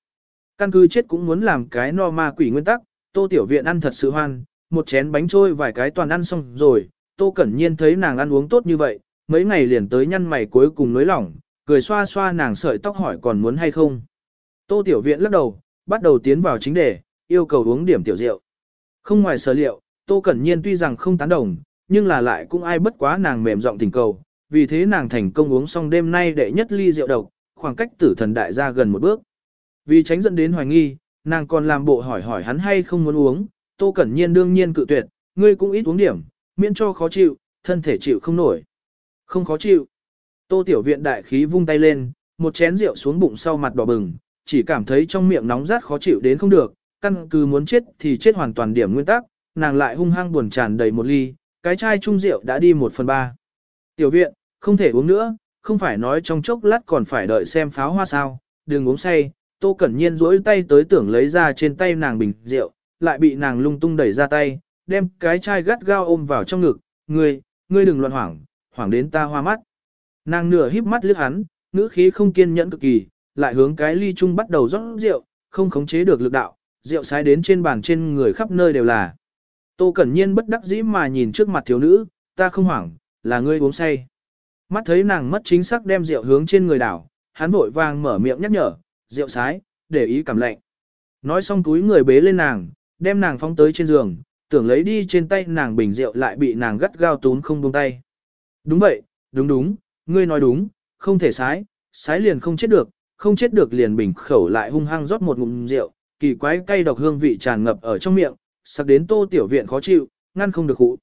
Speaker 1: Căn cứ chết cũng muốn làm cái no ma quỷ nguyên tắc, Tô Tiểu Viện ăn thật sự hoan, một chén bánh trôi vài cái toàn ăn xong rồi, Tô Cẩn Nhiên thấy nàng ăn uống tốt như vậy, mấy ngày liền tới nhăn mày cuối cùng nới lỏng, cười xoa xoa nàng sợi tóc hỏi còn muốn hay không. Tô Tiểu Viện lắc đầu, bắt đầu tiến vào chính đề, yêu cầu uống điểm tiểu rượu. Không ngoài sở liệu, Tô Cẩn Nhiên tuy rằng không tán đồng, nhưng là lại cũng ai bất quá nàng mềm giọng tình cầu, vì thế nàng thành công uống xong đêm nay đệ nhất ly rượu độc, khoảng cách tử thần đại ra gần một bước. Vì tránh dẫn đến hoài nghi, nàng còn làm bộ hỏi hỏi hắn hay không muốn uống, Tô Cẩn Nhiên đương nhiên cự tuyệt, ngươi cũng ít uống điểm, miễn cho khó chịu, thân thể chịu không nổi. Không khó chịu. Tô Tiểu Viện đại khí vung tay lên, một chén rượu xuống bụng sau mặt đỏ bừng, chỉ cảm thấy trong miệng nóng rát khó chịu đến không được, căn cứ muốn chết thì chết hoàn toàn điểm nguyên tắc, nàng lại hung hăng buồn tràn đầy một ly, cái chai chung rượu đã đi một phần ba. Tiểu Viện, không thể uống nữa, không phải nói trong chốc lát còn phải đợi xem pháo hoa sao, đừng uống say. Tô Cẩn Nhiên duỗi tay tới tưởng lấy ra trên tay nàng bình rượu, lại bị nàng lung tung đẩy ra tay, đem cái chai gắt gao ôm vào trong ngực, ngươi, ngươi đừng loạn hoảng, hoảng đến ta hoa mắt. Nàng nửa híp mắt liếc hắn, ngữ khí không kiên nhẫn cực kỳ, lại hướng cái ly chung bắt đầu rót rượu, không khống chế được lực đạo, rượu sai đến trên bàn trên người khắp nơi đều là. Tô Cẩn Nhiên bất đắc dĩ mà nhìn trước mặt thiếu nữ, ta không hoảng, là ngươi uống say. Mắt thấy nàng mất chính xác đem rượu hướng trên người đảo, hắn vội vàng mở miệng nhắc nhở, rượu sái, để ý cảm lạnh. Nói xong túi người bế lên nàng, đem nàng phóng tới trên giường, tưởng lấy đi trên tay nàng bình rượu lại bị nàng gắt gao tún không buông tay. Đúng vậy, đúng đúng, ngươi nói đúng, không thể sái, sái liền không chết được, không chết được liền bình khẩu lại hung hăng rót một ngụm rượu, kỳ quái cay độc hương vị tràn ngập ở trong miệng, sặc đến tô tiểu viện khó chịu, ngăn không được hụ.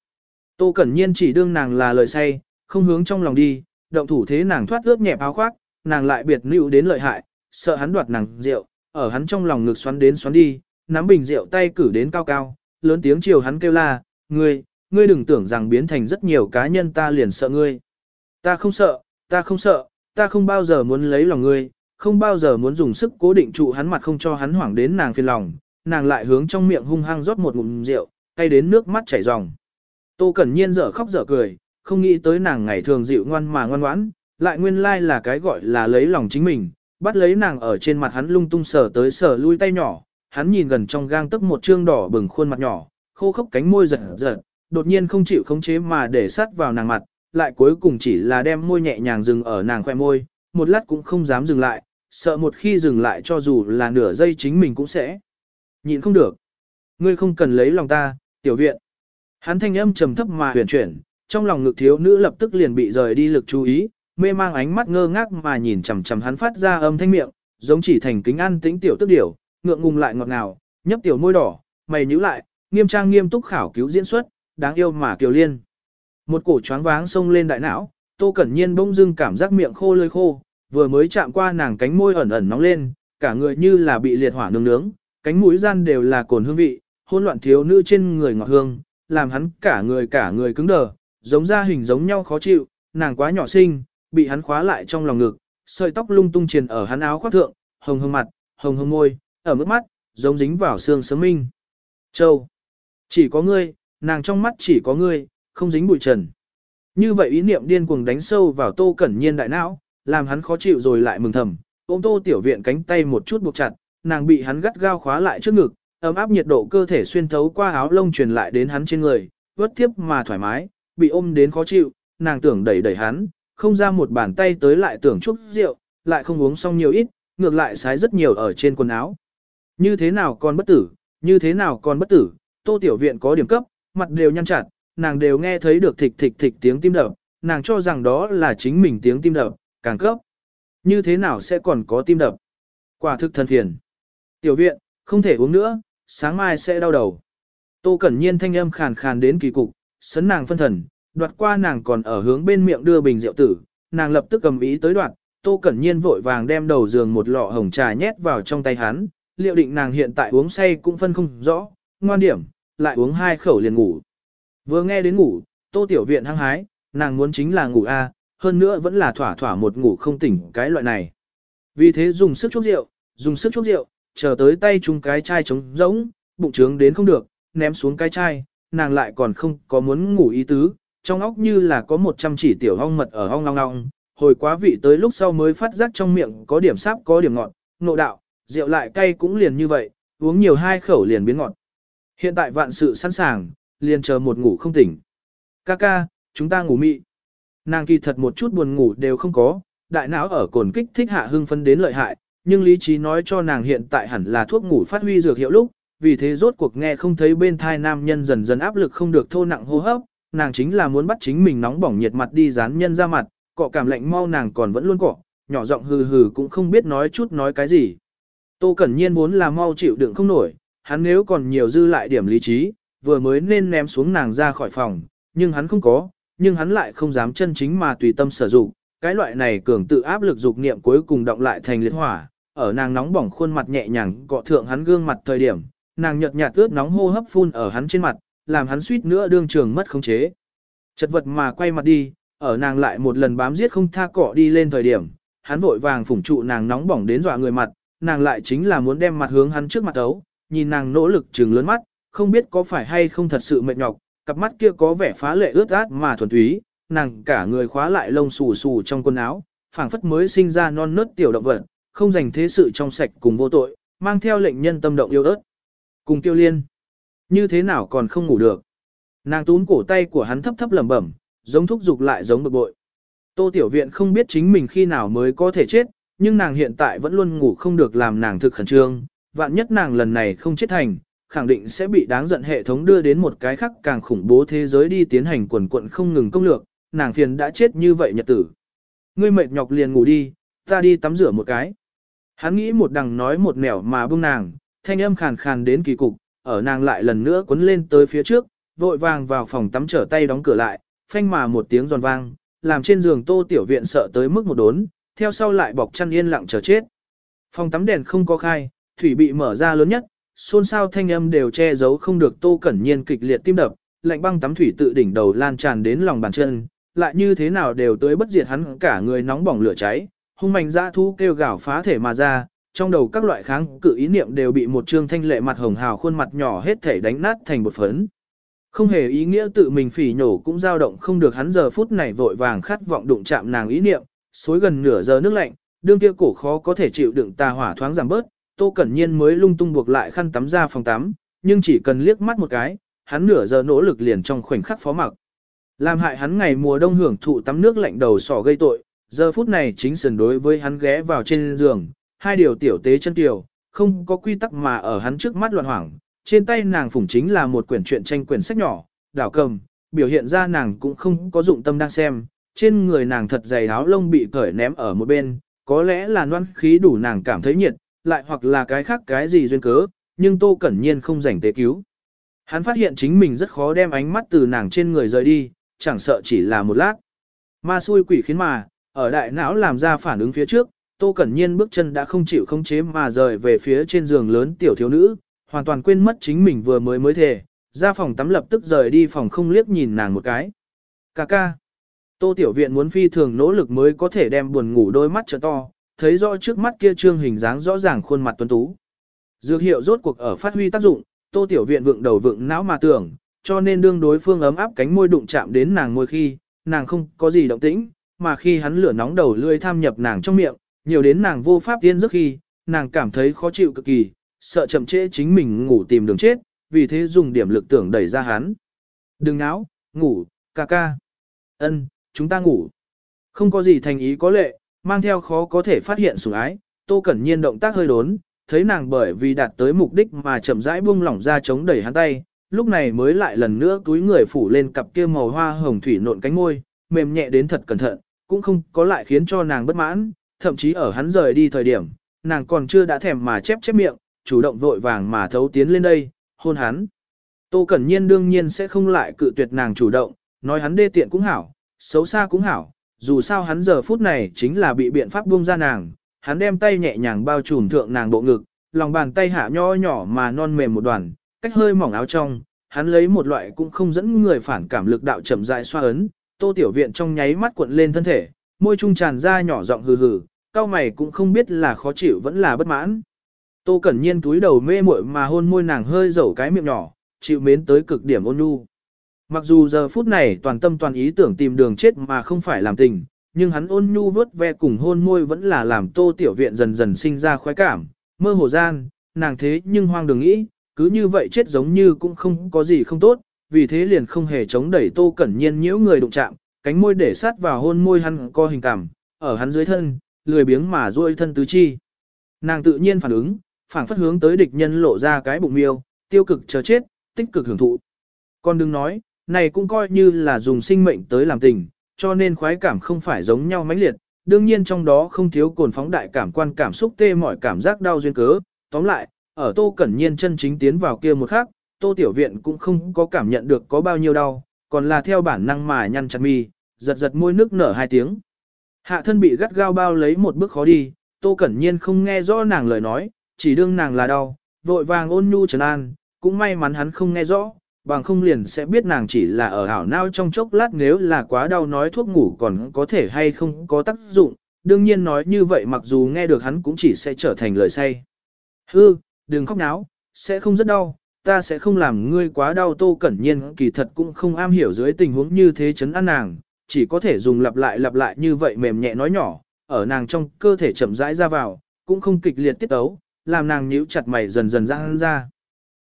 Speaker 1: Tô Cẩn Nhiên chỉ đương nàng là lời say, không hướng trong lòng đi, động thủ thế nàng thoát ướt nhẹp áo khoác, nàng lại biệt lưu đến lợi hại, sợ hắn đoạt nàng rượu, ở hắn trong lòng ngực xoắn đến xoắn đi, nắm bình rượu tay cử đến cao cao, lớn tiếng chiều hắn kêu la, ngươi, ngươi đừng tưởng rằng biến thành rất nhiều cá nhân ta liền sợ ngươi. Ta không sợ, ta không sợ, ta không bao giờ muốn lấy lòng ngươi, không bao giờ muốn dùng sức cố định trụ hắn mặt không cho hắn hoảng đến nàng phiền lòng, nàng lại hướng trong miệng hung hăng rót một ngụm rượu, cay đến nước mắt chảy ròng. Tô Cẩn Nhiên dở khóc dở cười, không nghĩ tới nàng ngày thường dịu ngoan mà ngoan ngoãn, lại nguyên lai like là cái gọi là lấy lòng chính mình, bắt lấy nàng ở trên mặt hắn lung tung sờ tới sờ lui tay nhỏ, hắn nhìn gần trong gang tức một trương đỏ bừng khuôn mặt nhỏ, khô khốc cánh môi giật giật, đột nhiên không chịu khống chế mà để sát vào nàng mặt, lại cuối cùng chỉ là đem môi nhẹ nhàng dừng ở nàng khoe môi, một lát cũng không dám dừng lại, sợ một khi dừng lại cho dù là nửa giây chính mình cũng sẽ nhịn không được. Ngươi không cần lấy lòng ta, tiểu viện. Hắn thanh âm trầm thấp mà huyền chuyển, trong lòng ngực thiếu nữ lập tức liền bị rời đi lực chú ý, mê mang ánh mắt ngơ ngác mà nhìn chằm chằm hắn phát ra âm thanh miệng, giống chỉ thành kính ăn tĩnh tiểu tức điểu, ngượng ngùng lại ngọt ngào, nhấp tiểu môi đỏ, mày nhíu lại, nghiêm trang nghiêm túc khảo cứu diễn xuất, đáng yêu mà kiều liên. Một cổ choáng váng xông lên đại não, Tô Cẩn Nhiên bỗng dưng cảm giác miệng khô lơi khô, vừa mới chạm qua nàng cánh môi ẩn ẩn nóng lên, cả người như là bị liệt hỏa nướng nướng, cánh mũi gian đều là cồn hương vị, hỗn loạn thiếu nữ trên người ngọt hương, làm hắn cả người cả người cứng đờ, giống da hình giống nhau khó chịu, nàng quá nhỏ xinh, bị hắn khóa lại trong lòng ngực, sợi tóc lung tung triền ở hắn áo khoác thượng, hồng hồng mặt, hồng hồng môi, ở mức mắt, giống dính vào xương sớm minh. Châu, chỉ có ngươi, nàng trong mắt chỉ có ngươi, không dính bụi trần. Như vậy ý niệm điên cuồng đánh sâu vào Tô Cẩn Nhiên đại não, làm hắn khó chịu rồi lại mừng thầm, ôm Tô Tiểu Viện cánh tay một chút buộc chặt, nàng bị hắn gắt gao khóa lại trước ngực, ấm áp nhiệt độ cơ thể xuyên thấu qua áo lông truyền lại đến hắn trên người, vớt tiếp mà thoải mái, bị ôm đến khó chịu, nàng tưởng đẩy đẩy hắn, không ra một bàn tay tới lại tưởng chút rượu, lại không uống xong nhiều ít, ngược lại sái rất nhiều ở trên quần áo. Như thế nào còn bất tử, như thế nào còn bất tử, Tô Tiểu Viện có điểm cấp, mặt đều nhăn chặt, nàng đều nghe thấy được thịch thịch thịch tiếng tim đập, nàng cho rằng đó là chính mình tiếng tim đập, càng cấp. Như thế nào sẽ còn có tim đập? Quả thực thân phiền. Tiểu viện, không thể uống nữa, sáng mai sẽ đau đầu. Tô Cẩn Nhiên thanh âm khàn khàn đến kỳ cục, sấn nàng phân thần, đoạt qua nàng còn ở hướng bên miệng đưa bình rượu tử, nàng lập tức cầm ý tới đoạt, Tô Cẩn Nhiên vội vàng đem đầu giường một lọ hồng trà nhét vào trong tay hắn, liệu định nàng hiện tại uống say cũng phân không rõ, ngoan điểm, lại uống hai khẩu liền ngủ. Vừa nghe đến ngủ, Tô Tiểu Viện hăng hái, nàng muốn chính là ngủ a, hơn nữa vẫn là thỏa thỏa một ngủ không tỉnh cái loại này. Vì thế dùng sức chúc rượu, dùng sức chúc rượu, chờ tới tay chung cái chai trống rỗng, bụng trướng đến không được, ném xuống cái chai, nàng lại còn không có muốn ngủ ý tứ, trong óc như là có một trăm chỉ tiểu ong mật ở ong long long, hồi quá vị tới lúc sau mới phát giác trong miệng có điểm sáp có điểm ngọt, nộ đạo, rượu lại cay cũng liền như vậy, uống nhiều hai khẩu liền biến ngọt. Hiện tại vạn sự sẵn sàng, liền chờ một ngủ không tỉnh. Ca ca, chúng ta ngủ mị. Nàng kỳ thật một chút buồn ngủ đều không có, đại não ở cồn kích thích hạ hưng phân đến lợi hại, nhưng lý trí nói cho nàng hiện tại hẳn là thuốc ngủ phát huy dược hiệu lúc, vì thế rốt cuộc nghe không thấy bên thai nam nhân dần dần áp lực không được thô nặng hô hấp, nàng chính là muốn bắt chính mình nóng bỏng nhiệt mặt đi dán nhân ra mặt, cọ cảm lạnh mau nàng còn vẫn luôn cọ, nhỏ giọng hừ hừ cũng không biết nói chút nói cái gì. Tô Cẩn Nhiên muốn là mau chịu đựng không nổi, hắn nếu còn nhiều dư lại điểm lý trí, vừa mới nên ném xuống nàng ra khỏi phòng, nhưng hắn không có, nhưng hắn lại không dám chân chính mà tùy tâm sử dụng, cái loại này cường tự áp lực dục niệm cuối cùng động lại thành liệt hỏa, ở nàng nóng bỏng khuôn mặt nhẹ nhàng cọ thượng hắn gương mặt thời điểm, nàng nhợt nhạt ướt nóng hô hấp phun ở hắn trên mặt, làm hắn suýt nữa đương trường mất khống chế. Chật vật mà quay mặt đi, ở nàng lại một lần bám giết không tha cọ đi lên thời điểm, hắn vội vàng phủng trụ nàng nóng bỏng đến dọa người mặt, nàng lại chính là muốn đem mặt hướng hắn trước mặt ấu, nhìn nàng nỗ lực trừng lớn mắt, không biết có phải hay không thật sự mệt nhọc, cặp mắt kia có vẻ phá lệ ướt át mà thuần túy, nàng cả người khóa lại lông xù xù trong quần áo, phảng phất mới sinh ra non nớt tiểu động vật, không dành thế sự trong sạch cùng vô tội, mang theo lệnh nhân tâm động yêu ớt. Cùng tiêu liên, như thế nào còn không ngủ được. Nàng túm cổ tay của hắn thấp thấp lẩm bẩm, giống thúc dục lại giống bực bội. Tô Tiểu Viện không biết chính mình khi nào mới có thể chết, nhưng nàng hiện tại vẫn luôn ngủ không được làm nàng thực khẩn trương, vạn nhất nàng lần này không chết thành, khẳng định sẽ bị đáng giận hệ thống đưa đến một cái khác càng khủng bố thế giới đi tiến hành quần quận không ngừng công lược, nàng phiền đã chết như vậy nhật tử. Ngươi mệt nhọc liền ngủ đi, ta đi tắm rửa một cái. Hắn nghĩ một đằng nói một nẻo mà buông nàng, thanh âm khàn khàn đến kỳ cục, ở nàng lại lần nữa quấn lên tới phía trước, vội vàng vào phòng tắm trở tay đóng cửa lại, phanh mà một tiếng giòn vang, làm trên giường tô tiểu viện sợ tới mức một đốn, theo sau lại bọc chăn yên lặng chờ chết. Phòng tắm đèn không có khai, thủy bị mở ra lớn nhất, xôn xao thanh âm đều che giấu không được tô cẩn nhiên kịch liệt tim đập, lạnh băng tắm thủy tự đỉnh đầu lan tràn đến lòng bàn chân, lại như thế nào đều tới bất diệt hắn cả người nóng bỏng lửa cháy, hung mạnh dã thu kêu gào phá thể mà ra, trong đầu các loại kháng cự ý niệm đều bị một trương thanh lệ mặt hồng hào khuôn mặt nhỏ hết thể đánh nát thành một phấn. Không hề ý nghĩa tự mình phỉ nhổ cũng dao động không được hắn giờ phút này vội vàng khát vọng đụng chạm nàng ý niệm, xối gần nửa giờ nước lạnh, đương kia cổ khó có thể chịu đựng tà hỏa thoáng giảm bớt, Tô Cẩn Nhiên mới lung tung buộc lại khăn tắm ra phòng tắm, nhưng chỉ cần liếc mắt một cái, hắn nửa giờ nỗ lực liền trong khoảnh khắc phó mặc. Làm hại hắn ngày mùa đông hưởng thụ tắm nước lạnh đầu sỏ gây tội, giờ phút này chính sườn đối với hắn ghé vào trên giường, hai điều tiểu tế chân tiểu, không có quy tắc mà ở hắn trước mắt loạn hoảng, trên tay nàng phủng chính là một quyển truyện tranh quyển sách nhỏ, đảo cầm, biểu hiện ra nàng cũng không có dụng tâm đang xem, trên người nàng thật dày áo lông bị cởi ném ở một bên, có lẽ là noan khí đủ nàng cảm thấy nhiệt, lại hoặc là cái khác cái gì duyên cớ, nhưng Tô Cẩn Nhiên không rảnh tế cứu. Hắn phát hiện chính mình rất khó đem ánh mắt từ nàng trên người rời đi, chẳng sợ chỉ là một lát. Ma xui quỷ khiến mà, ở đại não làm ra phản ứng phía trước, Tô Cẩn Nhiên bước chân đã không chịu không chế mà rời về phía trên giường lớn tiểu thiếu nữ, hoàn toàn quên mất chính mình vừa mới mới thể ra phòng tắm lập tức rời đi phòng không liếc nhìn nàng một cái. Cà ca. Tô Tiểu Viện muốn phi thường nỗ lực mới có thể đem buồn ngủ đôi mắt trợ to, thấy rõ trước mắt kia trương hình dáng rõ ràng khuôn mặt tuấn tú. Dược hiệu rốt cuộc ở phát huy tác dụng, Tô Tiểu Viện vượng đầu vượng não mà tưởng, cho nên đương đối phương ấm áp cánh môi đụng chạm đến nàng môi khi, nàng không có gì động tĩnh, mà khi hắn lửa nóng đầu lưỡi tham nhập nàng trong miệng, nhiều đến nàng vô pháp tiên giấc khi, nàng cảm thấy khó chịu cực kỳ, sợ chậm trễ chính mình ngủ tìm đường chết, vì thế dùng điểm lực tưởng đẩy ra hắn. Đừng náo, ngủ, ca ca. Ân, chúng ta ngủ. Không có gì thành ý có lệ, mang theo khó có thể phát hiện sủng ái, Tô Cẩn Nhiên động tác hơi đốn, thấy nàng bởi vì đạt tới mục đích mà chậm rãi buông lỏng ra chống đẩy hắn tay, lúc này mới lại lần nữa túi người phủ lên cặp kia màu hoa hồng thủy nộn cánh môi, mềm nhẹ đến thật cẩn thận, cũng không có lại khiến cho nàng bất mãn, thậm chí ở hắn rời đi thời điểm, nàng còn chưa đã thèm mà chép chép miệng, chủ động vội vàng mà thấu tiến lên đây, hôn hắn. Tô Cẩn Nhiên đương nhiên sẽ không lại cự tuyệt nàng chủ động, nói hắn đê tiện cũng hảo, xấu xa cũng hảo, dù sao hắn giờ phút này chính là bị biện pháp buông ra nàng, hắn đem tay nhẹ nhàng bao trùm thượng nàng bộ ngực, lòng bàn tay hạ nho nhỏ mà non mềm một đoàn, cách hơi mỏng áo trong, hắn lấy một loại cũng không dẫn người phản cảm lực đạo chậm rãi xoa ấn, Tô Tiểu Viện trong nháy mắt cuộn lên thân thể, môi trung tràn ra nhỏ giọng hừ hừ, cao mày cũng không biết là khó chịu vẫn là bất mãn. Tô Cẩn Nhiên túi đầu mê muội mà hôn môi nàng hơi dẩu cái miệng nhỏ, chịu mến tới cực điểm ôn nhu. Mặc dù giờ phút này toàn tâm toàn ý tưởng tìm đường chết mà không phải làm tình, nhưng hắn ôn nhu vớt ve cùng hôn môi vẫn là làm Tô Tiểu Viện dần dần sinh ra khoái cảm, mơ hồ gian, nàng thế nhưng hoang đường nghĩ, cứ như vậy chết giống như cũng không có gì không tốt, vì thế liền không hề chống đẩy Tô Cẩn Nhiên nhiễu người đụng chạm, cánh môi để sát vào hôn môi hắn co hình cảm, ở hắn dưới thân, lười biếng mà duỗi thân tứ chi. Nàng tự nhiên phản ứng, phản phất hướng tới địch nhân lộ ra cái bụng miêu, tiêu cực chờ chết, tích cực hưởng thụ. Còn đừng nói, này cũng coi như là dùng sinh mệnh tới làm tình, cho nên khoái cảm không phải giống nhau mãnh liệt, đương nhiên trong đó không thiếu cồn phóng đại cảm quan cảm xúc tê mọi cảm giác đau duyên cớ. Tóm lại, ở Tô Cẩn Nhiên chân chính tiến vào kia một khắc, Tô Tiểu Viện cũng không có cảm nhận được có bao nhiêu đau, còn là theo bản năng mà nhăn chặt mi, giật giật môi nước nở hai tiếng. Hạ thân bị gắt gao bao lấy một bước khó đi, Tô Cẩn Nhiên không nghe rõ nàng lời nói, chỉ đương nàng là đau, vội vàng ôn nhu trấn an, cũng may mắn hắn không nghe rõ, bằng không liền sẽ biết nàng chỉ là ở ảo nao trong chốc lát nếu là quá đau nói thuốc ngủ còn có thể hay không có tác dụng, đương nhiên nói như vậy mặc dù nghe được hắn cũng chỉ sẽ trở thành lời say. Hư, đừng khóc náo, sẽ không rất đau, ta sẽ không làm ngươi quá đau tô cẩn nhiên kỳ thật cũng không am hiểu dưới tình huống như thế chấn an nàng, chỉ có thể dùng lặp lại lặp lại như vậy mềm nhẹ nói nhỏ, ở nàng trong cơ thể chậm rãi ra vào, cũng không kịch liệt tiết tấu, làm nàng nhíu chặt mày dần dần ra ra.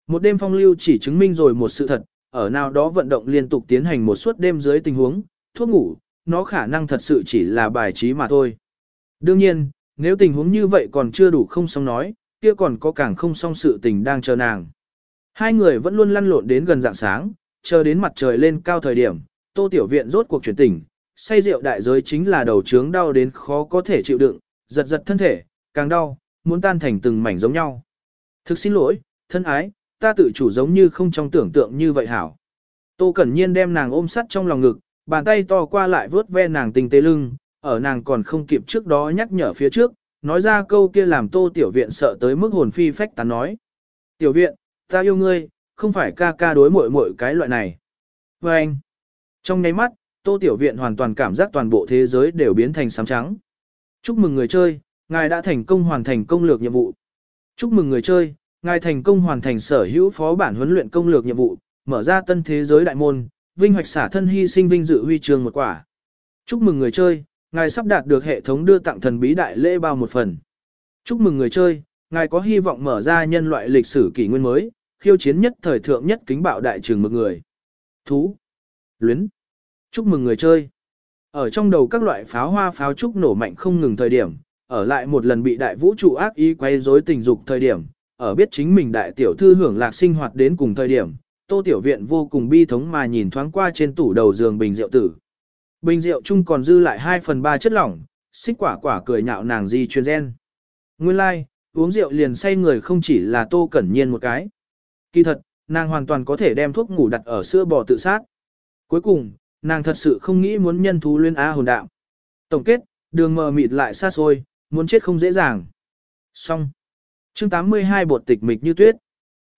Speaker 1: Một đêm phong lưu chỉ chứng minh rồi một sự thật, ở nào đó vận động liên tục tiến hành một suốt đêm dưới tình huống, thuốc ngủ, nó khả năng thật sự chỉ là bài trí mà thôi. Đương nhiên, nếu tình huống như vậy còn chưa đủ không xong nói, kia còn có càng không xong sự tình đang chờ nàng. Hai người vẫn luôn lăn lộn đến gần dạng sáng, chờ đến mặt trời lên cao thời điểm, tô tiểu viện rốt cuộc chuyển tỉnh, say rượu đại giới chính là đầu trướng đau đến khó có thể chịu đựng, giật giật thân thể, càng đau, muốn tan thành từng mảnh giống nhau. Thực xin lỗi, thân ái, ta tự chủ giống như không trong tưởng tượng như vậy hảo. Tô Cẩn Nhiên đem nàng ôm sắt trong lòng ngực, bàn tay to qua lại vớt ve nàng tình tế lưng, ở nàng còn không kịp trước đó nhắc nhở phía trước, nói ra câu kia làm Tô Tiểu Viện sợ tới mức hồn phi phách tán nói. Tiểu Viện, ta yêu ngươi, không phải ca ca đối muội muội cái loại này. Và anh, trong nháy mắt, Tô Tiểu Viện hoàn toàn cảm giác toàn bộ thế giới đều biến thành sám trắng. Chúc mừng người chơi, ngài đã thành công hoàn thành công lược nhiệm vụ. Chúc mừng người chơi, ngài thành công hoàn thành sở hữu phó bản huấn luyện công lược nhiệm vụ, mở ra tân thế giới đại môn, vinh hoạch xả thân hy sinh vinh dự huy chương một quả. Chúc mừng người chơi, ngài sắp đạt được hệ thống đưa tặng thần bí đại lễ bao một phần. Chúc mừng người chơi, ngài có hy vọng mở ra nhân loại lịch sử kỷ nguyên mới, khiêu chiến nhất thời thượng nhất kính bạo đại trường mực người. Thú. Luyến. Chúc mừng người chơi. Ở trong đầu các loại pháo hoa pháo trúc nổ mạnh không ngừng thời điểm, ở lại một lần bị đại vũ trụ ác ý quay rối tình dục thời điểm, ở biết chính mình đại tiểu thư hưởng lạc sinh hoạt đến cùng thời điểm, tô tiểu viện vô cùng bi thống mà nhìn thoáng qua trên tủ đầu giường bình rượu tử. Bình rượu chung còn dư lại 2 phần 3 chất lỏng, xích quả quả cười nhạo nàng di truyền gen. Nguyên lai, like, uống rượu liền say người không chỉ là tô cẩn nhiên một cái. Kỳ thật, nàng hoàn toàn có thể đem thuốc ngủ đặt ở sữa bò tự sát. Cuối cùng, nàng thật sự không nghĩ muốn nhân thú liên á hồn đạo. Tổng kết, đường mờ mịt lại xa xôi, muốn chết không dễ dàng. Xong. Chương 82 bột tịch mịch như tuyết.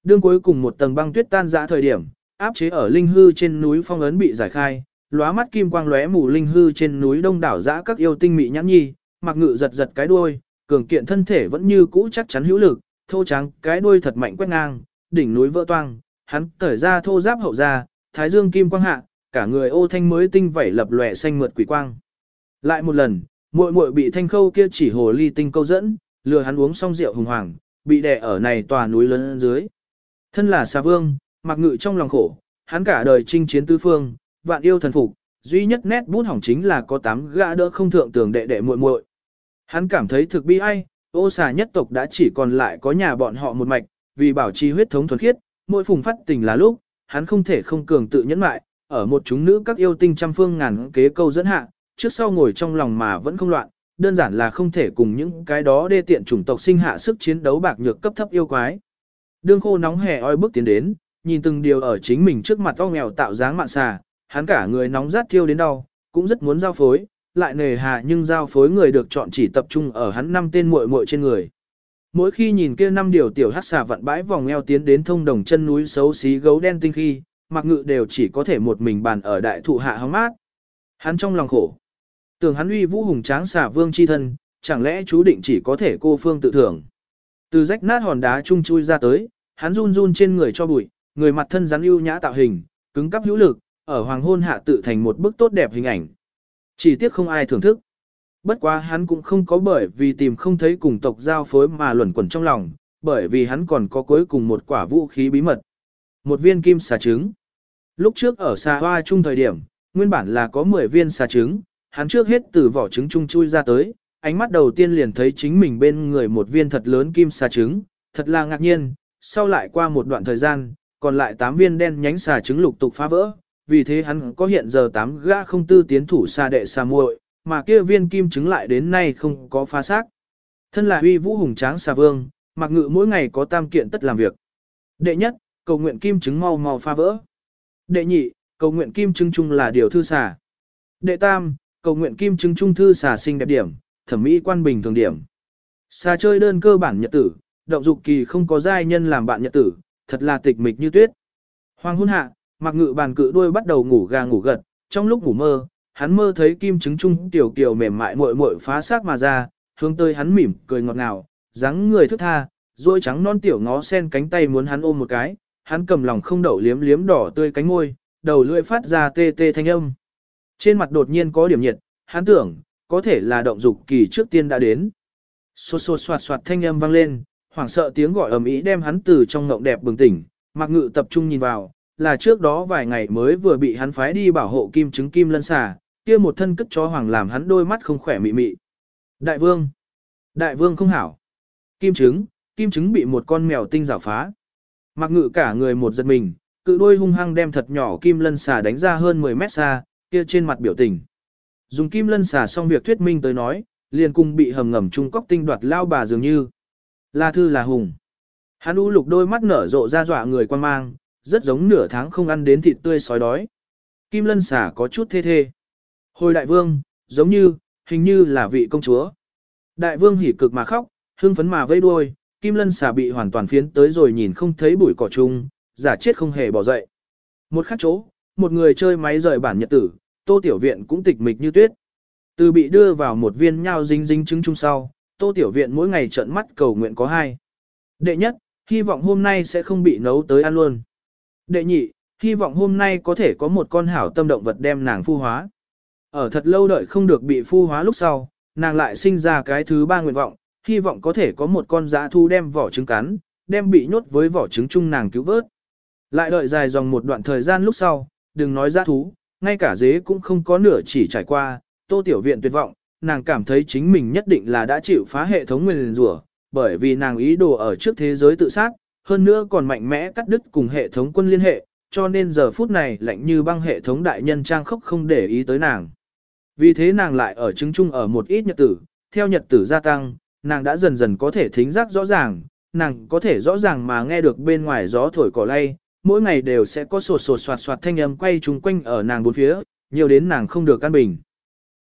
Speaker 1: Đương cuối cùng một tầng băng tuyết tan dã thời điểm, áp chế ở linh hư trên núi phong ấn bị giải khai, lóa mắt kim quang lóe mù linh hư trên núi đông đảo dã các yêu tinh mị nhãn nhi, mặc ngự giật giật cái đuôi, cường kiện thân thể vẫn như cũ chắc chắn hữu lực, thô trắng, cái đuôi thật mạnh quét ngang, đỉnh núi vỡ toang, hắn cởi ra thô giáp hậu ra, thái dương kim quang hạ, cả người ô thanh mới tinh vảy lập lòe xanh mượt quỷ quang. Lại một lần, muội muội bị thanh khâu kia chỉ hồ ly tinh câu dẫn, lừa hắn uống xong rượu hùng hoàng, bị đè ở này tòa núi lớn dưới. Thân là xà vương, mặc ngự trong lòng khổ, hắn cả đời chinh chiến tứ phương, vạn yêu thần phục, duy nhất nét bút hỏng chính là có tám gã đỡ không thượng tưởng đệ đệ muội muội. Hắn cảm thấy thực bi ai, ô xà nhất tộc đã chỉ còn lại có nhà bọn họ một mạch, vì bảo trì huyết thống thuần khiết, mỗi phùng phát tình là lúc, hắn không thể không cường tự nhẫn mại, ở một chúng nữ các yêu tinh trăm phương ngàn kế câu dẫn hạ, trước sau ngồi trong lòng mà vẫn không loạn, đơn giản là không thể cùng những cái đó đê tiện chủng tộc sinh hạ sức chiến đấu bạc nhược cấp thấp yêu quái. Đương khô nóng hè oi bước tiến đến, nhìn từng điều ở chính mình trước mặt to nghèo tạo dáng mạn xà, hắn cả người nóng rát thiêu đến đau, cũng rất muốn giao phối, lại nề hà nhưng giao phối người được chọn chỉ tập trung ở hắn năm tên muội muội trên người. Mỗi khi nhìn kia năm điều tiểu hắc xà vận bãi vòng eo tiến đến thông đồng chân núi xấu xí gấu đen tinh khi, mặc ngự đều chỉ có thể một mình bàn ở đại thụ hạ hóng mát. Hắn trong lòng khổ. Tưởng hắn uy vũ hùng tráng xà vương chi thân, chẳng lẽ chú định chỉ có thể cô phương tự thưởng. Từ rách nát hòn đá chung chui ra tới, hắn run run trên người cho bụi, người mặt thân rắn ưu nhã tạo hình, cứng cắp hữu lực, ở hoàng hôn hạ tự thành một bức tốt đẹp hình ảnh. Chỉ tiếc không ai thưởng thức. Bất quá hắn cũng không có bởi vì tìm không thấy cùng tộc giao phối mà luẩn quẩn trong lòng, bởi vì hắn còn có cuối cùng một quả vũ khí bí mật. Một viên kim xà trứng. Lúc trước ở xà hoa chung thời điểm, nguyên bản là có 10 viên xà trứng, hắn trước hết từ vỏ trứng chung chui ra tới, ánh mắt đầu tiên liền thấy chính mình bên người một viên thật lớn kim xà trứng, thật là ngạc nhiên, sau lại qua một đoạn thời gian, còn lại 8 viên đen nhánh xà trứng lục tục phá vỡ, vì thế hắn có hiện giờ 8 gã không tư tiến thủ xà đệ xà muội, mà kia viên kim trứng lại đến nay không có phá xác. Thân là uy vũ hùng tráng xà vương, mặc ngự mỗi ngày có tam kiện tất làm việc. Đệ nhất, cầu nguyện kim trứng mau mau phá vỡ. Đệ nhị, cầu nguyện kim trứng chung là điều thư xà. Đệ tam, cầu nguyện kim trứng trung thư xà sinh đẹp điểm, thẩm mỹ quan bình thường điểm. Xà chơi đơn cơ bản nhật tử, động dục kỳ không có giai nhân làm bạn nhật tử, thật là tịch mịch như tuyết. Hoàng hôn hạ, mặc ngự bàn cự đuôi bắt đầu ngủ gà ngủ gật, trong lúc ngủ mơ, hắn mơ thấy kim trứng trung tiểu kiều mềm mại muội muội phá xác mà ra, hướng tới hắn mỉm cười ngọt ngào, dáng người thức tha, rồi trắng non tiểu ngó sen cánh tay muốn hắn ôm một cái, hắn cầm lòng không đậu liếm liếm đỏ tươi cánh môi, đầu lưỡi phát ra tê tê thanh âm. Trên mặt đột nhiên có điểm nhiệt, hắn tưởng, có thể là động dục kỳ trước tiên đã đến. Xô xô soạt soạt thanh âm vang lên, hoảng sợ tiếng gọi ầm ĩ đem hắn từ trong ngộng đẹp bừng tỉnh, mặc ngự tập trung nhìn vào, là trước đó vài ngày mới vừa bị hắn phái đi bảo hộ kim trứng kim lân xà, kia một thân cất chó hoàng làm hắn đôi mắt không khỏe mị mị. Đại vương! Đại vương không hảo! Kim trứng, kim trứng bị một con mèo tinh rào phá. Mặc ngự cả người một giật mình, cự đôi hung hăng đem thật nhỏ kim lân xà đánh ra hơn 10 mét xa, kia trên mặt biểu tình. Dùng kim lân xà xong việc thuyết minh tới nói, liền cùng bị hầm ngầm trung cốc tinh đoạt lao bà dường như. La thư là hùng. Hắn u lục đôi mắt nở rộ ra dọa người quan mang, rất giống nửa tháng không ăn đến thịt tươi sói đói. Kim lân xà có chút thê thê. Hồi đại vương, giống như, hình như là vị công chúa. Đại vương hỉ cực mà khóc, hưng phấn mà vây đuôi, kim lân xà bị hoàn toàn phiến tới rồi nhìn không thấy bụi cỏ chung, giả chết không hề bỏ dậy. Một khắc chỗ, một người chơi máy rời bản nhật tử, tô tiểu viện cũng tịch mịch như tuyết. Từ bị đưa vào một viên nhau dinh dinh trứng chung sau, tô tiểu viện mỗi ngày trợn mắt cầu nguyện có hai. Đệ nhất, hy vọng hôm nay sẽ không bị nấu tới ăn luôn. Đệ nhị, hy vọng hôm nay có thể có một con hảo tâm động vật đem nàng phu hóa. Ở thật lâu đợi không được bị phu hóa lúc sau, nàng lại sinh ra cái thứ ba nguyện vọng, hy vọng có thể có một con dã thu đem vỏ trứng cắn, đem bị nhốt với vỏ trứng chung nàng cứu vớt. Lại đợi dài dòng một đoạn thời gian lúc sau, đừng nói dã thú, ngay cả dế cũng không có nửa chỉ trải qua, tô tiểu viện tuyệt vọng, nàng cảm thấy chính mình nhất định là đã chịu phá hệ thống nguyên rủa, bởi vì nàng ý đồ ở trước thế giới tự sát, hơn nữa còn mạnh mẽ cắt đứt cùng hệ thống quân liên hệ, cho nên giờ phút này lạnh như băng hệ thống đại nhân trang khốc không để ý tới nàng. Vì thế nàng lại ở chứng chung ở một ít nhật tử, theo nhật tử gia tăng, nàng đã dần dần có thể thính giác rõ ràng, nàng có thể rõ ràng mà nghe được bên ngoài gió thổi cỏ lay, mỗi ngày đều sẽ có sột sột soạt soạt thanh âm quay chung quanh ở nàng bốn phía, nhiều đến nàng không được căn bình.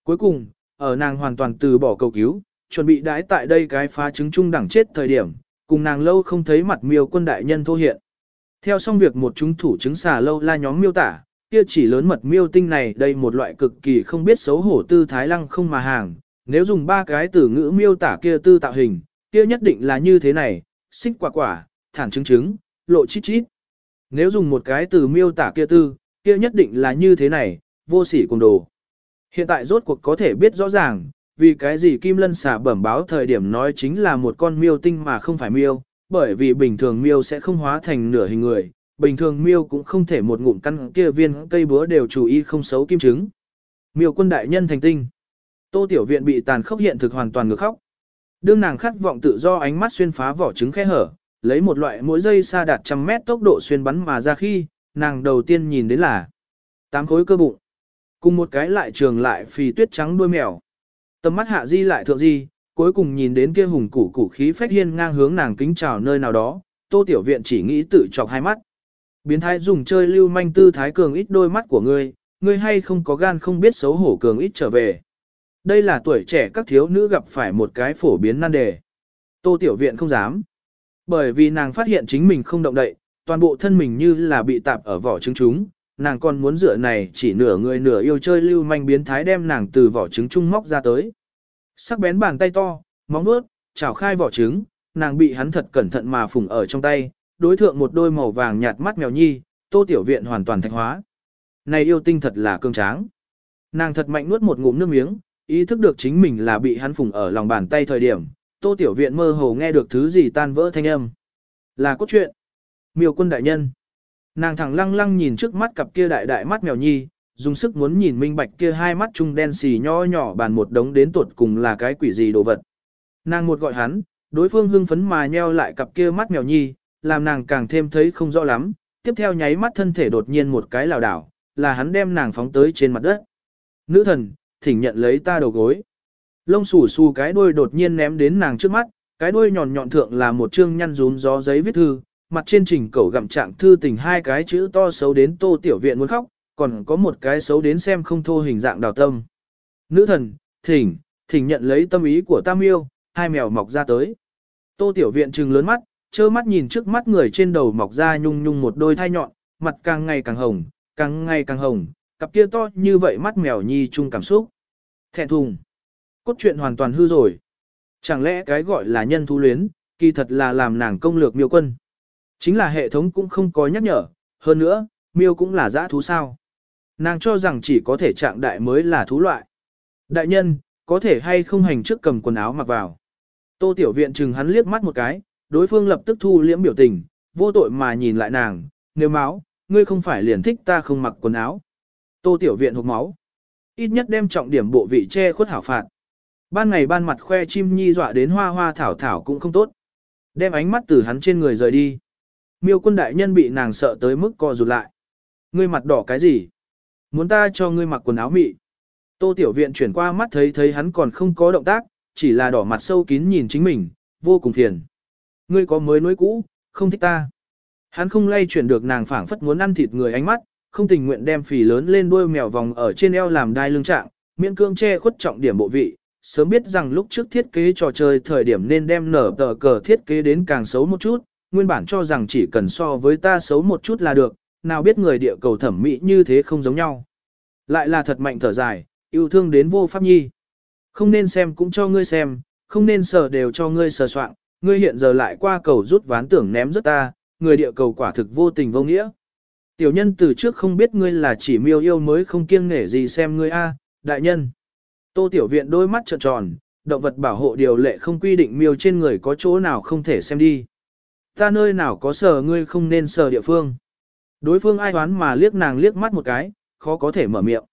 Speaker 1: Cuối cùng, ở nàng hoàn toàn từ bỏ cầu cứu, chuẩn bị đãi tại đây cái phá chứng chung đẳng chết thời điểm, cùng nàng lâu không thấy mặt miêu quân đại nhân thô hiện. Theo xong việc một chúng thủ chứng xà lâu la nhóm miêu tả, kia chỉ lớn mật miêu tinh này đây một loại cực kỳ không biết xấu hổ tư thái lăng không mà hàng, nếu dùng ba cái từ ngữ miêu tả kia tư tạo hình, kia nhất định là như thế này, xích quả quả, thản chứng chứng, lộ chít chít. Nếu dùng một cái từ miêu tả kia tư, kia nhất định là như thế này, vô sỉ cùng đồ. Hiện tại rốt cuộc có thể biết rõ ràng, vì cái gì Kim Lân xả bẩm báo thời điểm nói chính là một con miêu tinh mà không phải miêu, bởi vì bình thường miêu sẽ không hóa thành nửa hình người, bình thường miêu cũng không thể một ngụm căn kia viên cây búa đều chủ ý không xấu kim trứng. Miêu quân đại nhân thành tinh. Tô Tiểu Viện bị tàn khốc hiện thực hoàn toàn ngược khóc. Đương nàng khát vọng tự do ánh mắt xuyên phá vỏ trứng khe hở, lấy một loại mỗi giây xa đạt trăm mét tốc độ xuyên bắn mà ra khi, nàng đầu tiên nhìn đến là tám khối cơ bụng, cùng một cái lại trường lại phì tuyết trắng đuôi mèo. Tầm mắt hạ di lại thượng di, cuối cùng nhìn đến kia hùng củ củ khí phách hiên ngang hướng nàng kính chào nơi nào đó, Tô Tiểu Viện chỉ nghĩ tự chọc hai mắt. Biến thái dùng chơi lưu manh tư thái cường ít đôi mắt của ngươi, ngươi hay không có gan không biết xấu hổ cường ít trở về. Đây là tuổi trẻ các thiếu nữ gặp phải một cái phổ biến nan đề. Tô Tiểu Viện không dám. Bởi vì nàng phát hiện chính mình không động đậy, toàn bộ thân mình như là bị tạp ở vỏ trứng chúng, nàng còn muốn dựa này chỉ nửa người nửa yêu chơi lưu manh biến thái đem nàng từ vỏ trứng trung móc ra tới. Sắc bén bàn tay to, móng vuốt, chảo khai vỏ trứng, nàng bị hắn thật cẩn thận mà phùng ở trong tay, đối thượng một đôi màu vàng nhạt mắt mèo nhi, tô tiểu viện hoàn toàn thạch hóa. Này yêu tinh thật là cương tráng. Nàng thật mạnh nuốt một ngụm nước miếng, ý thức được chính mình là bị hắn phùng ở lòng bàn tay thời điểm, tô tiểu viện mơ hồ nghe được thứ gì tan vỡ thanh âm. Là cốt truyện. Miêu quân đại nhân. Nàng thẳng lăng lăng nhìn trước mắt cặp kia đại đại mắt mèo nhi, dùng sức muốn nhìn minh bạch kia hai mắt trung đen xì nho nhỏ bàn một đống đến tuột cùng là cái quỷ gì đồ vật. Nàng một gọi hắn, đối phương hưng phấn mà nheo lại cặp kia mắt mèo nhi, làm nàng càng thêm thấy không rõ lắm, tiếp theo nháy mắt thân thể đột nhiên một cái lảo đảo, là hắn đem nàng phóng tới trên mặt đất. Nữ thần, thỉnh nhận lấy ta đầu gối. Lông xù xù cái đuôi đột nhiên ném đến nàng trước mắt, cái đuôi nhọn nhọn thượng là một chương nhăn rúm gió giấy viết thư, mặt trên trình cầu gặm trạng thư tình hai cái chữ to xấu đến tô tiểu viện muốn khóc, còn có một cái xấu đến xem không thô hình dạng đào tâm. Nữ thần, thỉnh, thỉnh nhận lấy tâm ý của tam yêu, hai mèo mọc ra tới. Tô tiểu viện trừng lớn mắt, trơ mắt nhìn trước mắt người trên đầu mọc ra nhung nhung một đôi thai nhọn, mặt càng ngày càng hồng, càng ngày càng hồng, cặp kia to như vậy mắt mèo nhi chung cảm xúc. Thẹn thùng. Cốt truyện hoàn toàn hư rồi. Chẳng lẽ cái gọi là nhân thú luyến, kỳ thật là làm nàng công lược miêu quân. Chính là hệ thống cũng không có nhắc nhở, hơn nữa, miêu cũng là dã thú sao. Nàng cho rằng chỉ có thể trạng đại mới là thú loại. Đại nhân, có thể hay không hành trước cầm quần áo mặc vào. Tô Tiểu Viện chừng hắn liếc mắt một cái, đối phương lập tức thu liễm biểu tình, vô tội mà nhìn lại nàng, nếu máu, ngươi không phải liền thích ta không mặc quần áo. Tô Tiểu Viện hộp máu. Ít nhất đem trọng điểm bộ vị che khuất hảo phạt. Ban ngày ban mặt khoe chim nhi dọa đến hoa hoa thảo thảo cũng không tốt. Đem ánh mắt từ hắn trên người rời đi. Miêu quân đại nhân bị nàng sợ tới mức co rụt lại. Ngươi mặt đỏ cái gì? Muốn ta cho ngươi mặc quần áo mị. Tô tiểu viện chuyển qua mắt thấy thấy hắn còn không có động tác, chỉ là đỏ mặt sâu kín nhìn chính mình, vô cùng phiền. Ngươi có mới nối cũ, không thích ta. Hắn không lay chuyển được nàng phảng phất muốn ăn thịt người ánh mắt, không tình nguyện đem phì lớn lên đuôi mèo vòng ở trên eo làm đai lưng trạng, miễn cương che khuất trọng điểm bộ vị. Sớm biết rằng lúc trước thiết kế trò chơi thời điểm nên đem nở tờ cờ thiết kế đến càng xấu một chút, nguyên bản cho rằng chỉ cần so với ta xấu một chút là được, nào biết người địa cầu thẩm mỹ như thế không giống nhau. Lại là thật mạnh thở dài, yêu thương đến vô pháp nhi. Không nên xem cũng cho ngươi xem, không nên sờ đều cho ngươi sờ soạn, ngươi hiện giờ lại qua cầu rút ván tưởng ném rất ta, người địa cầu quả thực vô tình vô nghĩa. Tiểu nhân từ trước không biết ngươi là chỉ miêu yêu mới không kiêng nể gì xem ngươi a, đại nhân. Tô tiểu viện đôi mắt trợn tròn, động vật bảo hộ điều lệ không quy định miêu trên người có chỗ nào không thể xem đi. Ta nơi nào có sờ ngươi không nên sờ địa phương. Đối phương ai đoán mà liếc nàng liếc mắt một cái, khó có thể mở miệng.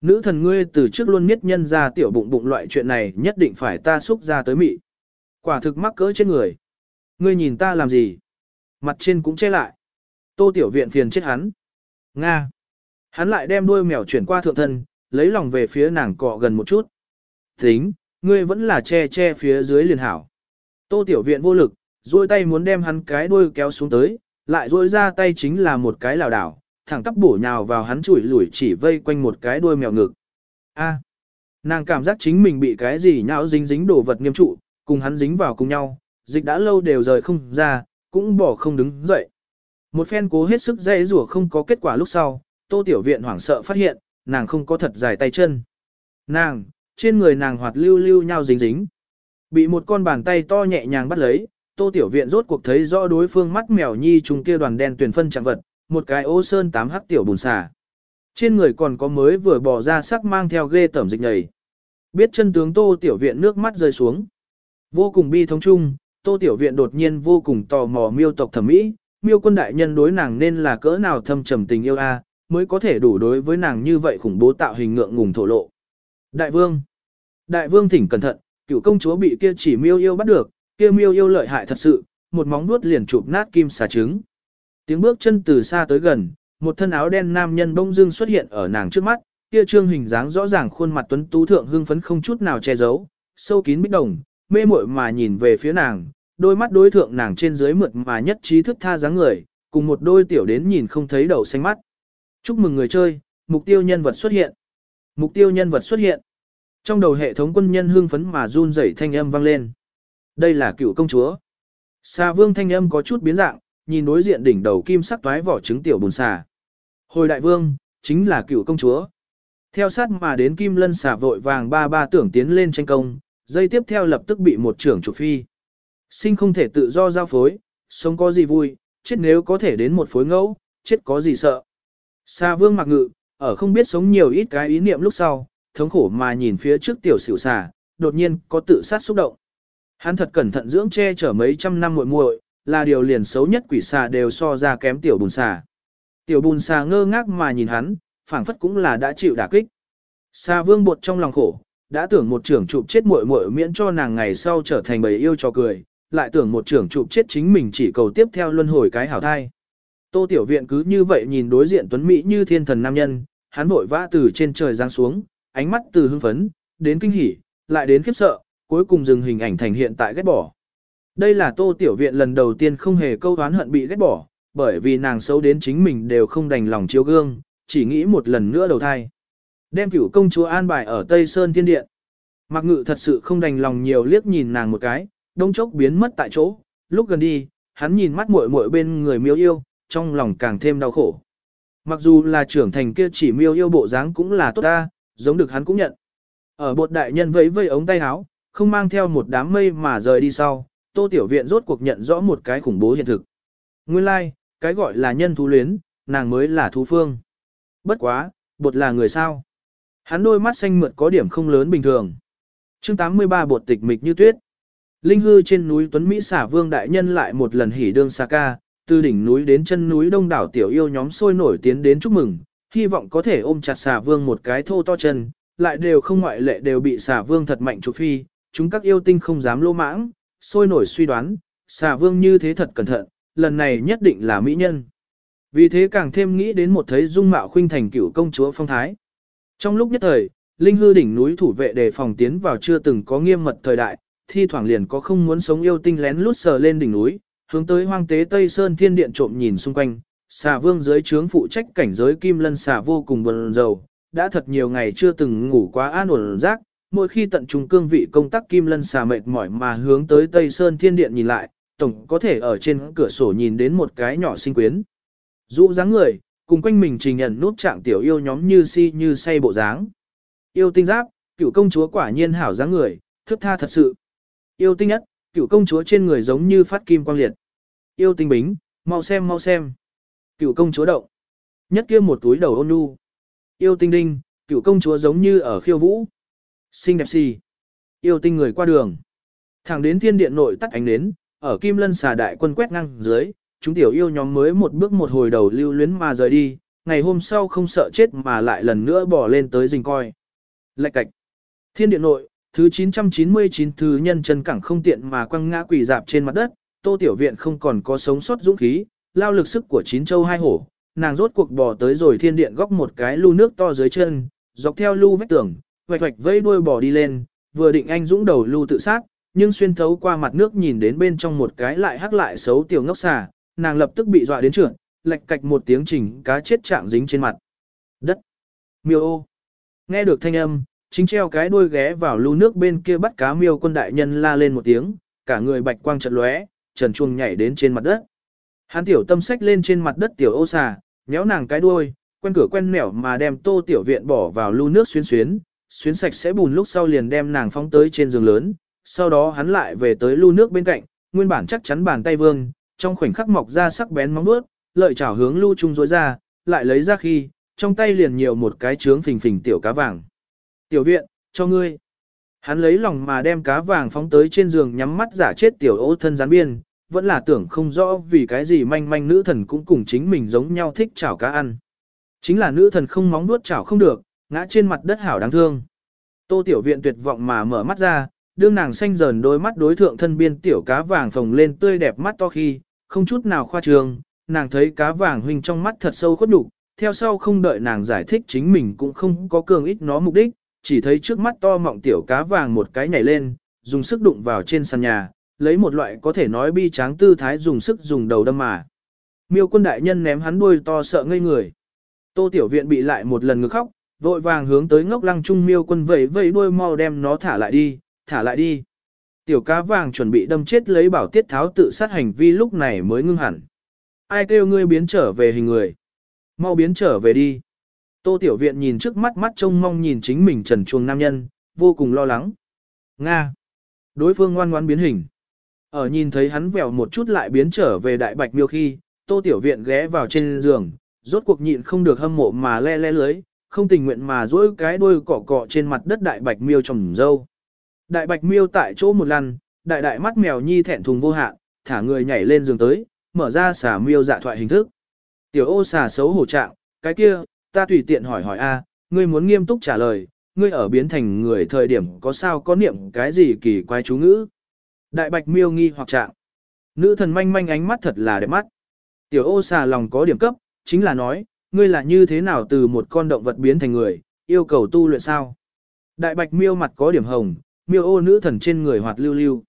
Speaker 1: Nữ thần ngươi từ trước luôn miết nhân ra tiểu bụng bụng loại chuyện này nhất định phải ta xúc ra tới mị. Quả thực mắc cỡ trên người. Ngươi nhìn ta làm gì? Mặt trên cũng che lại. Tô tiểu viện phiền chết hắn. Nga. Hắn lại đem đuôi mèo chuyển qua thượng thân, lấy lòng về phía nàng cọ gần một chút. Tính, ngươi vẫn là che che phía dưới liền hảo. Tô tiểu viện vô lực, duỗi tay muốn đem hắn cái đuôi kéo xuống tới, lại duỗi ra tay chính là một cái lảo đảo, thẳng tắp bổ nhào vào hắn chủi lủi chỉ vây quanh một cái đuôi mèo ngực. A, nàng cảm giác chính mình bị cái gì nhão dính dính đồ vật nghiêm trụ, cùng hắn dính vào cùng nhau, dịch đã lâu đều rời không ra, cũng bỏ không đứng dậy. Một phen cố hết sức dây rủa không có kết quả lúc sau, tô tiểu viện hoảng sợ phát hiện, nàng không có thật dài tay chân. Nàng, trên người nàng hoạt lưu lưu nhau dính dính. Bị một con bàn tay to nhẹ nhàng bắt lấy, tô tiểu viện rốt cuộc thấy rõ đối phương mắt mèo nhi trùng kia đoàn đen tuyển phân chẳng vật, một cái ô sơn tám hắc tiểu bùn xà. Trên người còn có mới vừa bỏ ra sắc mang theo ghê tẩm dịch nhầy. Biết chân tướng tô tiểu viện nước mắt rơi xuống. Vô cùng bi thống chung, tô tiểu viện đột nhiên vô cùng tò mò miêu tộc thẩm mỹ, miêu quân đại nhân đối nàng nên là cỡ nào thâm trầm tình yêu a mới có thể đủ đối với nàng như vậy khủng bố tạo hình ngượng ngùng thổ lộ. Đại vương Đại vương thỉnh cẩn thận, cựu công chúa bị kia chỉ miêu yêu bắt được, kia miêu yêu lợi hại thật sự, một móng vuốt liền chụp nát kim xà trứng. Tiếng bước chân từ xa tới gần, một thân áo đen nam nhân bông dưng xuất hiện ở nàng trước mắt, kia trương hình dáng rõ ràng khuôn mặt tuấn tú thượng hưng phấn không chút nào che giấu, sâu kín bích đồng, mê muội mà nhìn về phía nàng, đôi mắt đối thượng nàng trên dưới mượt mà nhất trí thức tha dáng người, cùng một đôi tiểu đến nhìn không thấy đầu xanh mắt. Chúc mừng người chơi, mục tiêu nhân vật xuất hiện. Mục tiêu nhân vật xuất hiện. Trong đầu hệ thống quân nhân hưng phấn mà run rẩy thanh âm vang lên. Đây là cựu công chúa. Xà vương thanh âm có chút biến dạng, nhìn đối diện đỉnh đầu kim sắc toái vỏ trứng tiểu bùn xà. Hồi đại vương, chính là cựu công chúa. Theo sát mà đến kim lân xà vội vàng ba ba tưởng tiến lên tranh công, dây tiếp theo lập tức bị một trưởng chủ phi. Sinh không thể tự do giao phối, sống có gì vui, chết nếu có thể đến một phối ngẫu, chết có gì sợ. Sa vương mặc ngự, ở không biết sống nhiều ít cái ý niệm lúc sau, thống khổ mà nhìn phía trước tiểu xỉu xà, đột nhiên có tự sát xúc động. Hắn thật cẩn thận dưỡng che chở mấy trăm năm muội muội, là điều liền xấu nhất quỷ xà đều so ra kém tiểu bùn xà. Tiểu bùn xà ngơ ngác mà nhìn hắn, phảng phất cũng là đã chịu đả kích. Xà vương bột trong lòng khổ, đã tưởng một trưởng chụp chết muội muội miễn cho nàng ngày sau trở thành bầy yêu cho cười, lại tưởng một trưởng chụp chết chính mình chỉ cầu tiếp theo luân hồi cái hảo thai. Tô Tiểu Viện cứ như vậy nhìn đối diện tuấn mỹ như thiên thần nam nhân, hắn vội vã từ trên trời giáng xuống, ánh mắt từ hưng phấn, đến kinh hỉ, lại đến khiếp sợ, cuối cùng dừng hình ảnh thành hiện tại ghét bỏ. Đây là Tô Tiểu Viện lần đầu tiên không hề câu oán hận bị ghét bỏ, bởi vì nàng xấu đến chính mình đều không đành lòng chiếu gương, chỉ nghĩ một lần nữa đầu thai. Đem cửu công chúa an bài ở Tây Sơn Thiên Điện. Mạc Ngự thật sự không đành lòng nhiều liếc nhìn nàng một cái, đông chốc biến mất tại chỗ, lúc gần đi, hắn nhìn mắt muội muội bên người miêu yêu, trong lòng càng thêm đau khổ. Mặc dù là trưởng thành kia chỉ miêu yêu bộ dáng cũng là tốt ta, giống được hắn cũng nhận. Ở bột đại nhân vẫy vẫy ống tay áo, không mang theo một đám mây mà rời đi sau, tô tiểu viện rốt cuộc nhận rõ một cái khủng bố hiện thực. Nguyên lai, like, cái gọi là nhân thú luyến, nàng mới là thú phương. Bất quá, bột là người sao. Hắn đôi mắt xanh mượt có điểm không lớn bình thường. chương 83 bột tịch mịch như tuyết. Linh hư trên núi Tuấn Mỹ xả vương đại nhân lại một lần hỉ đương xa ca, từ đỉnh núi đến chân núi đông đảo tiểu yêu nhóm sôi nổi tiến đến chúc mừng, hy vọng có thể ôm chặt xả vương một cái thô to chân, lại đều không ngoại lệ đều bị xả vương thật mạnh chụp phi, chúng các yêu tinh không dám lô mãng, sôi nổi suy đoán, xả vương như thế thật cẩn thận, lần này nhất định là mỹ nhân. Vì thế càng thêm nghĩ đến một thấy dung mạo khuynh thành cựu công chúa phong thái. Trong lúc nhất thời, linh hư đỉnh núi thủ vệ đề phòng tiến vào chưa từng có nghiêm mật thời đại, thi thoảng liền có không muốn sống yêu tinh lén lút sờ lên đỉnh núi, hướng tới hoang tế Tây Sơn Thiên Điện trộm nhìn xung quanh, xà vương dưới trướng phụ trách cảnh giới kim lân xà vô cùng buồn rầu, đã thật nhiều ngày chưa từng ngủ quá an ổn rác, mỗi khi tận trung cương vị công tác kim lân xà mệt mỏi mà hướng tới Tây Sơn Thiên Điện nhìn lại, tổng có thể ở trên cửa sổ nhìn đến một cái nhỏ sinh quyến. Dụ dáng người, cùng quanh mình trình nhận nút trạng tiểu yêu nhóm như si như say bộ dáng. Yêu tinh giáp, cựu công chúa quả nhiên hảo dáng người, thức tha thật sự. Yêu tinh nhất, cựu công chúa trên người giống như phát kim quang liệt. Yêu tinh bính, mau xem mau xem. Cựu công chúa động. Nhất kia một túi đầu ôn nhu. Yêu tinh đinh, cựu công chúa giống như ở khiêu vũ. Xinh đẹp xì. Yêu tinh người qua đường. Thẳng đến thiên điện nội tắt ánh nến, ở kim lân xà đại quân quét ngang dưới, chúng tiểu yêu nhóm mới một bước một hồi đầu lưu luyến mà rời đi, ngày hôm sau không sợ chết mà lại lần nữa bỏ lên tới rình coi. Lạch cạch. Thiên điện nội, thứ 999 thứ nhân chân cẳng không tiện mà quăng ngã quỳ dạp trên mặt đất, tô tiểu viện không còn có sống sót dũng khí, lao lực sức của chín châu hai hổ, nàng rốt cuộc bò tới rồi thiên điện góc một cái lu nước to dưới chân, dọc theo lu vách tường, vạch vạch vây đuôi bò đi lên, vừa định anh dũng đầu lu tự sát, nhưng xuyên thấu qua mặt nước nhìn đến bên trong một cái lại hắc lại xấu tiểu ngốc xà, nàng lập tức bị dọa đến trưởng, lệch cạch một tiếng chỉnh cá chết trạng dính trên mặt. Đất. Miêu ô. Nghe được thanh âm, chính treo cái đuôi ghé vào lưu nước bên kia bắt cá miêu quân đại nhân la lên một tiếng, cả người bạch quang trận lóe, trần chuông nhảy đến trên mặt đất. Hắn tiểu tâm sách lên trên mặt đất tiểu ô xà, nhéo nàng cái đuôi, quen cửa quen nẻo mà đem tô tiểu viện bỏ vào lưu nước xuyến xuyến, xuyến sạch sẽ bùn lúc sau liền đem nàng phóng tới trên giường lớn, sau đó hắn lại về tới lưu nước bên cạnh, nguyên bản chắc chắn bàn tay vương, trong khoảnh khắc mọc ra sắc bén móng vuốt, lợi chảo hướng lưu trung rối ra, lại lấy ra khi, trong tay liền nhiều một cái trướng phình phình tiểu cá vàng. Tiểu viện, cho ngươi. Hắn lấy lòng mà đem cá vàng phóng tới trên giường nhắm mắt giả chết tiểu ô thân gián biên, vẫn là tưởng không rõ vì cái gì manh manh nữ thần cũng cùng chính mình giống nhau thích chảo cá ăn. Chính là nữ thần không móng nuốt chảo không được, ngã trên mặt đất hảo đáng thương. Tô tiểu viện tuyệt vọng mà mở mắt ra, đương nàng xanh dần đôi mắt đối thượng thân biên tiểu cá vàng phồng lên tươi đẹp mắt to khi, không chút nào khoa trương, nàng thấy cá vàng huynh trong mắt thật sâu khuất đủ theo sau không đợi nàng giải thích chính mình cũng không có cường ít nó mục đích, chỉ thấy trước mắt to mọng tiểu cá vàng một cái nhảy lên, dùng sức đụng vào trên sàn nhà, lấy một loại có thể nói bi tráng tư thái dùng sức dùng đầu đâm mà. Miêu quân đại nhân ném hắn đuôi to sợ ngây người. Tô tiểu viện bị lại một lần ngực khóc, vội vàng hướng tới ngốc lăng trung miêu quân vẫy vẫy đuôi mau đem nó thả lại đi, thả lại đi. Tiểu cá vàng chuẩn bị đâm chết lấy bảo tiết tháo tự sát hành vi lúc này mới ngưng hẳn. Ai kêu ngươi biến trở về hình người. Mau biến trở về đi. Tô Tiểu Viện nhìn trước mắt mắt trông mong nhìn chính mình trần chuồng nam nhân, vô cùng lo lắng. Nga. Đối phương ngoan ngoan biến hình. Ở nhìn thấy hắn vèo một chút lại biến trở về đại bạch miêu khi, Tô Tiểu Viện ghé vào trên giường, rốt cuộc nhịn không được hâm mộ mà le le lưới, không tình nguyện mà dỗi cái đuôi cọ cọ trên mặt đất đại bạch miêu trồng dâu. Đại bạch miêu tại chỗ một lần, đại đại mắt mèo nhi thẹn thùng vô hạn, thả người nhảy lên giường tới, mở ra xả miêu dạ thoại hình thức. Tiểu ô xả xấu hổ trạng, cái kia, ta tùy tiện hỏi hỏi a, ngươi muốn nghiêm túc trả lời, ngươi ở biến thành người thời điểm có sao có niệm cái gì kỳ quái chú ngữ. Đại bạch miêu nghi hoặc trạng. Nữ thần manh manh ánh mắt thật là đẹp mắt. Tiểu ô xà lòng có điểm cấp, chính là nói, ngươi là như thế nào từ một con động vật biến thành người, yêu cầu tu luyện sao. Đại bạch miêu mặt có điểm hồng, miêu ô nữ thần trên người hoạt lưu lưu.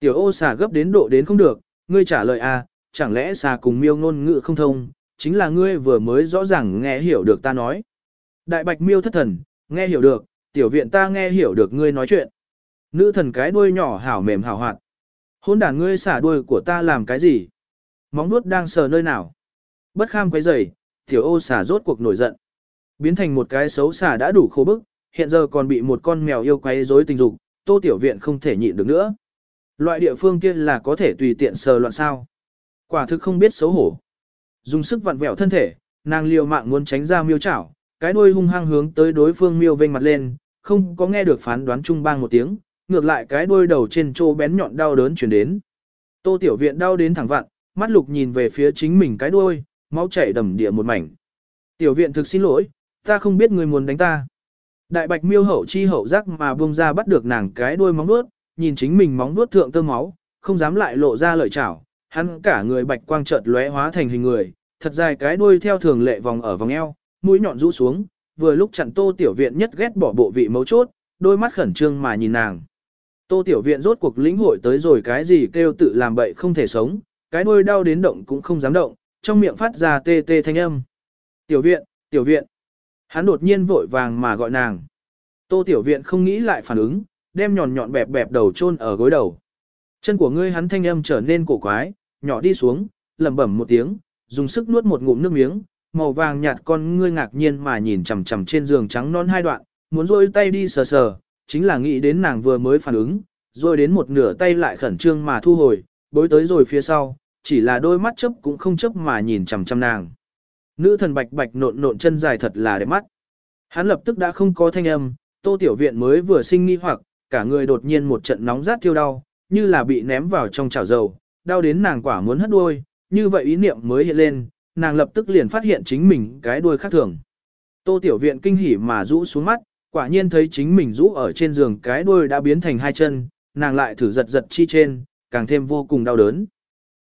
Speaker 1: Tiểu ô xà gấp đến độ đến không được, ngươi trả lời a, chẳng lẽ xà cùng miêu ngôn ngữ không thông, chính là ngươi vừa mới rõ ràng nghe hiểu được ta nói. Đại bạch miêu thất thần, nghe hiểu được, tiểu viện ta nghe hiểu được ngươi nói chuyện. Nữ thần cái đuôi nhỏ hảo mềm hảo hoạt. Hôn đàn ngươi xả đuôi của ta làm cái gì? Móng nuốt đang sờ nơi nào? Bất kham quấy rầy, tiểu ô xả rốt cuộc nổi giận. Biến thành một cái xấu xả đã đủ khô bức, hiện giờ còn bị một con mèo yêu quấy rối tình dục, tô tiểu viện không thể nhịn được nữa. Loại địa phương kia là có thể tùy tiện sờ loạn sao. Quả thực không biết xấu hổ. Dùng sức vặn vẹo thân thể, nàng liều mạng muốn tránh ra miêu chảo, cái đuôi hung hăng hướng tới đối phương miêu vênh mặt lên, không có nghe được phán đoán trung bang một tiếng, ngược lại cái đuôi đầu trên trô bén nhọn đau đớn chuyển đến. Tô tiểu viện đau đến thẳng vặn, mắt lục nhìn về phía chính mình cái đuôi, máu chảy đầm địa một mảnh. Tiểu viện thực xin lỗi, ta không biết người muốn đánh ta. Đại bạch miêu hậu chi hậu giác mà buông ra bắt được nàng cái đuôi móng vuốt, nhìn chính mình móng vuốt thượng tơ máu, không dám lại lộ ra lợi chảo, hắn cả người bạch quang chợt lóe hóa thành hình người, thật dài cái đuôi theo thường lệ vòng ở vòng eo, mũi nhọn rũ xuống, vừa lúc chặn Tô Tiểu Viện nhất ghét bỏ bộ vị mấu chốt, đôi mắt khẩn trương mà nhìn nàng. Tô Tiểu Viện rốt cuộc lĩnh hội tới rồi cái gì kêu tự làm bậy không thể sống, cái đuôi đau đến động cũng không dám động, trong miệng phát ra tê tê thanh âm. Tiểu Viện, Tiểu Viện. Hắn đột nhiên vội vàng mà gọi nàng. Tô Tiểu Viện không nghĩ lại phản ứng, đem nhọn nhọn bẹp bẹp đầu chôn ở gối đầu. Chân của ngươi hắn thanh âm trở nên cổ quái, nhỏ đi xuống, lẩm bẩm một tiếng, dùng sức nuốt một ngụm nước miếng, màu vàng nhạt con ngươi ngạc nhiên mà nhìn chằm chằm trên giường trắng non hai đoạn, muốn rôi tay đi sờ sờ, chính là nghĩ đến nàng vừa mới phản ứng, rồi đến một nửa tay lại khẩn trương mà thu hồi, bối tới rồi phía sau, chỉ là đôi mắt chấp cũng không chấp mà nhìn chằm chằm nàng. Nữ thần bạch bạch nộn nộn chân dài thật là đẹp mắt. Hắn lập tức đã không có thanh âm, tô tiểu viện mới vừa sinh nghi hoặc, cả người đột nhiên một trận nóng rát thiêu đau, như là bị ném vào trong chảo dầu, đau đến nàng quả muốn hất đuôi, như vậy ý niệm mới hiện lên, nàng lập tức liền phát hiện chính mình cái đuôi khác thường. Tô Tiểu Viện kinh hỉ mà rũ xuống mắt, quả nhiên thấy chính mình rũ ở trên giường cái đuôi đã biến thành hai chân, nàng lại thử giật giật chi trên, càng thêm vô cùng đau đớn.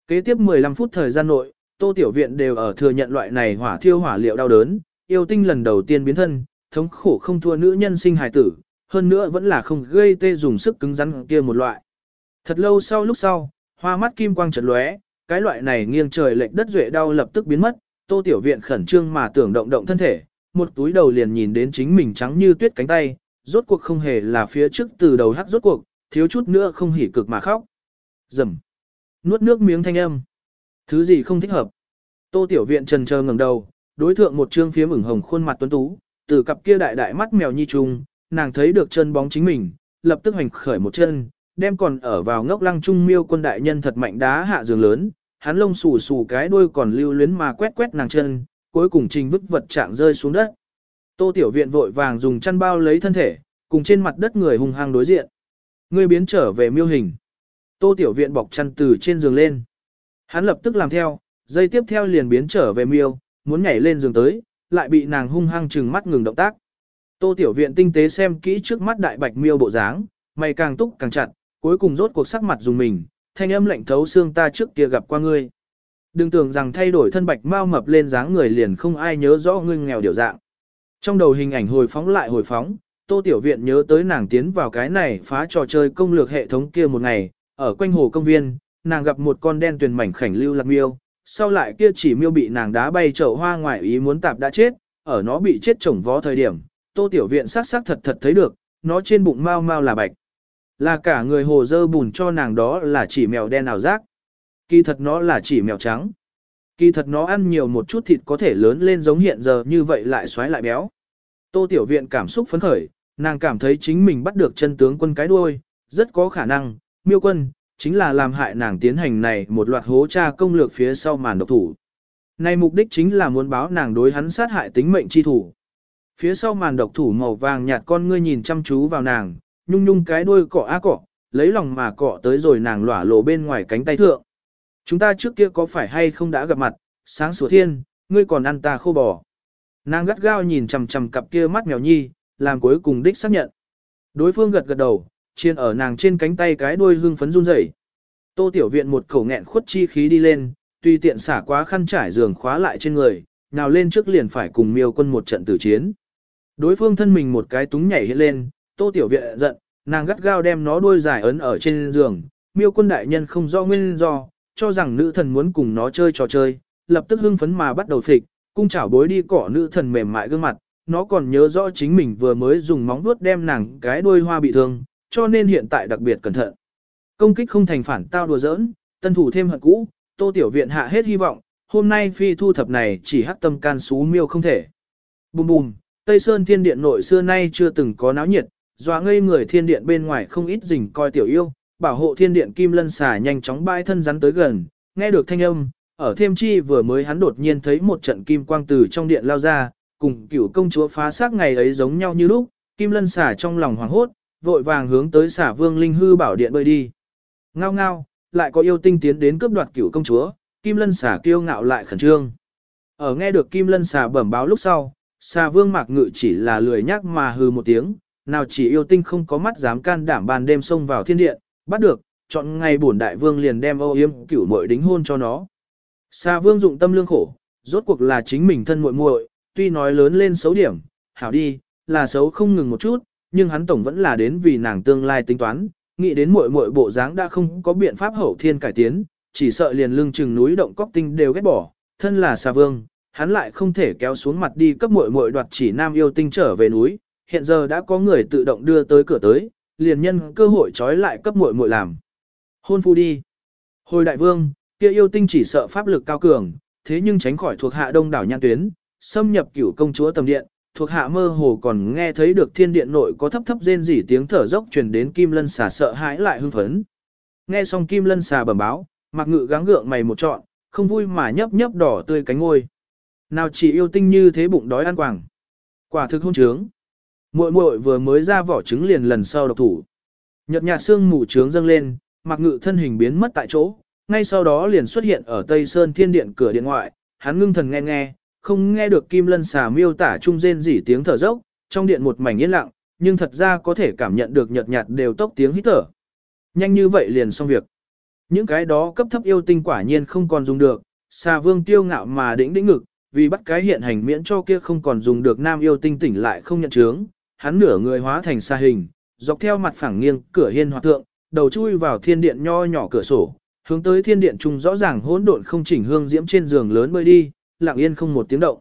Speaker 1: Kế tiếp 15 phút thời gian nội, Tô Tiểu Viện đều ở thừa nhận loại này hỏa thiêu hỏa liệu đau đớn, yêu tinh lần đầu tiên biến thân, thống khổ không thua nữ nhân sinh hài tử, hơn nữa vẫn là không gây tê dùng sức cứng rắn kia một loại. Thật lâu sau lúc sau, hoa mắt kim quang chợt lóe, cái loại này nghiêng trời lệch đất duệ đau lập tức biến mất, Tô Tiểu Viện khẩn trương mà tưởng động động thân thể, một túi đầu liền nhìn đến chính mình trắng như tuyết cánh tay, rốt cuộc không hề là phía trước từ đầu hắc rốt cuộc, thiếu chút nữa không hỉ cực mà khóc. Rầm. Nuốt nước miếng thanh âm. Thứ gì không thích hợp. Tô Tiểu Viện trần chờ ngẩng đầu, đối thượng một trương phía ửng hồng khuôn mặt tuấn tú, từ cặp kia đại đại mắt mèo nhi trùng, nàng thấy được chân bóng chính mình, lập tức hoành khởi một chân, đem còn ở vào ngốc lăng trung miêu quân đại nhân thật mạnh đá hạ giường lớn, hắn lông xù xù cái đuôi còn lưu luyến mà quét quét nàng chân, cuối cùng trình vứt vật trạng rơi xuống đất. Tô Tiểu Viện vội vàng dùng chăn bao lấy thân thể, cùng trên mặt đất người hung hăng đối diện. Người biến trở về miêu hình. Tô Tiểu Viện bọc chăn từ trên giường lên. Hắn lập tức làm theo, dây tiếp theo liền biến trở về miêu, muốn nhảy lên giường tới, lại bị nàng hung hăng trừng mắt ngừng động tác. Tô Tiểu Viện tinh tế xem kỹ trước mắt đại bạch miêu bộ dáng, mày càng túc càng chặt, cuối cùng rốt cuộc sắc mặt dùng mình, thanh âm lạnh thấu xương ta trước kia gặp qua ngươi. Đừng tưởng rằng thay đổi thân bạch mau mập lên dáng người liền không ai nhớ rõ ngươi nghèo điều dạng. Trong đầu hình ảnh hồi phóng lại hồi phóng, Tô Tiểu Viện nhớ tới nàng tiến vào cái này phá trò chơi công lược hệ thống kia một ngày, ở quanh hồ công viên, nàng gặp một con đen tuyền mảnh khảnh lưu lạc miêu, sau lại kia chỉ miêu bị nàng đá bay chậu hoa ngoài ý muốn tạp đã chết, ở nó bị chết chồng vó thời điểm, Tô Tiểu Viện sắc sắc thật thật thấy được, nó trên bụng mau mau là bạch. Là cả người hồ dơ bùn cho nàng đó là chỉ mèo đen ảo giác. Kỳ thật nó là chỉ mèo trắng. Kỳ thật nó ăn nhiều một chút thịt có thể lớn lên giống hiện giờ như vậy lại xoáy lại béo. Tô Tiểu Viện cảm xúc phấn khởi, nàng cảm thấy chính mình bắt được chân tướng quân cái đuôi, rất có khả năng, miêu quân, chính là làm hại nàng tiến hành này một loạt hố tra công lược phía sau màn độc thủ. Này mục đích chính là muốn báo nàng đối hắn sát hại tính mệnh chi thủ. Phía sau màn độc thủ màu vàng nhạt con ngươi nhìn chăm chú vào nàng, nhung nhung cái đuôi cọ á cọ, lấy lòng mà cọ tới rồi nàng lỏa lộ bên ngoài cánh tay thượng. Chúng ta trước kia có phải hay không đã gặp mặt, sáng sủa thiên, ngươi còn ăn ta khô bò. Nàng gắt gao nhìn chằm chằm cặp kia mắt mèo nhi, làm cuối cùng đích xác nhận. Đối phương gật gật đầu, chiên ở nàng trên cánh tay cái đuôi hương phấn run rẩy. Tô Tiểu Viện một khẩu nghẹn khuất chi khí đi lên, tuy tiện xả quá khăn trải giường khóa lại trên người, nào lên trước liền phải cùng miêu quân một trận tử chiến. Đối phương thân mình một cái túng nhảy hiện lên, Tô Tiểu Viện giận, nàng gắt gao đem nó đuôi dài ấn ở trên giường, miêu quân đại nhân không do nguyên do, cho rằng nữ thần muốn cùng nó chơi trò chơi, lập tức hưng phấn mà bắt đầu thịt, cung chảo bối đi cỏ nữ thần mềm mại gương mặt, nó còn nhớ rõ chính mình vừa mới dùng móng vuốt đem nàng cái đuôi hoa bị thương, cho nên hiện tại đặc biệt cẩn thận. Công kích không thành phản tao đùa giỡn, tân thủ thêm hận cũ, tô tiểu viện hạ hết hy vọng, hôm nay phi thu thập này chỉ hắc tâm can xú miêu không thể. Bùm bùm, Tây Sơn Thiên Điện nội xưa nay chưa từng có náo nhiệt, dọa ngây người Thiên Điện bên ngoài không ít rình coi tiểu yêu, bảo hộ Thiên Điện Kim Lân xà nhanh chóng bay thân rắn tới gần, nghe được thanh âm, ở thêm chi vừa mới hắn đột nhiên thấy một trận kim quang từ trong điện lao ra, cùng cửu công chúa phá xác ngày ấy giống nhau như lúc, Kim Lân xà trong lòng hoảng hốt, vội vàng hướng tới xà vương linh hư bảo điện bơi đi. Ngao ngao, lại có yêu tinh tiến đến cướp đoạt cửu công chúa, Kim Lân xà kiêu ngạo lại khẩn trương. Ở nghe được Kim Lân xà bẩm báo lúc sau, xà vương mạc ngự chỉ là lười nhắc mà hư một tiếng, nào chỉ yêu tinh không có mắt dám can đảm ban đêm xông vào thiên điện, bắt được, chọn ngày bổn đại vương liền đem âu yếm cửu muội đính hôn cho nó. Xà vương dụng tâm lương khổ, rốt cuộc là chính mình thân muội muội, tuy nói lớn lên xấu điểm, hảo đi, là xấu không ngừng một chút, nhưng hắn tổng vẫn là đến vì nàng tương lai tính toán, nghĩ đến muội muội bộ dáng đã không có biện pháp hậu thiên cải tiến, chỉ sợ liền lưng chừng núi động cóc tinh đều ghét bỏ, thân là xà vương, hắn lại không thể kéo xuống mặt đi cấp muội muội đoạt chỉ nam yêu tinh trở về núi, hiện giờ đã có người tự động đưa tới cửa tới, liền nhân cơ hội trói lại cấp muội muội làm. Hôn phu đi. Hồi đại vương, kia yêu tinh chỉ sợ pháp lực cao cường, thế nhưng tránh khỏi thuộc hạ đông đảo nhan tuyến, xâm nhập cửu công chúa tầm điện, thuộc hạ mơ hồ còn nghe thấy được thiên điện nội có thấp thấp rên rỉ tiếng thở dốc truyền đến kim lân xà sợ hãi lại hưng phấn. Nghe xong kim lân xà bẩm báo, mặc ngự gắng gượng mày một trọn, không vui mà nhấp nhấp đỏ tươi cánh ngôi. Nào chỉ yêu tinh như thế bụng đói ăn quảng. Quả thực hôn trướng. Muội muội vừa mới ra vỏ trứng liền lần sau độc thủ. Nhợt nhạt xương mù trướng dâng lên, mặc ngự thân hình biến mất tại chỗ, ngay sau đó liền xuất hiện ở Tây Sơn Thiên Điện cửa điện ngoại, hắn ngưng thần nghe nghe, không nghe được Kim Lân xà miêu tả trung rên rỉ tiếng thở dốc, trong điện một mảnh yên lặng, nhưng thật ra có thể cảm nhận được nhợt nhạt đều tốc tiếng hít thở. Nhanh như vậy liền xong việc. Những cái đó cấp thấp yêu tinh quả nhiên không còn dùng được, xà vương tiêu ngạo mà đĩnh đĩnh ngực, vì bắt cái hiện hành miễn cho kia không còn dùng được nam yêu tinh tỉnh lại không nhận chướng, hắn nửa người hóa thành xa hình, dọc theo mặt phẳng nghiêng cửa hiên hoạt tượng, đầu chui vào thiên điện nho nhỏ cửa sổ, hướng tới thiên điện trung rõ ràng hỗn độn không chỉnh hương diễm trên giường lớn bơi đi, lặng yên không một tiếng động.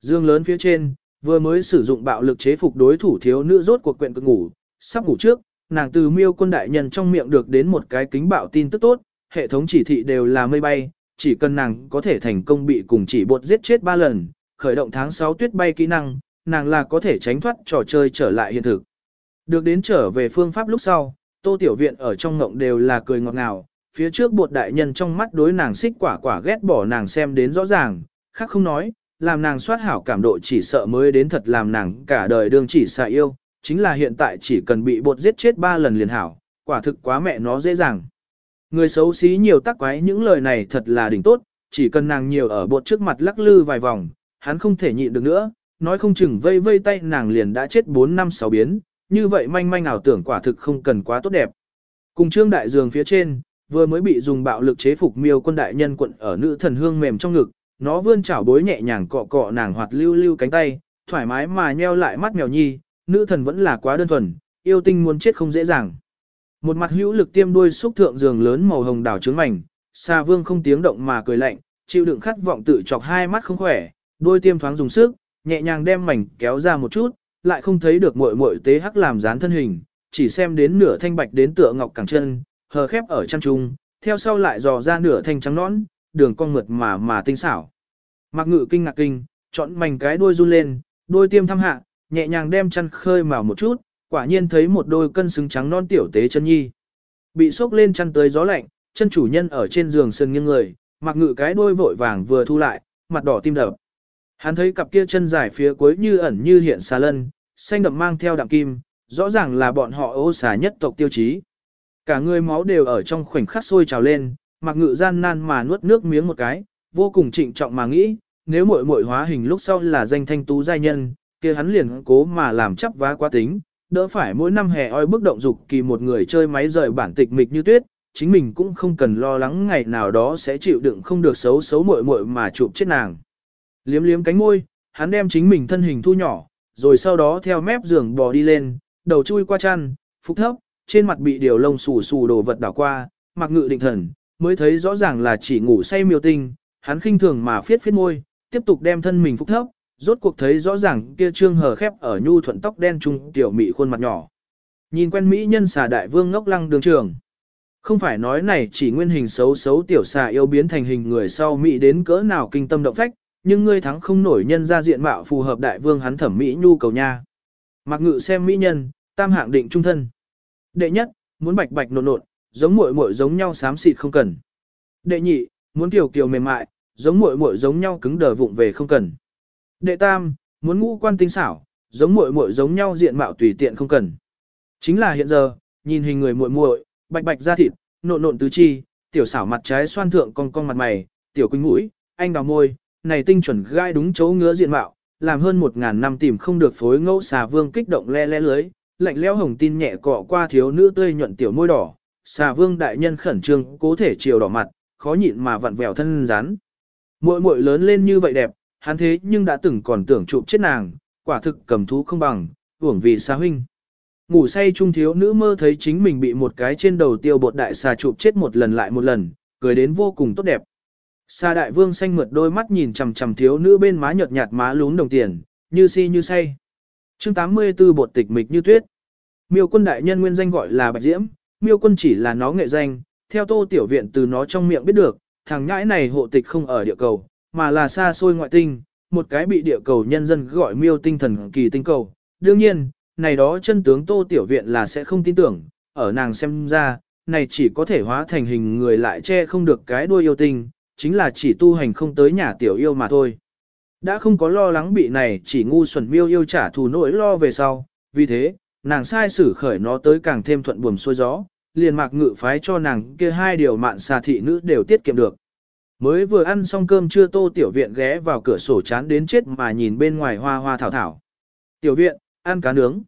Speaker 1: Dương lớn phía trên, vừa mới sử dụng bạo lực chế phục đối thủ thiếu nữ rốt cuộc quyện cực ngủ, sắp ngủ trước, nàng từ miêu quân đại nhân trong miệng được đến một cái kính bạo tin tức tốt, hệ thống chỉ thị đều là mây bay, chỉ cần nàng có thể thành công bị cùng chỉ bột giết chết ba lần, khởi động tháng 6 tuyết bay kỹ năng, nàng là có thể tránh thoát trò chơi trở lại hiện thực. Được đến trở về phương pháp lúc sau, tô tiểu viện ở trong ngộng đều là cười ngọt ngào, phía trước bột đại nhân trong mắt đối nàng xích quả quả ghét bỏ nàng xem đến rõ ràng, khác không nói, làm nàng soát hảo cảm độ chỉ sợ mới đến thật làm nàng cả đời đương chỉ xạ yêu, chính là hiện tại chỉ cần bị bột giết chết ba lần liền hảo, quả thực quá mẹ nó dễ dàng. Người xấu xí nhiều tắc quái những lời này thật là đỉnh tốt, chỉ cần nàng nhiều ở bột trước mặt lắc lư vài vòng, hắn không thể nhịn được nữa, nói không chừng vây vây tay nàng liền đã chết 4 năm 6 biến, như vậy manh manh ảo tưởng quả thực không cần quá tốt đẹp. Cùng trương đại dường phía trên, vừa mới bị dùng bạo lực chế phục miêu quân đại nhân quận ở nữ thần hương mềm trong ngực, nó vươn chảo bối nhẹ nhàng cọ cọ nàng hoạt lưu lưu cánh tay, thoải mái mà nheo lại mắt mèo nhi, nữ thần vẫn là quá đơn thuần, yêu tinh muốn chết không dễ dàng. Một mặt hữu lực tiêm đuôi xúc thượng giường lớn màu hồng đảo trướng mảnh, xa vương không tiếng động mà cười lạnh, chịu đựng khát vọng tự chọc hai mắt không khỏe, đôi tiêm thoáng dùng sức, nhẹ nhàng đem mảnh kéo ra một chút, lại không thấy được muội muội tế hắc làm dán thân hình, chỉ xem đến nửa thanh bạch đến tựa ngọc cẳng chân, hờ khép ở chân trung, theo sau lại dò ra nửa thanh trắng nõn, đường cong mượt mà mà tinh xảo. Mặc ngự kinh ngạc kinh, chọn mảnh cái đuôi run lên, đôi tiêm thăm hạ, nhẹ nhàng đem chân khơi mào một chút, quả nhiên thấy một đôi cân xứng trắng non tiểu tế chân nhi. Bị sốc lên chăn tới gió lạnh, chân chủ nhân ở trên giường sườn nghiêng người, mặc ngự cái đuôi vội vàng vừa thu lại, mặt đỏ tim đập. Hắn thấy cặp kia chân dài phía cuối như ẩn như hiện xà lân, xanh đậm mang theo đạm kim, rõ ràng là bọn họ ô xà nhất tộc tiêu chí. Cả người máu đều ở trong khoảnh khắc sôi trào lên, mặc ngự gian nan mà nuốt nước miếng một cái, vô cùng trịnh trọng mà nghĩ, nếu muội muội hóa hình lúc sau là danh thanh tú giai nhân, kia hắn liền cố mà làm chấp vá quá tính, đỡ phải mỗi năm hè oi bức động dục kỳ một người chơi máy rời bản tịch mịch như tuyết, chính mình cũng không cần lo lắng ngày nào đó sẽ chịu đựng không được xấu xấu muội muội mà chụp chết nàng. Liếm liếm cánh môi, hắn đem chính mình thân hình thu nhỏ, rồi sau đó theo mép giường bò đi lên, đầu chui qua chăn, phúc thấp, trên mặt bị điều lông xù xù đồ vật đảo qua, mặc ngự định thần, mới thấy rõ ràng là chỉ ngủ say miêu tinh, hắn khinh thường mà phiết phiết môi, tiếp tục đem thân mình phục thấp, rốt cuộc thấy rõ ràng kia trương hờ khép ở nhu thuận tóc đen trung tiểu mị khuôn mặt nhỏ. Nhìn quen mỹ nhân xà đại vương ngốc lăng đường trường. Không phải nói này chỉ nguyên hình xấu xấu tiểu xà yêu biến thành hình người sau mỹ đến cỡ nào kinh tâm động phách, nhưng ngươi thắng không nổi nhân ra diện mạo phù hợp đại vương hắn thẩm mỹ nhu cầu nha. Mặc ngự xem mỹ nhân, tam hạng định trung thân. Đệ nhất, muốn bạch bạch nộn nộn, giống muội muội giống nhau xám xịt không cần. Đệ nhị, muốn kiều kiều mềm mại, giống muội muội giống nhau cứng đờ vụng về không cần. Đệ tam, muốn ngũ quan tinh xảo, giống muội muội giống nhau diện mạo tùy tiện không cần. Chính là hiện giờ, nhìn hình người muội muội, bạch bạch da thịt, nộn nộn tứ chi, tiểu xảo mặt trái xoan thượng cong cong mặt mày, tiểu quỳnh mũi, anh đào môi, này tinh chuẩn gai đúng chỗ ngứa diện mạo, làm hơn một ngàn năm tìm không được phối ngẫu xà vương kích động le le lưới, lạnh lẽo hồng tin nhẹ cọ qua thiếu nữ tươi nhuận tiểu môi đỏ, xà vương đại nhân khẩn trương cố thể chiều đỏ mặt, khó nhịn mà vặn vẹo thân rắn. Muội muội lớn lên như vậy đẹp, hắn thế nhưng đã từng còn tưởng chụp chết nàng, quả thực cầm thú không bằng, uổng vì xa huynh. Ngủ say trung thiếu nữ mơ thấy chính mình bị một cái trên đầu tiêu bột đại xà chụp chết một lần lại một lần, cười đến vô cùng tốt đẹp. Sa đại vương xanh mượt đôi mắt nhìn chằm chằm thiếu nữ bên má nhợt nhạt má lún đồng tiền, như si như say. Chương 84 bột tịch mịch như tuyết. Miêu quân đại nhân nguyên danh gọi là Bạch Diễm, miêu quân chỉ là nó nghệ danh, theo tô tiểu viện từ nó trong miệng biết được, thằng nhãi này hộ tịch không ở địa cầu, mà là xa xôi ngoại tinh, một cái bị địa cầu nhân dân gọi miêu tinh thần kỳ tinh cầu. Đương nhiên, này đó chân tướng tô tiểu viện là sẽ không tin tưởng, ở nàng xem ra, này chỉ có thể hóa thành hình người lại che không được cái đuôi yêu tinh, chính là chỉ tu hành không tới nhà tiểu yêu mà thôi. Đã không có lo lắng bị này chỉ ngu xuẩn miêu yêu trả thù nỗi lo về sau, vì thế, nàng sai xử khởi nó tới càng thêm thuận buồm xuôi gió, liền mạc ngự phái cho nàng kia hai điều mạn xà thị nữ đều tiết kiệm được. Mới vừa ăn xong cơm trưa tô tiểu viện ghé vào cửa sổ chán đến chết mà nhìn bên ngoài hoa hoa thảo thảo. Tiểu viện, ăn cá nướng.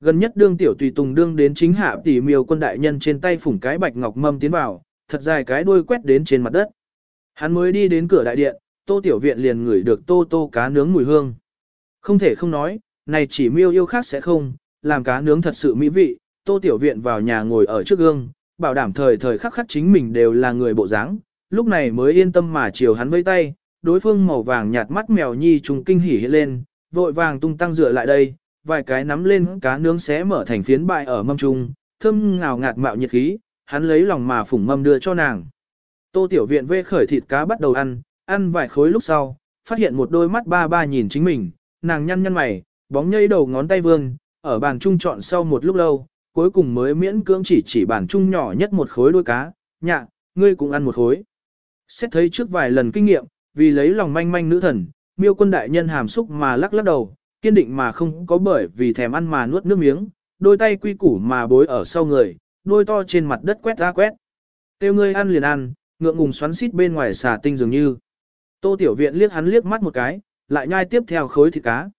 Speaker 1: Gần nhất đương tiểu tùy tùng đương đến chính hạ tỷ miêu quân đại nhân trên tay phủng cái bạch ngọc mâm tiến vào, thật dài cái đuôi quét đến trên mặt đất. Hắn mới đi đến cửa đại điện, tô tiểu viện liền ngửi được tô tô cá nướng mùi hương. Không thể không nói, này chỉ miêu yêu khác sẽ không, làm cá nướng thật sự mỹ vị, tô tiểu viện vào nhà ngồi ở trước gương, bảo đảm thời thời khắc khắc chính mình đều là người bộ dáng, lúc này mới yên tâm mà chiều hắn vây tay, đối phương màu vàng nhạt mắt mèo nhi trùng kinh hỉ lên, vội vàng tung tăng dựa lại đây, vài cái nắm lên cá nướng xé mở thành phiến bại ở mâm trung, thơm ngào ngạt mạo nhiệt khí, hắn lấy lòng mà phủng mâm đưa cho nàng. Tô tiểu viện vê khởi thịt cá bắt đầu ăn, ăn vài khối lúc sau, phát hiện một đôi mắt ba ba nhìn chính mình, nàng nhăn nhăn mày, bóng nhây đầu ngón tay vương, ở bàn trung chọn sau một lúc lâu, cuối cùng mới miễn cưỡng chỉ chỉ bàn trung nhỏ nhất một khối đuôi cá, nhạ, ngươi cũng ăn một khối. Xét thấy trước vài lần kinh nghiệm, vì lấy lòng manh manh nữ thần, miêu quân đại nhân hàm xúc mà lắc lắc đầu, kiên định mà không có bởi vì thèm ăn mà nuốt nước miếng, đôi tay quy củ mà bối ở sau người, đôi to trên mặt đất quét ra quét. Tiêu ngươi ăn liền ăn, ngượng ngùng xoắn xít bên ngoài xà tinh dường như. Tô Tiểu Viện liếc hắn liếc mắt một cái, lại nhai tiếp theo khối thịt cá.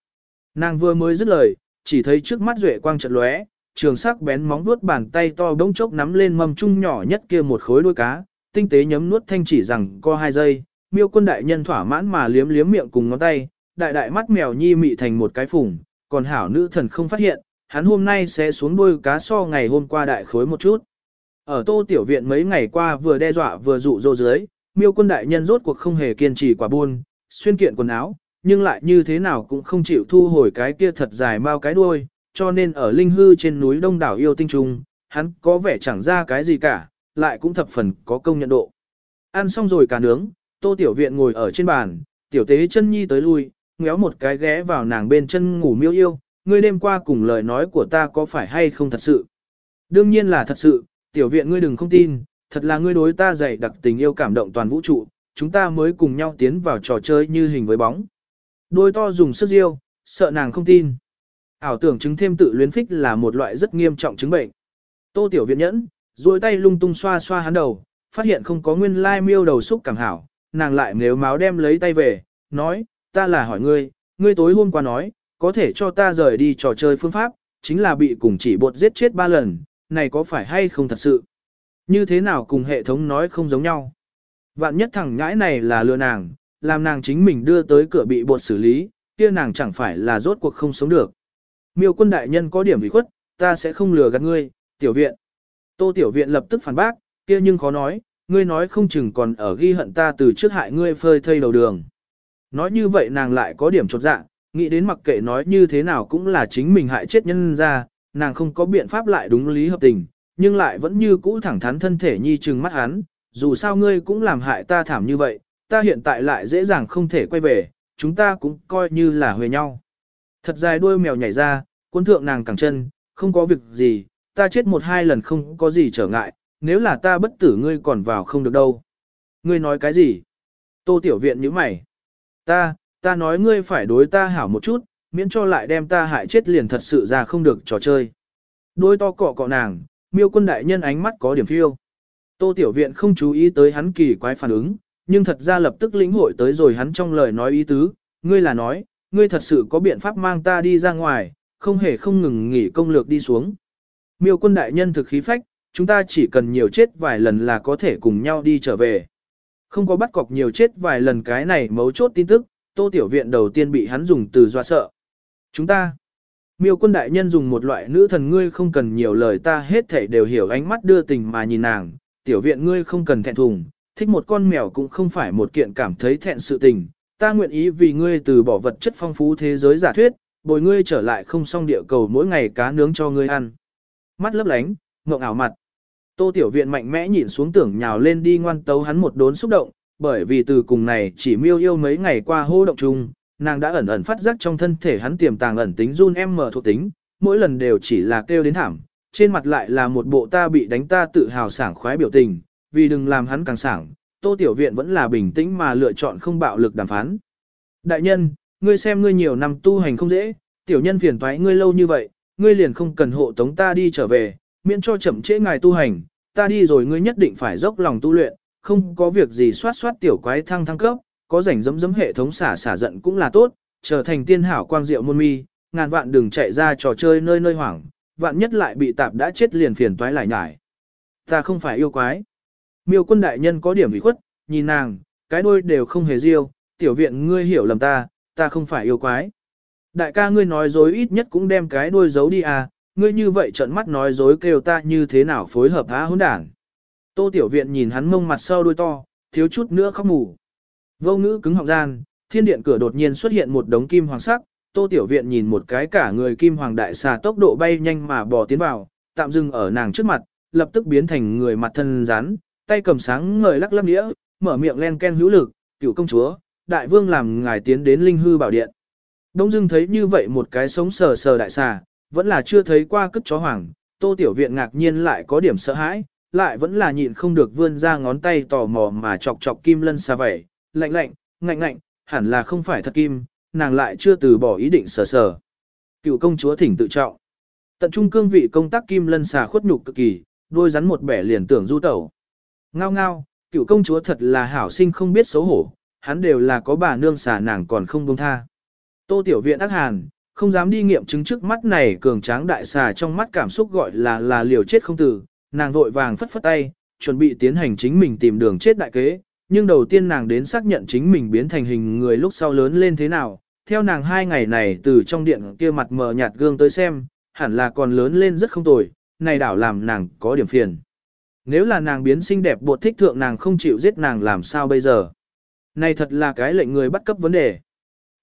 Speaker 1: Nàng vừa mới dứt lời, chỉ thấy trước mắt duệ quang chợt lóe, trường sắc bén móng vuốt bàn tay to bỗng chốc nắm lên mâm chung nhỏ nhất kia một khối đuôi cá, tinh tế nhấm nuốt thanh chỉ rằng co hai giây, miêu quân đại nhân thỏa mãn mà liếm liếm miệng cùng ngón tay, đại đại mắt mèo nhi mị thành một cái phủng, còn hảo nữ thần không phát hiện, hắn hôm nay sẽ xuống đuôi cá so ngày hôm qua đại khối một chút. Ở tô tiểu viện mấy ngày qua vừa đe dọa vừa dụ dỗ dưới, miêu quân đại nhân rốt cuộc không hề kiên trì quả buôn, xuyên kiện quần áo, nhưng lại như thế nào cũng không chịu thu hồi cái kia thật dài mau cái đuôi, cho nên ở linh hư trên núi đông đảo yêu tinh trùng hắn có vẻ chẳng ra cái gì cả, lại cũng thập phần có công nhận độ. Ăn xong rồi cả nướng, tô tiểu viện ngồi ở trên bàn, tiểu tế chân nhi tới lui, ngéo một cái ghé vào nàng bên chân ngủ miêu yêu, ngươi đêm qua cùng lời nói của ta có phải hay không thật sự. Đương nhiên là thật sự, tiểu viện ngươi đừng không tin, thật là ngươi đối ta dày đặc tình yêu cảm động toàn vũ trụ, chúng ta mới cùng nhau tiến vào trò chơi như hình với bóng. Đôi to dùng sức riêu, sợ nàng không tin. Ảo tưởng chứng thêm tự luyến phích là một loại rất nghiêm trọng chứng bệnh. Tô tiểu viện nhẫn, duỗi tay lung tung xoa xoa hắn đầu, phát hiện không có nguyên lai miêu đầu xúc cảm hảo, nàng lại nếu máu đem lấy tay về, nói, ta là hỏi ngươi, ngươi tối hôm qua nói, có thể cho ta rời đi trò chơi phương pháp, chính là bị cùng chỉ bột giết chết ba lần, này có phải hay không thật sự? Như thế nào cùng hệ thống nói không giống nhau? Vạn nhất thằng ngãi này là lừa nàng, làm nàng chính mình đưa tới cửa bị bột xử lý, kia nàng chẳng phải là rốt cuộc không sống được. Miêu quân đại nhân có điểm bị khuất, ta sẽ không lừa gạt ngươi, tiểu viện. Tô tiểu viện lập tức phản bác, kia nhưng khó nói, ngươi nói không chừng còn ở ghi hận ta từ trước hại ngươi phơi thây đầu đường. Nói như vậy nàng lại có điểm chột dạ, nghĩ đến mặc kệ nói như thế nào cũng là chính mình hại chết nhân ra, nàng không có biện pháp lại đúng lý hợp tình, nhưng lại vẫn như cũ thẳng thắn thân thể nhi trừng mắt hắn, dù sao ngươi cũng làm hại ta thảm như vậy, ta hiện tại lại dễ dàng không thể quay về, chúng ta cũng coi như là huề nhau. Thật dài đuôi mèo nhảy ra, cuốn thượng nàng cẳng chân, không có việc gì, ta chết một hai lần không có gì trở ngại, nếu là ta bất tử ngươi còn vào không được đâu. Ngươi nói cái gì? Tô Tiểu Viện như mày. Ta, ta nói ngươi phải đối ta hảo một chút, miễn cho lại đem ta hại chết liền thật sự ra không được trò chơi. Đôi to cọ cọ nàng, miêu quân đại nhân ánh mắt có điểm phiêu. Tô Tiểu Viện không chú ý tới hắn kỳ quái phản ứng, nhưng thật ra lập tức lĩnh hội tới rồi hắn trong lời nói ý tứ, ngươi là nói, ngươi thật sự có biện pháp mang ta đi ra ngoài, không hề không ngừng nghỉ công lược đi xuống. Miêu quân đại nhân thực khí phách, chúng ta chỉ cần nhiều chết vài lần là có thể cùng nhau đi trở về. Không có bắt cọc nhiều chết vài lần cái này mấu chốt tin tức, tô tiểu viện đầu tiên bị hắn dùng từ doa sợ. Chúng ta, miêu quân đại nhân dùng một loại nữ thần ngươi không cần nhiều lời ta hết thể đều hiểu ánh mắt đưa tình mà nhìn nàng, tiểu viện ngươi không cần thẹn thùng, thích một con mèo cũng không phải một kiện cảm thấy thẹn sự tình, ta nguyện ý vì ngươi từ bỏ vật chất phong phú thế giới giả thuyết, bồi ngươi trở lại không song địa cầu mỗi ngày cá nướng cho ngươi ăn. Mắt lấp lánh, ngộng ảo mặt. Tô Tiểu Viện mạnh mẽ nhìn xuống tưởng nhào lên đi ngoan tấu hắn một đốn xúc động, bởi vì từ cùng này chỉ miêu yêu mấy ngày qua hô động chung, nàng đã ẩn ẩn phát giác trong thân thể hắn tiềm tàng ẩn tính run em mở thuộc tính, mỗi lần đều chỉ là kêu đến thảm, trên mặt lại là một bộ ta bị đánh ta tự hào sảng khoái biểu tình, vì đừng làm hắn càng sảng, Tô Tiểu Viện vẫn là bình tĩnh mà lựa chọn không bạo lực đàm phán. Đại nhân, ngươi xem ngươi nhiều năm tu hành không dễ, tiểu nhân phiền toái ngươi lâu như vậy, ngươi liền không cần hộ tống ta đi trở về, miễn cho chậm trễ ngài tu hành, ta đi rồi ngươi nhất định phải dốc lòng tu luyện, không có việc gì soát soát tiểu quái thăng thăng cấp, có rảnh dấm dấm hệ thống xả xả giận cũng là tốt, trở thành tiên hảo quang diệu môn mi, ngàn vạn đừng chạy ra trò chơi nơi nơi hoảng, vạn nhất lại bị tạp đã chết liền phiền toái lại nhải. Ta không phải yêu quái. Miêu quân đại nhân có điểm ủy khuất, nhìn nàng, cái đôi đều không hề riêu, tiểu viện ngươi hiểu lầm ta, ta không phải yêu quái. Đại ca ngươi nói dối ít nhất cũng đem cái đuôi giấu đi à, ngươi như vậy trận mắt nói dối kêu ta như thế nào phối hợp há hỗn đản. Tô tiểu viện nhìn hắn mông mặt sau đuôi to, thiếu chút nữa khóc mù. Vô ngữ cứng họng gian, thiên điện cửa đột nhiên xuất hiện một đống kim hoàng sắc, tô tiểu viện nhìn một cái cả người kim hoàng đại xà tốc độ bay nhanh mà bò tiến vào, tạm dừng ở nàng trước mặt, lập tức biến thành người mặt thân rắn, tay cầm sáng ngời lắc lắc đĩa, mở miệng len ken hữu lực, cựu công chúa, đại vương làm ngài tiến đến linh hư bảo điện. Đông dưng thấy như vậy một cái sống sờ sờ đại xà, vẫn là chưa thấy qua cất chó hoàng, tô tiểu viện ngạc nhiên lại có điểm sợ hãi, lại vẫn là nhịn không được vươn ra ngón tay tò mò mà chọc chọc kim lân xà vẩy, lạnh lạnh, ngạnh ngạnh, hẳn là không phải thật kim, nàng lại chưa từ bỏ ý định sờ sờ. Cựu công chúa thỉnh tự trọng. Tận trung cương vị công tác kim lân xà khuất nhục cực kỳ, đôi rắn một bẻ liền tưởng du tẩu. Ngao ngao, cựu công chúa thật là hảo sinh không biết xấu hổ, hắn đều là có bà nương xà nàng còn không buông tha. Tô tiểu viện ác hàn, không dám đi nghiệm chứng trước mắt này cường tráng đại xà trong mắt cảm xúc gọi là là liều chết không tử, nàng vội vàng phất phất tay, chuẩn bị tiến hành chính mình tìm đường chết đại kế, nhưng đầu tiên nàng đến xác nhận chính mình biến thành hình người lúc sau lớn lên thế nào, theo nàng hai ngày này từ trong điện kia mặt mờ nhạt gương tới xem, hẳn là còn lớn lên rất không tồi, này đảo làm nàng có điểm phiền. Nếu là nàng biến xinh đẹp bột thích thượng nàng không chịu giết nàng làm sao bây giờ? Này thật là cái lệnh người bắt cấp vấn đề.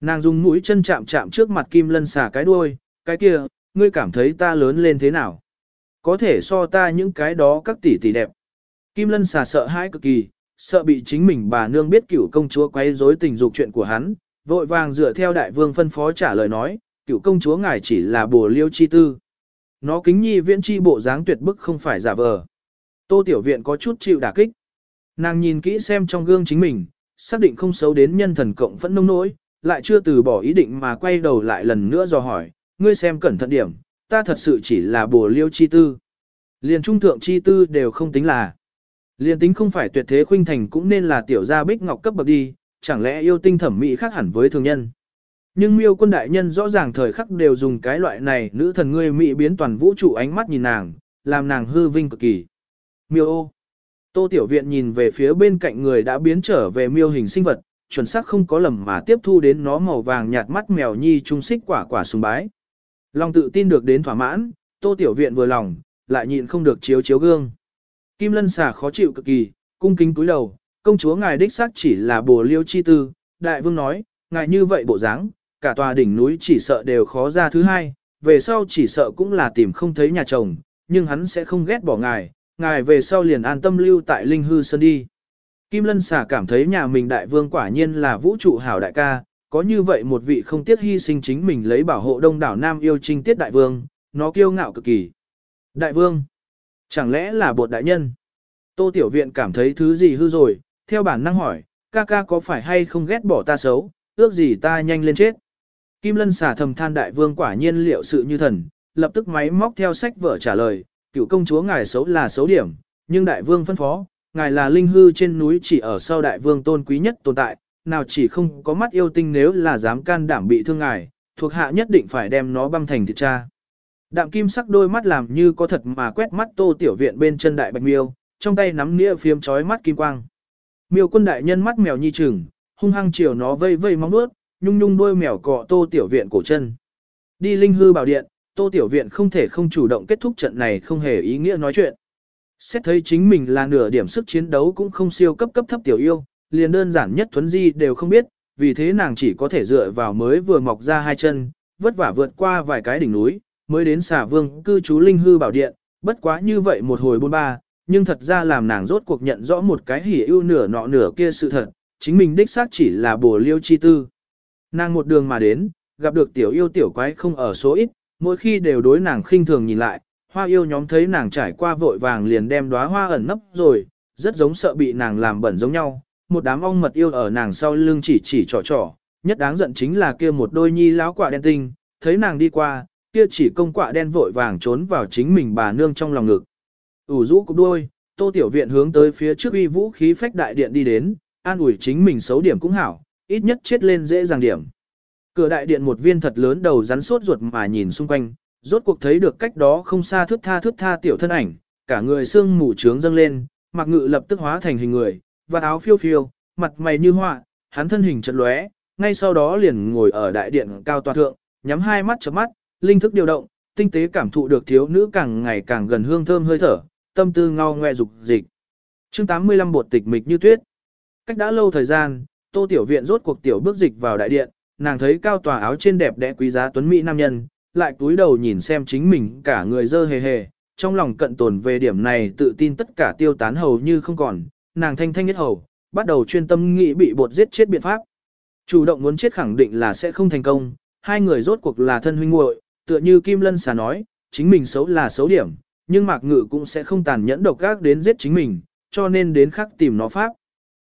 Speaker 1: Nàng dùng mũi chân chạm chạm trước mặt kim lân xả cái đuôi, cái kia, ngươi cảm thấy ta lớn lên thế nào? Có thể so ta những cái đó các tỷ tỷ đẹp. Kim lân xà sợ hãi cực kỳ, sợ bị chính mình bà nương biết cửu công chúa quấy rối tình dục chuyện của hắn, vội vàng dựa theo đại vương phân phó trả lời nói, cửu công chúa ngài chỉ là bồ liêu chi tư. Nó kính nhi viễn chi bộ dáng tuyệt bức không phải giả vờ. Tô tiểu viện có chút chịu đả kích. Nàng nhìn kỹ xem trong gương chính mình, xác định không xấu đến nhân thần cộng phẫn nông nỗi, lại chưa từ bỏ ý định mà quay đầu lại lần nữa dò hỏi, ngươi xem cẩn thận điểm, ta thật sự chỉ là bổ liêu chi tư. Liền trung thượng chi tư đều không tính là. Liền tính không phải tuyệt thế khuynh thành cũng nên là tiểu gia bích ngọc cấp bậc đi, chẳng lẽ yêu tinh thẩm mỹ khác hẳn với thường nhân. Nhưng miêu quân đại nhân rõ ràng thời khắc đều dùng cái loại này nữ thần ngươi mỹ biến toàn vũ trụ ánh mắt nhìn nàng, làm nàng hư vinh cực kỳ. Miêu ô. Tô tiểu viện nhìn về phía bên cạnh người đã biến trở về miêu hình sinh vật, chuẩn xác không có lầm mà tiếp thu đến nó màu vàng nhạt mắt mèo nhi trung xích quả quả sùng bái. Lòng tự tin được đến thỏa mãn, tô tiểu viện vừa lòng, lại nhịn không được chiếu chiếu gương. Kim lân xà khó chịu cực kỳ, cung kính cúi đầu, công chúa ngài đích xác chỉ là bồ liêu chi tư, đại vương nói, ngài như vậy bộ dáng, cả tòa đỉnh núi chỉ sợ đều khó ra thứ hai, về sau chỉ sợ cũng là tìm không thấy nhà chồng, nhưng hắn sẽ không ghét bỏ ngài, ngài về sau liền an tâm lưu tại Linh Hư Sơn đi. Kim Lân xà cảm thấy nhà mình đại vương quả nhiên là vũ trụ hảo đại ca, có như vậy một vị không tiếc hy sinh chính mình lấy bảo hộ đông đảo Nam yêu trinh tiết đại vương, nó kiêu ngạo cực kỳ. Đại vương, chẳng lẽ là bột đại nhân? Tô Tiểu Viện cảm thấy thứ gì hư rồi, theo bản năng hỏi, ca ca có phải hay không ghét bỏ ta xấu, ước gì ta nhanh lên chết. Kim Lân Xà thầm than đại vương quả nhiên liệu sự như thần, lập tức máy móc theo sách vở trả lời, cựu công chúa ngài xấu là xấu điểm, nhưng đại vương phân phó, ngài là linh hư trên núi chỉ ở sau đại vương tôn quý nhất tồn tại, nào chỉ không có mắt yêu tinh nếu là dám can đảm bị thương ngài, thuộc hạ nhất định phải đem nó băm thành thịt cha. Đạm kim sắc đôi mắt làm như có thật mà quét mắt tô tiểu viện bên chân đại bạch miêu, trong tay nắm nĩa phiếm chói mắt kim quang. Miêu quân đại nhân mắt mèo nhi trừng, hung hăng chiều nó vây vây móng nuốt, nhung nhung đôi mèo cọ tô tiểu viện cổ chân. Đi linh hư bảo điện, tô tiểu viện không thể không chủ động kết thúc trận này không hề ý nghĩa nói chuyện. Xét thấy chính mình là nửa điểm sức chiến đấu cũng không siêu cấp cấp thấp tiểu yêu, liền đơn giản nhất thuấn di đều không biết, vì thế nàng chỉ có thể dựa vào mới vừa mọc ra hai chân, vất vả vượt qua vài cái đỉnh núi, mới đến xà vương cư trú linh hư bảo điện, bất quá như vậy một hồi bôn ba, nhưng thật ra làm nàng rốt cuộc nhận rõ một cái hỉ ưu nửa nọ nửa kia sự thật, chính mình đích xác chỉ là bổ liêu chi tư. Nàng một đường mà đến, gặp được tiểu yêu tiểu quái không ở số ít, mỗi khi đều đối nàng khinh thường nhìn lại, hoa yêu nhóm thấy nàng trải qua vội vàng liền đem đóa hoa ẩn nấp rồi, rất giống sợ bị nàng làm bẩn giống nhau, một đám ong mật yêu ở nàng sau lưng chỉ chỉ trò trò, nhất đáng giận chính là kia một đôi nhi láo quả đen tinh, thấy nàng đi qua, kia chỉ công quạ đen vội vàng trốn vào chính mình bà nương trong lòng ngực. ủ rũ cục đuôi, tô tiểu viện hướng tới phía trước uy vũ khí phách đại điện đi đến, an ủi chính mình xấu điểm cũng hảo, ít nhất chết lên dễ dàng điểm. Cửa đại điện một viên thật lớn đầu rắn sốt ruột mà nhìn xung quanh, rốt cuộc thấy được cách đó không xa thước tha thước tha tiểu thân ảnh, cả người xương mù trướng dâng lên, mặc ngự lập tức hóa thành hình người, và áo phiêu phiêu, mặt mày như họa, hắn thân hình chật lóe, ngay sau đó liền ngồi ở đại điện cao tòa thượng, nhắm hai mắt chớp mắt, linh thức điều động, tinh tế cảm thụ được thiếu nữ càng ngày càng gần hương thơm hơi thở, tâm tư ngao ngoe dục dịch. Chương 85 bột tịch mịch như tuyết. Cách đã lâu thời gian, Tô Tiểu Viện rốt cuộc tiểu bước dịch vào đại điện, nàng thấy cao tòa áo trên đẹp đẽ quý giá tuấn mỹ nam nhân, lại cúi đầu nhìn xem chính mình cả người dơ hề hề, trong lòng cận tồn về điểm này tự tin tất cả tiêu tán hầu như không còn, nàng thanh thanh nhất hầu, bắt đầu chuyên tâm nghĩ bị bột giết chết biện pháp. Chủ động muốn chết khẳng định là sẽ không thành công, hai người rốt cuộc là thân huynh muội, tựa như Kim Lân xà nói, chính mình xấu là xấu điểm, nhưng Mạc Ngự cũng sẽ không tàn nhẫn độc ác đến giết chính mình, cho nên đến khắc tìm nó pháp.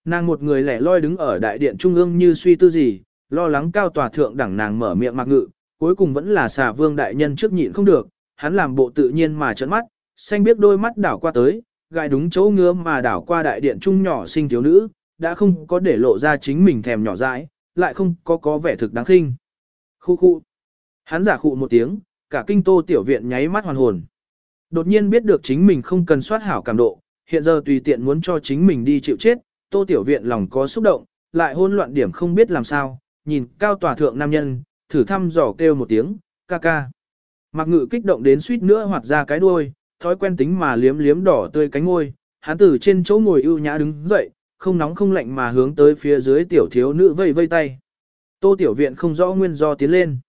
Speaker 1: Nàng một người lẻ loi đứng ở đại điện trung ương như suy tư gì, lo lắng cao tòa thượng đẳng nàng mở miệng Mạc Ngự, cuối cùng vẫn là xà vương đại nhân trước nhịn không được, hắn làm bộ tự nhiên mà trợn mắt, xanh biết đôi mắt đảo qua tới, gai đúng chỗ ngứa mà đảo qua đại điện trung nhỏ sinh thiếu nữ, đã không có để lộ ra chính mình thèm nhỏ dãi, lại không có có vẻ thực đáng khinh. Khu khu. Hắn giả khụ một tiếng, cả kinh tô tiểu viện nháy mắt hoàn hồn. Đột nhiên biết được chính mình không cần soát hảo cảm độ, hiện giờ tùy tiện muốn cho chính mình đi chịu chết, tô tiểu viện lòng có xúc động, lại hôn loạn điểm không biết làm sao, nhìn cao tòa thượng nam nhân, thử thăm dò kêu một tiếng, ca ca. Mạc ngự kích động đến suýt nữa hoạt ra cái đuôi, thói quen tính mà liếm liếm đỏ tươi cánh ngôi, hắn từ trên chỗ ngồi ưu nhã đứng dậy, không nóng không lạnh mà hướng tới phía dưới tiểu thiếu nữ vây vây tay. Tô tiểu viện không rõ nguyên do tiến lên.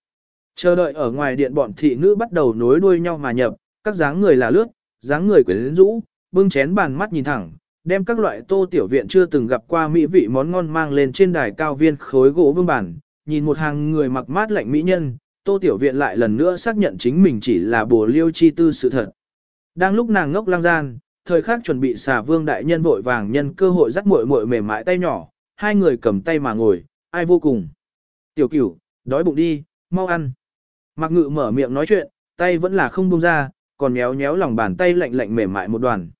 Speaker 1: Chờ đợi ở ngoài điện bọn thị nữ bắt đầu nối đuôi nhau mà nhập, các dáng người là lướt, dáng người quyến rũ, bưng chén bàn mắt nhìn thẳng, đem các loại tô tiểu viện chưa từng gặp qua mỹ vị món ngon mang lên trên đài cao viên khối gỗ vương bản, nhìn một hàng người mặc mát lạnh mỹ nhân, tô tiểu viện lại lần nữa xác nhận chính mình chỉ là bồ liêu chi tư sự thật. Đang lúc nàng ngốc lang gian, thời khắc chuẩn bị xà vương đại nhân vội vàng nhân cơ hội dắt muội muội mềm mại tay nhỏ, hai người cầm tay mà ngồi, ai vô cùng. Tiểu cửu, đói bụng đi, mau ăn. Mạc ngự mở miệng nói chuyện, tay vẫn là không buông ra, còn méo méo lòng bàn tay lạnh lạnh mềm mại một đoàn.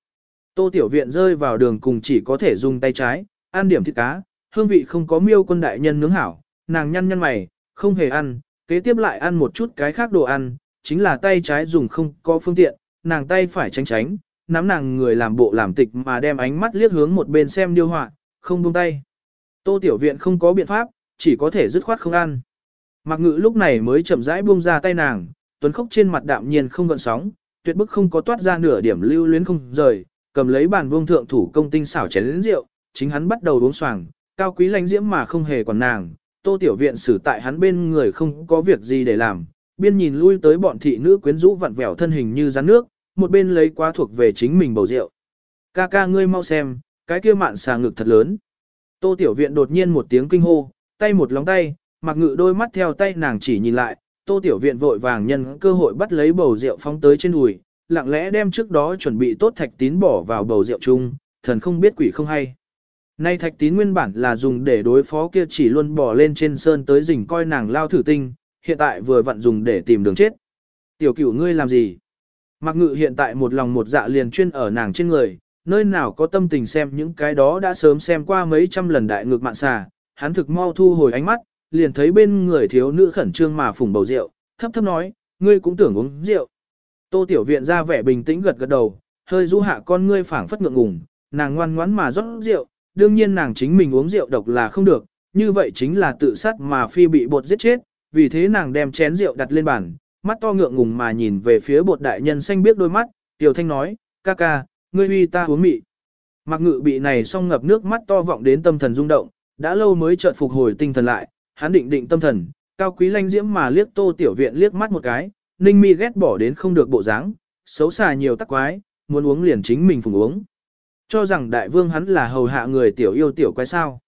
Speaker 1: Tô tiểu viện rơi vào đường cùng chỉ có thể dùng tay trái, ăn điểm thịt cá, hương vị không có miêu quân đại nhân nướng hảo, nàng nhăn nhăn mày, không hề ăn, kế tiếp lại ăn một chút cái khác đồ ăn, chính là tay trái dùng không có phương tiện, nàng tay phải tránh tránh, nắm nàng người làm bộ làm tịch mà đem ánh mắt liếc hướng một bên xem điêu họa, không buông tay. Tô tiểu viện không có biện pháp, chỉ có thể dứt khoát không ăn. Mạc ngự lúc này mới chậm rãi buông ra tay nàng, tuấn khốc trên mặt đạm nhiên không gợn sóng, tuyệt bức không có toát ra nửa điểm lưu luyến không rời, cầm lấy bàn vương thượng thủ công tinh xảo chén lớn rượu, chính hắn bắt đầu uống xoàng, cao quý lãnh diễm mà không hề còn nàng, tô tiểu viện xử tại hắn bên người không có việc gì để làm, biên nhìn lui tới bọn thị nữ quyến rũ vặn vẹo thân hình như rắn nước, một bên lấy quá thuộc về chính mình bầu rượu. Ca ca ngươi mau xem, cái kia mạn xà ngực thật lớn. Tô tiểu viện đột nhiên một tiếng kinh hô, tay một lóng tay, mặc ngự đôi mắt theo tay nàng chỉ nhìn lại, tô tiểu viện vội vàng nhân cơ hội bắt lấy bầu rượu phóng tới trên đùi, lặng lẽ đem trước đó chuẩn bị tốt thạch tín bỏ vào bầu rượu chung, thần không biết quỷ không hay. Nay thạch tín nguyên bản là dùng để đối phó kia chỉ luôn bỏ lên trên sơn tới rình coi nàng lao thử tinh, hiện tại vừa vặn dùng để tìm đường chết. Tiểu cửu ngươi làm gì? Mặc ngự hiện tại một lòng một dạ liền chuyên ở nàng trên người, nơi nào có tâm tình xem những cái đó đã sớm xem qua mấy trăm lần đại ngược mạn xà, hắn thực mau thu hồi ánh mắt, liền thấy bên người thiếu nữ khẩn trương mà phùng bầu rượu, thấp thấp nói, ngươi cũng tưởng uống rượu. Tô tiểu viện ra vẻ bình tĩnh gật gật đầu, hơi du hạ con ngươi phảng phất ngượng ngùng, nàng ngoan ngoãn mà rót rượu, đương nhiên nàng chính mình uống rượu độc là không được, như vậy chính là tự sát mà phi bị bột giết chết, vì thế nàng đem chén rượu đặt lên bàn, mắt to ngượng ngùng mà nhìn về phía bột đại nhân xanh biết đôi mắt, tiểu thanh nói, ca ca, ngươi uy ta uống mị. Mặc ngự bị này xong ngập nước mắt to vọng đến tâm thần rung động, đã lâu mới chợt phục hồi tinh thần lại, hắn định định tâm thần, cao quý lanh diễm mà liếc tô tiểu viện liếc mắt một cái, ninh mi ghét bỏ đến không được bộ dáng, xấu xà nhiều tắc quái, muốn uống liền chính mình phùng uống. Cho rằng đại vương hắn là hầu hạ người tiểu yêu tiểu quái sao.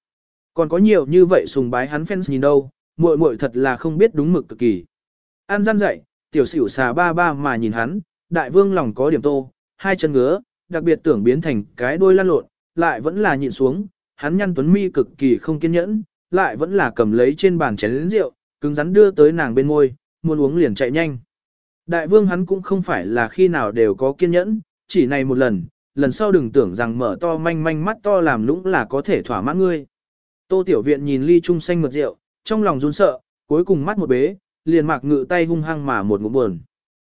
Speaker 1: Còn có nhiều như vậy sùng bái hắn fans nhìn đâu, muội muội thật là không biết đúng mực cực kỳ. An gian dậy, tiểu xỉu xà ba ba mà nhìn hắn, đại vương lòng có điểm tô, hai chân ngứa, đặc biệt tưởng biến thành cái đôi lăn lộn, lại vẫn là nhịn xuống, hắn nhăn tuấn mi cực kỳ không kiên nhẫn, lại vẫn là cầm lấy trên bàn chén lớn rượu, cứng rắn đưa tới nàng bên môi, muốn uống liền chạy nhanh. Đại vương hắn cũng không phải là khi nào đều có kiên nhẫn, chỉ này một lần, lần sau đừng tưởng rằng mở to manh manh mắt to làm lũng là có thể thỏa mãn ngươi. Tô Tiểu Viện nhìn ly trung xanh mượt rượu, trong lòng run sợ, cuối cùng mắt một bế, liền mạc ngự tay hung hăng mà một ngụm buồn.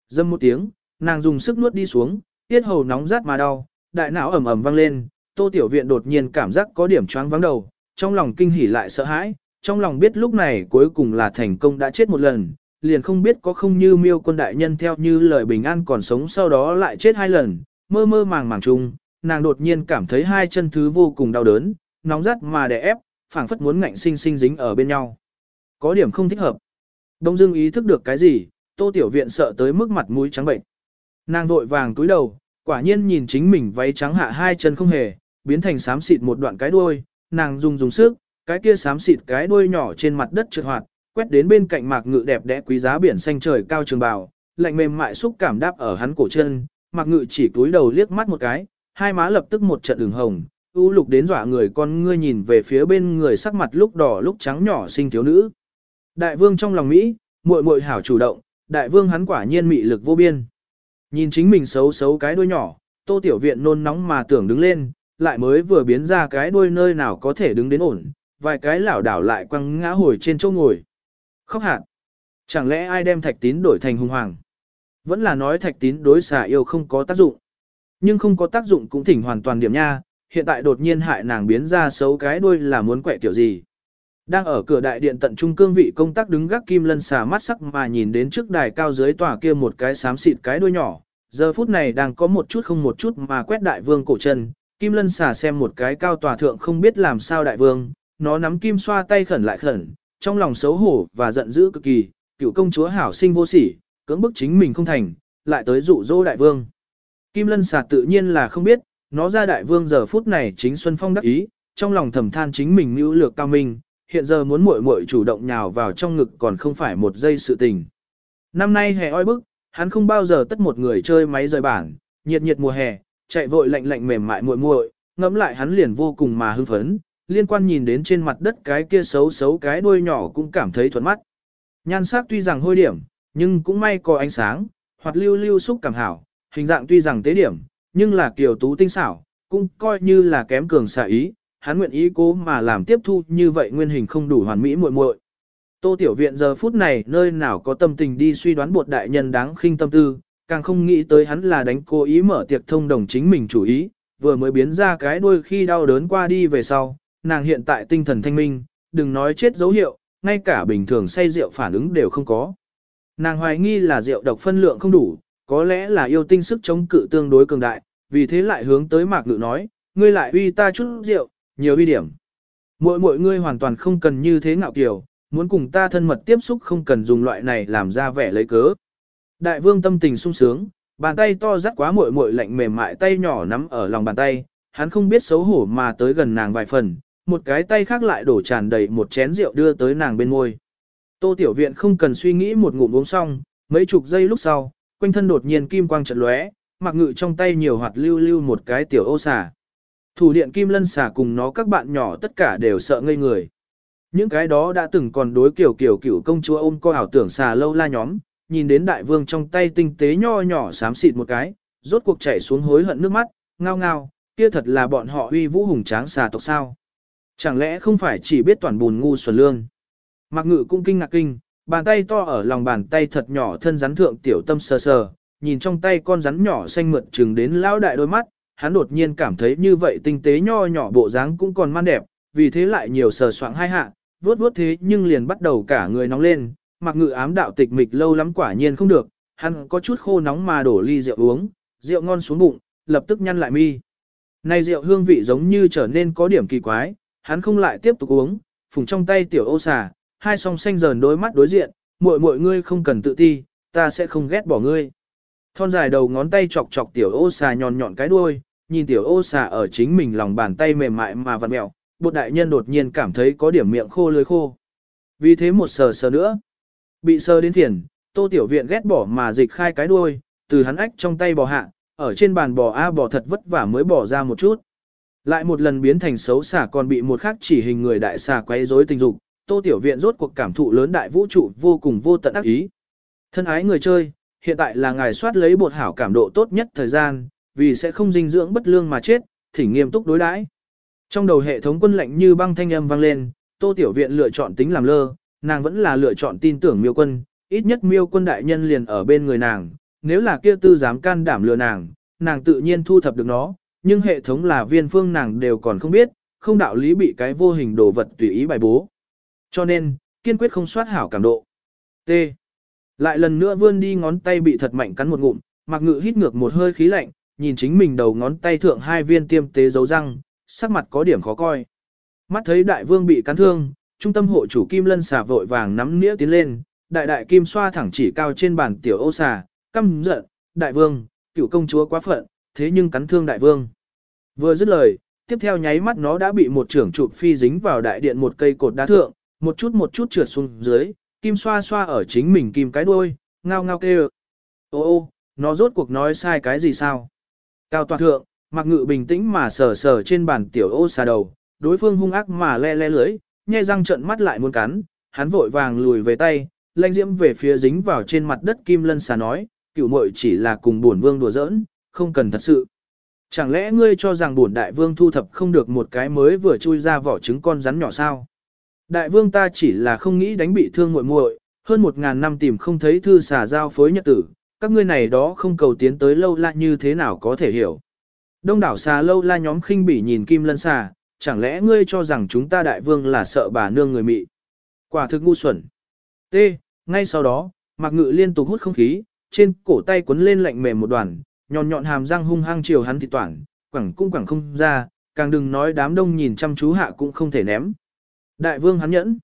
Speaker 1: Dâm một tiếng, nàng dùng sức nuốt đi xuống, tiết hầu nóng rát mà đau, đại não ầm ầm vang lên, Tô Tiểu Viện đột nhiên cảm giác có điểm choáng vắng đầu, trong lòng kinh hỉ lại sợ hãi, trong lòng biết lúc này cuối cùng là thành công đã chết một lần, liền không biết có không như miêu quân đại nhân theo như lời bình an còn sống sau đó lại chết hai lần, mơ mơ màng màng chung, nàng đột nhiên cảm thấy hai chân thứ vô cùng đau đớn, nóng rát mà đè ép, phảng phất muốn ngạnh sinh sinh dính ở bên nhau. Có điểm không thích hợp. Đông Dương ý thức được cái gì, Tô Tiểu Viện sợ tới mức mặt mũi trắng bệnh. Nàng vội vàng túi đầu, quả nhiên nhìn chính mình váy trắng hạ hai chân không hề, biến thành xám xịt một đoạn cái đuôi, nàng dùng dùng sức, cái kia xám xịt cái đuôi nhỏ trên mặt đất trượt hoạt, quét đến bên cạnh mạc ngự đẹp đẽ quý giá biển xanh trời cao trường bào, lạnh mềm mại xúc cảm đáp ở hắn cổ chân, mạc ngự chỉ túi đầu liếc mắt một cái, hai má lập tức một trận đường hồng, u lục đến dọa người con ngươi nhìn về phía bên người sắc mặt lúc đỏ lúc trắng nhỏ xinh thiếu nữ. Đại vương trong lòng Mỹ, muội muội hảo chủ động, đại vương hắn quả nhiên mị lực vô biên. Nhìn chính mình xấu xấu cái đuôi nhỏ, tô tiểu viện nôn nóng mà tưởng đứng lên, lại mới vừa biến ra cái đuôi nơi nào có thể đứng đến ổn, vài cái lảo đảo lại quăng ngã hồi trên chỗ ngồi. Khóc hạt. Chẳng lẽ ai đem thạch tín đổi thành hung hoàng? Vẫn là nói thạch tín đối xà yêu không có tác dụng. Nhưng không có tác dụng cũng thỉnh hoàn toàn điểm nha, hiện tại đột nhiên hại nàng biến ra xấu cái đuôi là muốn quẹ kiểu gì. Đang ở cửa đại điện tận trung cương vị công tác đứng gác kim lân xà mắt sắc mà nhìn đến trước đài cao dưới tòa kia một cái xám xịt cái đuôi nhỏ, giờ phút này đang có một chút không một chút mà quét đại vương cổ chân, kim lân xà xem một cái cao tòa thượng không biết làm sao đại vương, nó nắm kim xoa tay khẩn lại khẩn, trong lòng xấu hổ và giận dữ cực kỳ, cựu công chúa hảo sinh vô sỉ, cưỡng bức chính mình không thành, lại tới dụ dỗ đại vương. Kim lân xà tự nhiên là không biết, nó ra đại vương giờ phút này chính Xuân Phong đắc ý, trong lòng thầm than chính mình mưu lược cao minh, hiện giờ muốn muội muội chủ động nhào vào trong ngực còn không phải một giây sự tình. Năm nay hè oi bức, hắn không bao giờ tất một người chơi máy rời bản, nhiệt nhiệt mùa hè, chạy vội lạnh lạnh mềm mại muội muội, ngẫm lại hắn liền vô cùng mà hưng phấn, liên quan nhìn đến trên mặt đất cái kia xấu xấu cái đuôi nhỏ cũng cảm thấy thuận mắt. Nhan sắc tuy rằng hôi điểm, nhưng cũng may có ánh sáng, hoặc lưu lưu xúc cảm hảo, hình dạng tuy rằng tế điểm, nhưng là kiều tú tinh xảo, cũng coi như là kém cường xạ ý, hắn nguyện ý cố mà làm tiếp thu như vậy nguyên hình không đủ hoàn mỹ muội muội. Tô Tiểu Viện giờ phút này nơi nào có tâm tình đi suy đoán bột đại nhân đáng khinh tâm tư, càng không nghĩ tới hắn là đánh cố ý mở tiệc thông đồng chính mình chủ ý, vừa mới biến ra cái đuôi khi đau đớn qua đi về sau, nàng hiện tại tinh thần thanh minh, đừng nói chết dấu hiệu, ngay cả bình thường say rượu phản ứng đều không có. Nàng hoài nghi là rượu độc phân lượng không đủ, có lẽ là yêu tinh sức chống cự tương đối cường đại, vì thế lại hướng tới mạc ngự nói, ngươi lại uy ta chút rượu, nhiều uy điểm. Mỗi mỗi ngươi hoàn toàn không cần như thế ngạo kiều, muốn cùng ta thân mật tiếp xúc không cần dùng loại này làm ra vẻ lấy cớ. Đại vương tâm tình sung sướng, bàn tay to rắc quá muội muội lạnh mềm mại tay nhỏ nắm ở lòng bàn tay, hắn không biết xấu hổ mà tới gần nàng vài phần, một cái tay khác lại đổ tràn đầy một chén rượu đưa tới nàng bên môi. Tô Tiểu Viện không cần suy nghĩ một ngụm uống xong, mấy chục giây lúc sau, quanh thân đột nhiên kim quang chợt lóe, mặc ngự trong tay nhiều hoạt lưu lưu một cái tiểu ô xà. Thủ điện kim lân xà cùng nó các bạn nhỏ tất cả đều sợ ngây người. Những cái đó đã từng còn đối kiểu kiểu cửu công chúa ôm co ảo tưởng xà lâu la nhóm, nhìn đến đại vương trong tay tinh tế nho nhỏ xám xịt một cái, rốt cuộc chảy xuống hối hận nước mắt, ngao ngao, kia thật là bọn họ uy vũ hùng tráng xà tộc sao. Chẳng lẽ không phải chỉ biết toàn bùn ngu xuẩn lương. Mạc ngự cũng kinh ngạc kinh, bàn tay to ở lòng bàn tay thật nhỏ thân rắn thượng tiểu tâm sờ sờ, nhìn trong tay con rắn nhỏ xanh mượt trừng đến lão đại đôi mắt, hắn đột nhiên cảm thấy như vậy tinh tế nho nhỏ bộ dáng cũng còn man đẹp, vì thế lại nhiều sờ soạng hai hạ, vuốt vuốt thế nhưng liền bắt đầu cả người nóng lên, mặc ngự ám đạo tịch mịch lâu lắm quả nhiên không được, hắn có chút khô nóng mà đổ ly rượu uống, rượu ngon xuống bụng, lập tức nhăn lại mi. Này rượu hương vị giống như trở nên có điểm kỳ quái, hắn không lại tiếp tục uống, phùng trong tay tiểu ô xà, hai song xanh dờn đôi mắt đối diện, muội muội ngươi không cần tự ti, ta sẽ không ghét bỏ ngươi. Thon dài đầu ngón tay chọc chọc tiểu ô xà nhọn nhọn cái đuôi, nhìn tiểu ô xà ở chính mình lòng bàn tay mềm mại mà vặn mẹo, bột đại nhân đột nhiên cảm thấy có điểm miệng khô lưới khô. Vì thế một sờ sờ nữa, bị sờ đến phiền, tô tiểu viện ghét bỏ mà dịch khai cái đuôi, từ hắn ách trong tay bò hạ, ở trên bàn bò A bò thật vất vả mới bỏ ra một chút. Lại một lần biến thành xấu xả còn bị một khác chỉ hình người đại xà quấy rối tình dục, tô tiểu viện rốt cuộc cảm thụ lớn đại vũ trụ vô cùng vô tận ác ý. Thân ái người chơi, hiện tại là ngài soát lấy bột hảo cảm độ tốt nhất thời gian, vì sẽ không dinh dưỡng bất lương mà chết, thỉnh nghiêm túc đối đãi. Trong đầu hệ thống quân lệnh như băng thanh âm vang lên, Tô Tiểu Viện lựa chọn tính làm lơ, nàng vẫn là lựa chọn tin tưởng miêu quân, ít nhất miêu quân đại nhân liền ở bên người nàng, nếu là kia tư dám can đảm lừa nàng, nàng tự nhiên thu thập được nó, nhưng hệ thống là viên phương nàng đều còn không biết, không đạo lý bị cái vô hình đồ vật tùy ý bài bố. Cho nên, kiên quyết không soát hảo cảm độ. T. Lại lần nữa vươn đi ngón tay bị thật mạnh cắn một ngụm, mặc ngự hít ngược một hơi khí lạnh, nhìn chính mình đầu ngón tay thượng hai viên tiêm tế dấu răng, sắc mặt có điểm khó coi. Mắt thấy đại vương bị cắn thương, trung tâm hộ chủ kim lân xà vội vàng nắm nĩa tiến lên, đại đại kim xoa thẳng chỉ cao trên bàn tiểu ô xà, căm giận, đại vương, cựu công chúa quá phận, thế nhưng cắn thương đại vương. Vừa dứt lời, tiếp theo nháy mắt nó đã bị một trưởng chụp phi dính vào đại điện một cây cột đá thượng, một chút một chút trượt xuống dưới, kim xoa xoa ở chính mình kim cái đuôi, ngao ngao kêu. Ô ô, nó rốt cuộc nói sai cái gì sao? Cao toàn thượng, mặc ngự bình tĩnh mà sờ sờ trên bàn tiểu ô xà đầu, đối phương hung ác mà le le lưới, nhai răng trợn mắt lại muốn cắn, hắn vội vàng lùi về tay, lanh diễm về phía dính vào trên mặt đất kim lân xà nói, cựu muội chỉ là cùng buồn vương đùa giỡn, không cần thật sự. Chẳng lẽ ngươi cho rằng bổn đại vương thu thập không được một cái mới vừa chui ra vỏ trứng con rắn nhỏ sao? Đại vương ta chỉ là không nghĩ đánh bị thương muội muội, hơn một ngàn năm tìm không thấy thư xà giao phối nhật tử, các ngươi này đó không cầu tiến tới lâu la như thế nào có thể hiểu. Đông đảo xà lâu la nhóm khinh bỉ nhìn kim lân xà, chẳng lẽ ngươi cho rằng chúng ta đại vương là sợ bà nương người mị. Quả thực ngu xuẩn. T. Ngay sau đó, Mạc Ngự liên tục hút không khí, trên cổ tay quấn lên lạnh mềm một đoàn, nhọn nhọn hàm răng hung hăng chiều hắn thì toản, quẳng cũng quẳng không ra, càng đừng nói đám đông nhìn chăm chú hạ cũng không thể ném. Đại vương hắn nhẫn.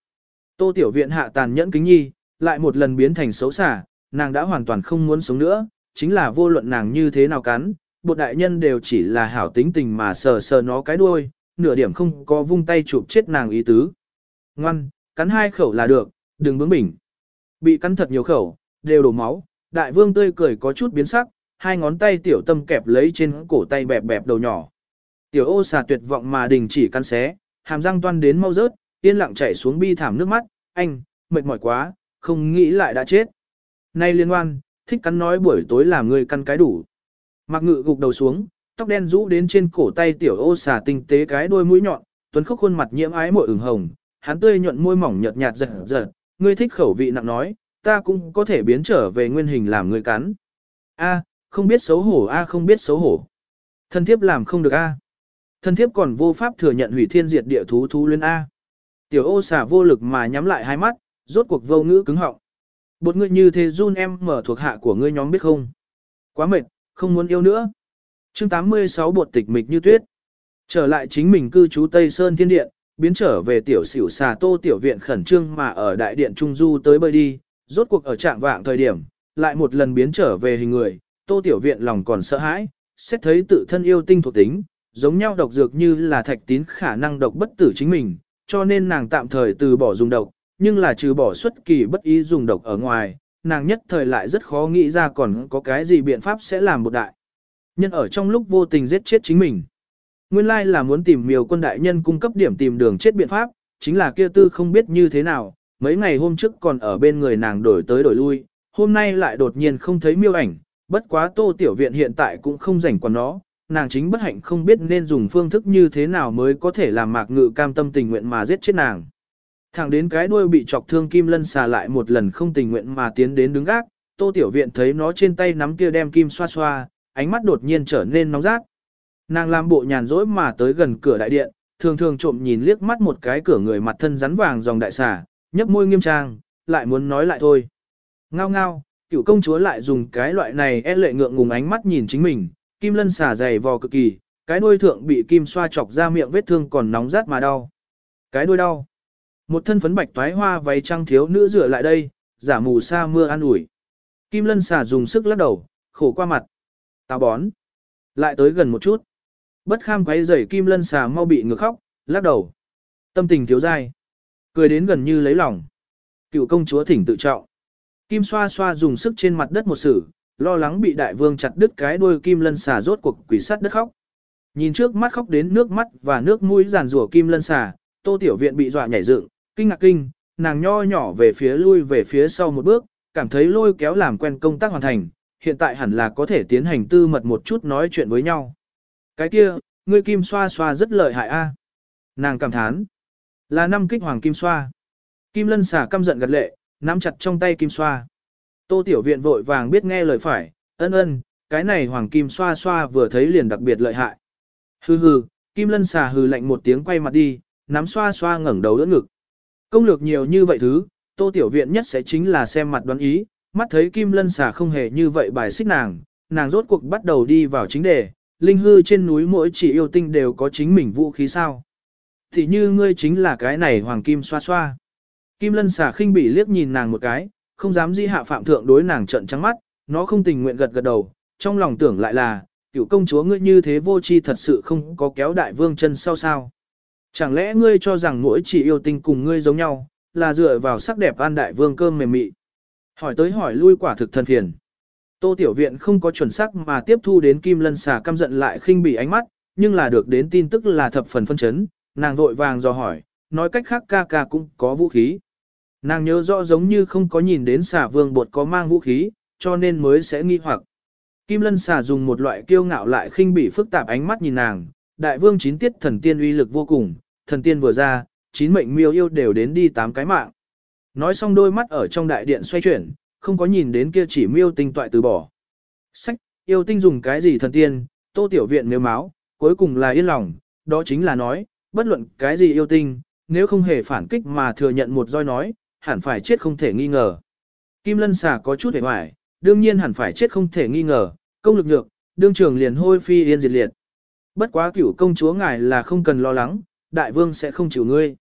Speaker 1: Tô tiểu viện hạ tàn nhẫn kính nhi, lại một lần biến thành xấu xả, nàng đã hoàn toàn không muốn sống nữa, chính là vô luận nàng như thế nào cắn, bột đại nhân đều chỉ là hảo tính tình mà sờ sờ nó cái đuôi, nửa điểm không có vung tay chụp chết nàng ý tứ. Ngoan, cắn hai khẩu là được, đừng bướng bỉnh. Bị cắn thật nhiều khẩu, đều đổ máu, đại vương tươi cười có chút biến sắc, hai ngón tay tiểu tâm kẹp lấy trên cổ tay bẹp bẹp đầu nhỏ. Tiểu ô xà tuyệt vọng mà đình chỉ căn xé, hàm răng toan đến mau rớt, yên lặng chảy xuống bi thảm nước mắt, anh, mệt mỏi quá, không nghĩ lại đã chết. Nay liên quan, thích cắn nói buổi tối làm người căn cái đủ. Mặc ngự gục đầu xuống, tóc đen rũ đến trên cổ tay tiểu ô xà tinh tế cái đôi mũi nhọn, tuấn khóc khuôn mặt nhiễm ái mội ửng hồng, hắn tươi nhuận môi mỏng nhợt nhạt giật giật, ngươi thích khẩu vị nặng nói, ta cũng có thể biến trở về nguyên hình làm người cắn. A, không biết xấu hổ a không biết xấu hổ. Thân thiếp làm không được a. Thân thiếp còn vô pháp thừa nhận hủy thiên diệt địa thú thú luyến a. Tiểu ô xả vô lực mà nhắm lại hai mắt, rốt cuộc vô ngữ cứng họng. Bột ngươi như thế run em mở thuộc hạ của ngươi nhóm biết không? Quá mệt, không muốn yêu nữa. chương 86 bột tịch mịch như tuyết. Trở lại chính mình cư trú Tây Sơn Thiên Điện, biến trở về tiểu xỉu xà tô tiểu viện khẩn trương mà ở đại điện Trung Du tới bơi đi, rốt cuộc ở trạng vạng thời điểm, lại một lần biến trở về hình người, tô tiểu viện lòng còn sợ hãi, xét thấy tự thân yêu tinh thuộc tính, giống nhau độc dược như là thạch tín khả năng độc bất tử chính mình, cho nên nàng tạm thời từ bỏ dùng độc, nhưng là trừ bỏ xuất kỳ bất ý dùng độc ở ngoài, nàng nhất thời lại rất khó nghĩ ra còn có cái gì biện pháp sẽ làm một đại. Nhân ở trong lúc vô tình giết chết chính mình. Nguyên lai là muốn tìm miều quân đại nhân cung cấp điểm tìm đường chết biện pháp, chính là kia tư không biết như thế nào, mấy ngày hôm trước còn ở bên người nàng đổi tới đổi lui, hôm nay lại đột nhiên không thấy miêu ảnh, bất quá tô tiểu viện hiện tại cũng không rảnh quản nó, nàng chính bất hạnh không biết nên dùng phương thức như thế nào mới có thể làm mạc ngự cam tâm tình nguyện mà giết chết nàng. Thẳng đến cái đuôi bị chọc thương kim lân xà lại một lần không tình nguyện mà tiến đến đứng gác, tô tiểu viện thấy nó trên tay nắm kia đem kim xoa xoa, ánh mắt đột nhiên trở nên nóng rát. Nàng làm bộ nhàn rỗi mà tới gần cửa đại điện, thường thường trộm nhìn liếc mắt một cái cửa người mặt thân rắn vàng dòng đại xà, nhấp môi nghiêm trang, lại muốn nói lại thôi. Ngao ngao, cựu công chúa lại dùng cái loại này e lệ ngượng ngùng ánh mắt nhìn chính mình, kim lân xả dày vò cực kỳ, cái đuôi thượng bị kim xoa chọc ra miệng vết thương còn nóng rát mà đau. Cái đuôi đau. Một thân phấn bạch toái hoa váy trăng thiếu nữ rửa lại đây, giả mù sa mưa an ủi. Kim lân xả dùng sức lắc đầu, khổ qua mặt. Táo bón. Lại tới gần một chút. Bất kham quấy rầy kim lân xà mau bị ngược khóc, lắc đầu. Tâm tình thiếu dai. Cười đến gần như lấy lòng. Cựu công chúa thỉnh tự trọng. Kim xoa xoa dùng sức trên mặt đất một sử, lo lắng bị đại vương chặt đứt cái đuôi kim lân xà rốt cuộc quỷ sắt đất khóc. Nhìn trước mắt khóc đến nước mắt và nước mũi giàn rủa kim lân xà, tô tiểu viện bị dọa nhảy dựng, kinh ngạc kinh, nàng nho nhỏ về phía lui về phía sau một bước, cảm thấy lôi kéo làm quen công tác hoàn thành, hiện tại hẳn là có thể tiến hành tư mật một chút nói chuyện với nhau. Cái kia, ngươi kim xoa xoa rất lợi hại a. Nàng cảm thán. Là năm kích hoàng kim xoa. Kim lân xà căm giận gật lệ, nắm chặt trong tay kim xoa. Tô tiểu viện vội vàng biết nghe lời phải, ân ân, cái này hoàng kim xoa xoa vừa thấy liền đặc biệt lợi hại. Hừ hừ, kim lân xà hừ lạnh một tiếng quay mặt đi, nắm xoa xoa ngẩng đầu đỡ ngực. Công lược nhiều như vậy thứ, tô tiểu viện nhất sẽ chính là xem mặt đoán ý, mắt thấy kim lân xà không hề như vậy bài xích nàng, nàng rốt cuộc bắt đầu đi vào chính đề, linh hư trên núi mỗi chỉ yêu tinh đều có chính mình vũ khí sao. Thì như ngươi chính là cái này hoàng kim xoa xoa. Kim lân xà khinh bị liếc nhìn nàng một cái, không dám di hạ phạm thượng đối nàng trận trắng mắt, nó không tình nguyện gật gật đầu, trong lòng tưởng lại là, cựu công chúa ngươi như thế vô tri thật sự không có kéo đại vương chân sau sao. Chẳng lẽ ngươi cho rằng mỗi chỉ yêu tinh cùng ngươi giống nhau, là dựa vào sắc đẹp an đại vương cơm mềm mị. Hỏi tới hỏi lui quả thực thân phiền. Tô Tiểu Viện không có chuẩn xác mà tiếp thu đến Kim Lân xà căm giận lại khinh bỉ ánh mắt, nhưng là được đến tin tức là thập phần phân chấn, nàng vội vàng dò hỏi, nói cách khác ca ca cũng có vũ khí. Nàng nhớ rõ giống như không có nhìn đến xà vương bột có mang vũ khí, cho nên mới sẽ nghi hoặc. Kim Lân xà dùng một loại kiêu ngạo lại khinh bỉ phức tạp ánh mắt nhìn nàng, đại vương chín tiết thần tiên uy lực vô cùng, thần tiên vừa ra, chín mệnh miêu yêu đều đến đi tám cái mạng. Nói xong đôi mắt ở trong đại điện xoay chuyển, không có nhìn đến kia chỉ miêu tinh toại từ bỏ. Sách, yêu tinh dùng cái gì thần tiên, tô tiểu viện nếu máu, cuối cùng là yên lòng, đó chính là nói, bất luận cái gì yêu tinh, nếu không hề phản kích mà thừa nhận một roi nói, hẳn phải chết không thể nghi ngờ. Kim lân xà có chút hề hoài, đương nhiên hẳn phải chết không thể nghi ngờ, công lực nhược, đương trường liền hôi phi yên diệt liệt. Bất quá cửu công chúa ngài là không cần lo lắng, đại vương sẽ không chịu ngươi.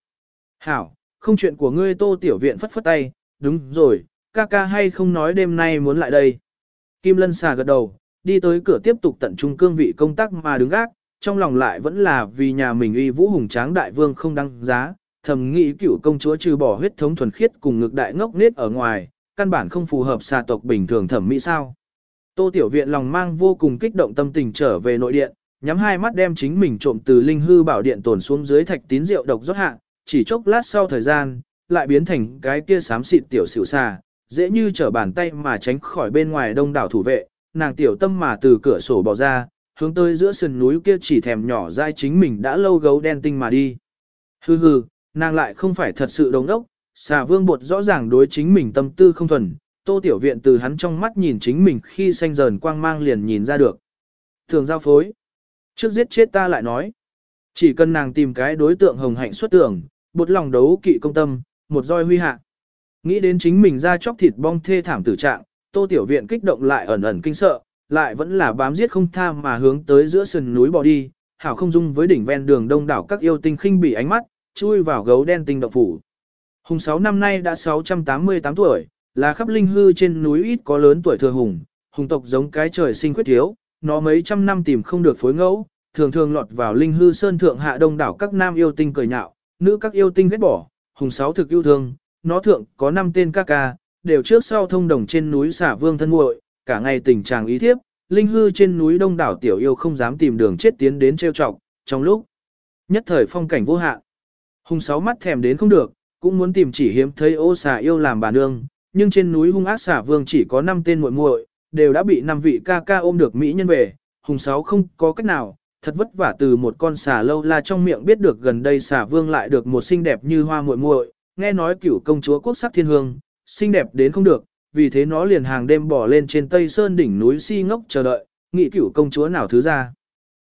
Speaker 1: Hảo, không chuyện của ngươi tô tiểu viện phất phất tay, đúng rồi, ca ca hay không nói đêm nay muốn lại đây. Kim lân xà gật đầu, đi tới cửa tiếp tục tận trung cương vị công tác mà đứng gác, trong lòng lại vẫn là vì nhà mình uy vũ hùng tráng đại vương không đăng giá, thầm nghĩ cửu công chúa trừ bỏ huyết thống thuần khiết cùng ngực đại ngốc nết ở ngoài, căn bản không phù hợp xà tộc bình thường thẩm mỹ sao. Tô Tiểu Viện lòng mang vô cùng kích động tâm tình trở về nội điện, nhắm hai mắt đem chính mình trộm từ linh hư bảo điện tổn xuống dưới thạch tín rượu độc rót hạ, chỉ chốc lát sau thời gian, lại biến thành cái kia xám xịt tiểu xỉu xà, dễ như trở bàn tay mà tránh khỏi bên ngoài đông đảo thủ vệ, nàng tiểu tâm mà từ cửa sổ bỏ ra, hướng tới giữa sườn núi kia chỉ thèm nhỏ dai chính mình đã lâu gấu đen tinh mà đi. Hừ hừ, nàng lại không phải thật sự đồng ốc, xà vương bột rõ ràng đối chính mình tâm tư không thuần, tô tiểu viện từ hắn trong mắt nhìn chính mình khi xanh dờn quang mang liền nhìn ra được. Thường giao phối. Trước giết chết ta lại nói. Chỉ cần nàng tìm cái đối tượng hồng hạnh xuất tưởng, bột lòng đấu kỵ công tâm, một roi huy hạ. Nghĩ đến chính mình ra chóc thịt bong thê thảm tử trạng, tô tiểu viện kích động lại ẩn ẩn kinh sợ, lại vẫn là bám giết không tha mà hướng tới giữa sườn núi bỏ đi, hảo không dung với đỉnh ven đường đông đảo các yêu tinh khinh bỉ ánh mắt, chui vào gấu đen tinh động phủ. Hùng 6 năm nay đã 688 tuổi, là khắp linh hư trên núi ít có lớn tuổi thừa hùng, hùng tộc giống cái trời sinh khuyết thiếu, nó mấy trăm năm tìm không được phối ngẫu, thường thường lọt vào linh hư sơn thượng hạ đông đảo các nam yêu tinh cười nhạo, nữ các yêu tinh ghét bỏ, hùng sáu thực yêu thương, nó thượng có năm tên ca ca, đều trước sau thông đồng trên núi xả vương thân muội, cả ngày tình trạng ý thiếp, linh hư trên núi đông đảo tiểu yêu không dám tìm đường chết tiến đến trêu chọc, trong lúc nhất thời phong cảnh vô hạn. Hùng sáu mắt thèm đến không được, cũng muốn tìm chỉ hiếm thấy ô xà yêu làm bà nương, nhưng trên núi hung ác xà vương chỉ có 5 tên muội muội, đều đã bị năm vị ca ca ôm được mỹ nhân về, hùng sáu không có cách nào, thật vất vả từ một con xà lâu la trong miệng biết được gần đây xà vương lại được một xinh đẹp như hoa muội muội, nghe nói cửu công chúa quốc sắc thiên hương, xinh đẹp đến không được, vì thế nó liền hàng đêm bỏ lên trên tây sơn đỉnh núi si ngốc chờ đợi, nghĩ cửu công chúa nào thứ ra.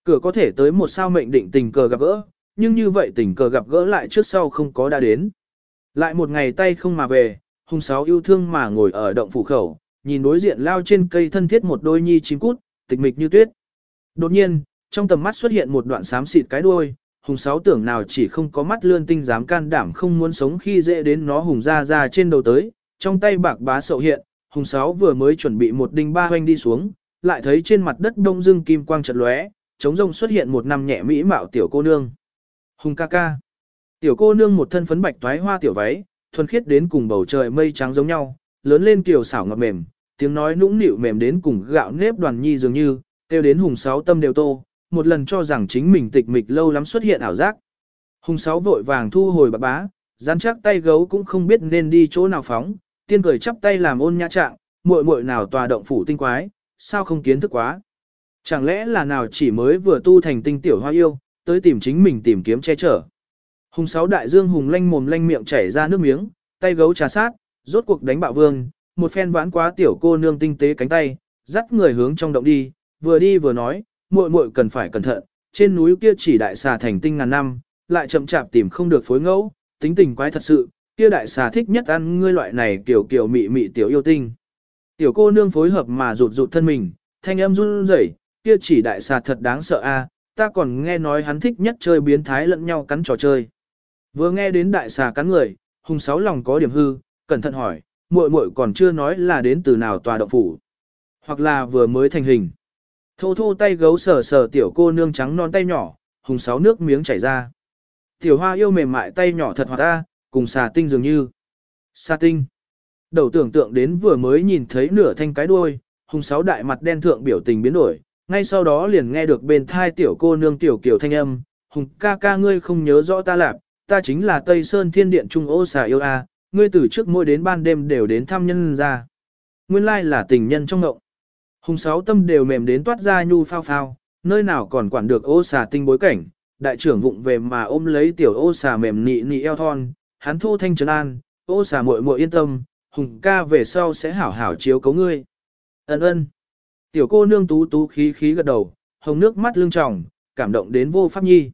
Speaker 1: Cửa có thể tới một sao mệnh định tình cờ gặp gỡ, nhưng như vậy tình cờ gặp gỡ lại trước sau không có đã đến. Lại một ngày tay không mà về, hùng sáu yêu thương mà ngồi ở động phủ khẩu, nhìn đối diện lao trên cây thân thiết một đôi nhi chim cút, tịch mịch như tuyết. Đột nhiên, trong tầm mắt xuất hiện một đoạn xám xịt cái đuôi, hùng sáu tưởng nào chỉ không có mắt lươn tinh dám can đảm không muốn sống khi dễ đến nó hùng ra ra trên đầu tới, trong tay bạc bá sậu hiện, hùng sáu vừa mới chuẩn bị một đinh ba hoanh đi xuống, lại thấy trên mặt đất đông dương kim quang chật lóe, chống rông xuất hiện một năm nhẹ mỹ mạo tiểu cô nương. Hùng ca ca. Tiểu cô nương một thân phấn bạch toái hoa tiểu váy, thuần khiết đến cùng bầu trời mây trắng giống nhau, lớn lên kiều xảo ngọt mềm, tiếng nói nũng nịu mềm đến cùng gạo nếp đoàn nhi dường như, kêu đến hùng sáu tâm đều tô, một lần cho rằng chính mình tịch mịch lâu lắm xuất hiện ảo giác. Hùng sáu vội vàng thu hồi bà bá, rắn chắc tay gấu cũng không biết nên đi chỗ nào phóng, tiên cười chắp tay làm ôn nhã trạng, muội muội nào tòa động phủ tinh quái, sao không kiến thức quá. Chẳng lẽ là nào chỉ mới vừa tu thành tinh tiểu hoa yêu, tới tìm chính mình tìm kiếm che chở. Hùng sáu đại dương hùng lanh mồm lanh miệng chảy ra nước miếng, tay gấu trà sát, rốt cuộc đánh bạo vương, một phen vãn quá tiểu cô nương tinh tế cánh tay, dắt người hướng trong động đi, vừa đi vừa nói, muội muội cần phải cẩn thận, trên núi kia chỉ đại xà thành tinh ngàn năm, lại chậm chạp tìm không được phối ngẫu, tính tình quái thật sự, kia đại xà thích nhất ăn ngươi loại này kiểu kiểu mị mị tiểu yêu tinh. Tiểu cô nương phối hợp mà rụt rụt thân mình, thanh âm run rẩy, kia chỉ đại xà thật đáng sợ a, ta còn nghe nói hắn thích nhất chơi biến thái lẫn nhau cắn trò chơi. Vừa nghe đến đại xà cắn người, hùng sáu lòng có điểm hư, cẩn thận hỏi, muội muội còn chưa nói là đến từ nào tòa động phủ, hoặc là vừa mới thành hình. Thô thô tay gấu sờ sờ tiểu cô nương trắng non tay nhỏ, hùng sáu nước miếng chảy ra. Tiểu hoa yêu mềm mại tay nhỏ thật hoạt ta, cùng xà tinh dường như. Xà tinh. Đầu tưởng tượng đến vừa mới nhìn thấy nửa thanh cái đuôi, hùng sáu đại mặt đen thượng biểu tình biến đổi, ngay sau đó liền nghe được bên thai tiểu cô nương tiểu kiểu thanh âm, hùng ca ca ngươi không nhớ rõ ta lạp, ta chính là Tây Sơn Thiên Điện Trung ô xà yêu a, ngươi từ trước mỗi đến ban đêm đều đến thăm nhân ra. Nguyên lai là tình nhân trong ngộng. Hùng sáu tâm đều mềm đến toát ra nhu phao phao, nơi nào còn quản được ô xà tinh bối cảnh, đại trưởng vụng về mà ôm lấy tiểu ô xà mềm nị nị eo thon, hắn thô thanh trấn an, ô xà muội muội yên tâm, hùng ca về sau sẽ hảo hảo chiếu cấu ngươi. Ân ân. Tiểu cô nương tú tú khí khí gật đầu, hồng nước mắt lưng tròng, cảm động đến vô pháp nhi.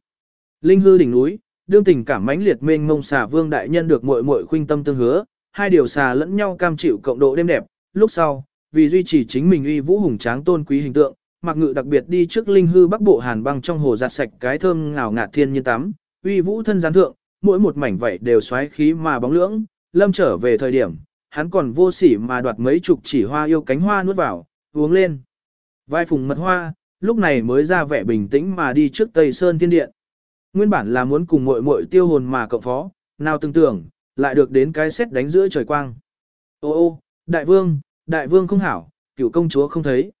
Speaker 1: Linh hư đỉnh núi, đương tình cảm mãnh liệt mênh mông xà vương đại nhân được muội muội khuynh tâm tương hứa, hai điều xà lẫn nhau cam chịu cộng độ đêm đẹp, lúc sau, vì duy trì chính mình uy vũ hùng tráng tôn quý hình tượng, Mạc Ngự đặc biệt đi trước linh hư bắc bộ hàn băng trong hồ giặt sạch cái thơm ngào ngạt thiên nhiên tắm, uy vũ thân gián thượng, mỗi một mảnh vảy đều xoáy khí mà bóng lưỡng, lâm trở về thời điểm, hắn còn vô sỉ mà đoạt mấy chục chỉ hoa yêu cánh hoa nuốt vào, uống lên. Vai phùng mật hoa, lúc này mới ra vẻ bình tĩnh mà đi trước Tây Sơn Thiên Điện. Nguyên bản là muốn cùng muội muội tiêu hồn mà cộng phó, nào từng tưởng, lại được đến cái xét đánh giữa trời quang. Ô ô, đại vương, đại vương không hảo, cửu công chúa không thấy.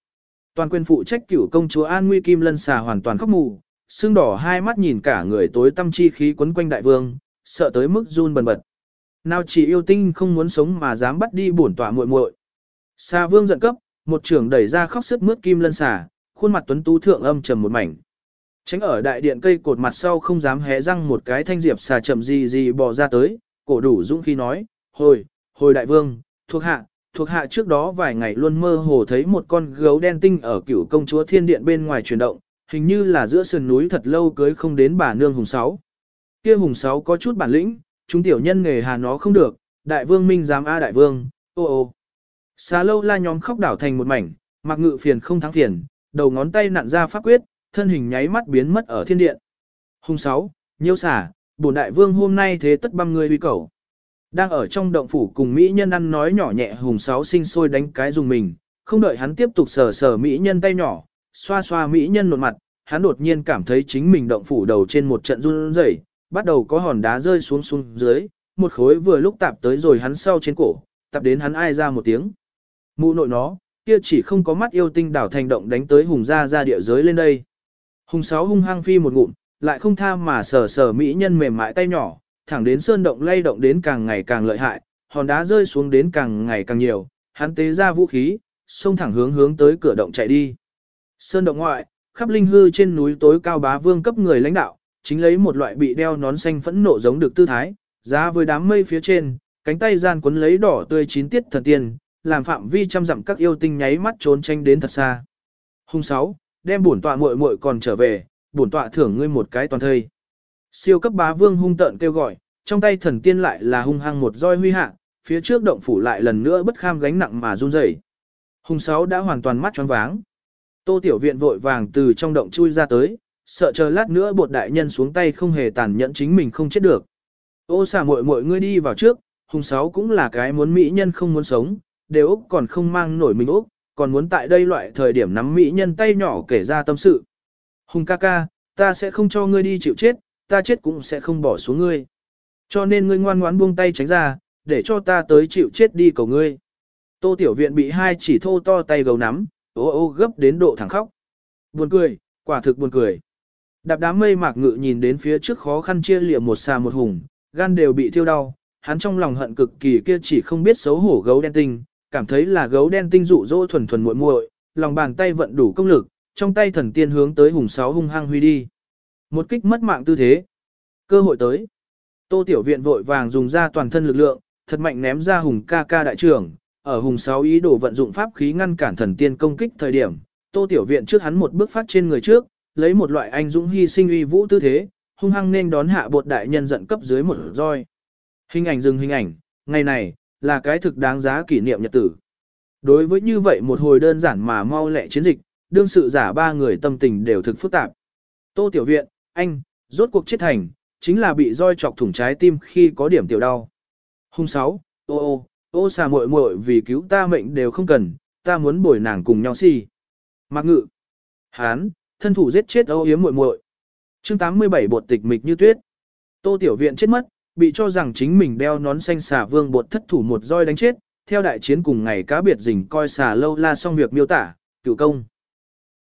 Speaker 1: Toàn quyền phụ trách cửu công chúa An Nguy Kim Lân xà hoàn toàn khóc mù, xương đỏ hai mắt nhìn cả người tối tâm chi khí quấn quanh đại vương, sợ tới mức run bần bật. Nào chỉ yêu tinh không muốn sống mà dám bắt đi bổn tỏa muội muội. Xà vương giận cấp, một trưởng đẩy ra khóc sức mướt Kim Lân xà, khuôn mặt tuấn tú thượng âm trầm một mảnh. Tránh ở đại điện cây cột mặt sau không dám hé răng một cái thanh diệp xà chậm gì gì bò ra tới, cổ đủ dũng khi nói, hồi, hồi đại vương, thuộc hạ, thuộc hạ trước đó vài ngày luôn mơ hồ thấy một con gấu đen tinh ở cửu công chúa thiên điện bên ngoài chuyển động, hình như là giữa sườn núi thật lâu cưới không đến bà nương hùng sáu. Kia hùng sáu có chút bản lĩnh, chúng tiểu nhân nghề hà nó không được, đại vương minh dám a đại vương, ô ô. Xà lâu la nhóm khóc đảo thành một mảnh, mặc ngự phiền không thắng phiền, đầu ngón tay nặn ra pháp quyết, thân hình nháy mắt biến mất ở thiên điện. Hùng sáu, nhiêu xả, bổn đại vương hôm nay thế tất băm người huy cầu. Đang ở trong động phủ cùng Mỹ nhân ăn nói nhỏ nhẹ hùng sáu sinh sôi đánh cái dùng mình, không đợi hắn tiếp tục sờ sờ Mỹ nhân tay nhỏ, xoa xoa Mỹ nhân nột mặt, hắn đột nhiên cảm thấy chính mình động phủ đầu trên một trận run rẩy, bắt đầu có hòn đá rơi xuống xuống dưới, một khối vừa lúc tạp tới rồi hắn sau trên cổ, tạp đến hắn ai ra một tiếng. Mụ nội nó, kia chỉ không có mắt yêu tinh đảo thành động đánh tới hùng ra ra địa giới lên đây. Hùng sáu hung hăng phi một ngụm, lại không tha mà sờ sờ mỹ nhân mềm mại tay nhỏ, thẳng đến sơn động lay động đến càng ngày càng lợi hại, hòn đá rơi xuống đến càng ngày càng nhiều, hắn tế ra vũ khí, xông thẳng hướng hướng tới cửa động chạy đi. Sơn động ngoại, khắp linh hư trên núi tối cao bá vương cấp người lãnh đạo, chính lấy một loại bị đeo nón xanh phẫn nộ giống được tư thái, ra với đám mây phía trên, cánh tay gian cuốn lấy đỏ tươi chín tiết thần tiên, làm phạm vi trăm dặm các yêu tinh nháy mắt trốn tranh đến thật xa. Hung 6, đem bổn tọa muội muội còn trở về, bổn tọa thưởng ngươi một cái toàn thây. Siêu cấp bá vương hung tợn kêu gọi, trong tay thần tiên lại là hung hăng một roi huy hạ, phía trước động phủ lại lần nữa bất kham gánh nặng mà run rẩy. Hung sáu đã hoàn toàn mắt choáng váng. Tô Tiểu Viện vội vàng từ trong động chui ra tới, sợ chờ lát nữa bột đại nhân xuống tay không hề tàn nhẫn chính mình không chết được. Ô xà muội muội ngươi đi vào trước, hung sáu cũng là cái muốn mỹ nhân không muốn sống, đều Úc còn không mang nổi mình Úc, còn muốn tại đây loại thời điểm nắm mỹ nhân tay nhỏ kể ra tâm sự. Hùng ca ca, ta sẽ không cho ngươi đi chịu chết, ta chết cũng sẽ không bỏ xuống ngươi. Cho nên ngươi ngoan ngoãn buông tay tránh ra, để cho ta tới chịu chết đi cầu ngươi. Tô Tiểu Viện bị hai chỉ thô to tay gấu nắm, ô ô gấp đến độ thẳng khóc. Buồn cười, quả thực buồn cười. Đạp đám mây mạc ngự nhìn đến phía trước khó khăn chia lịa một xà một hùng, gan đều bị thiêu đau, hắn trong lòng hận cực kỳ kia chỉ không biết xấu hổ gấu đen tinh, cảm thấy là gấu đen tinh dụ dỗ thuần thuần muội muội, lòng bàn tay vận đủ công lực, trong tay thần tiên hướng tới hùng sáu hung hăng huy đi. Một kích mất mạng tư thế. Cơ hội tới. Tô Tiểu Viện vội vàng dùng ra toàn thân lực lượng, thật mạnh ném ra hùng ca ca đại trưởng, ở hùng sáu ý đồ vận dụng pháp khí ngăn cản thần tiên công kích thời điểm. Tô Tiểu Viện trước hắn một bước phát trên người trước, lấy một loại anh dũng hy sinh uy vũ tư thế, hung hăng nên đón hạ bột đại nhân giận cấp dưới một roi. Hình ảnh dừng hình ảnh, ngày này, là cái thực đáng giá kỷ niệm nhật tử. Đối với như vậy một hồi đơn giản mà mau lẹ chiến dịch, đương sự giả ba người tâm tình đều thực phức tạp. Tô Tiểu Viện, anh, rốt cuộc chết thành, chính là bị roi chọc thủng trái tim khi có điểm tiểu đau. Hung sáu, ô ô, ô xà muội muội vì cứu ta mệnh đều không cần, ta muốn bồi nàng cùng nhau si. Mạc ngự. Hán, thân thủ giết chết âu yếm muội muội. Chương 87 bột tịch mịch như tuyết. Tô Tiểu Viện chết mất, bị cho rằng chính mình đeo nón xanh xà vương bột thất thủ một roi đánh chết, theo đại chiến cùng ngày cá biệt rình coi xà lâu la xong việc miêu tả, cựu công.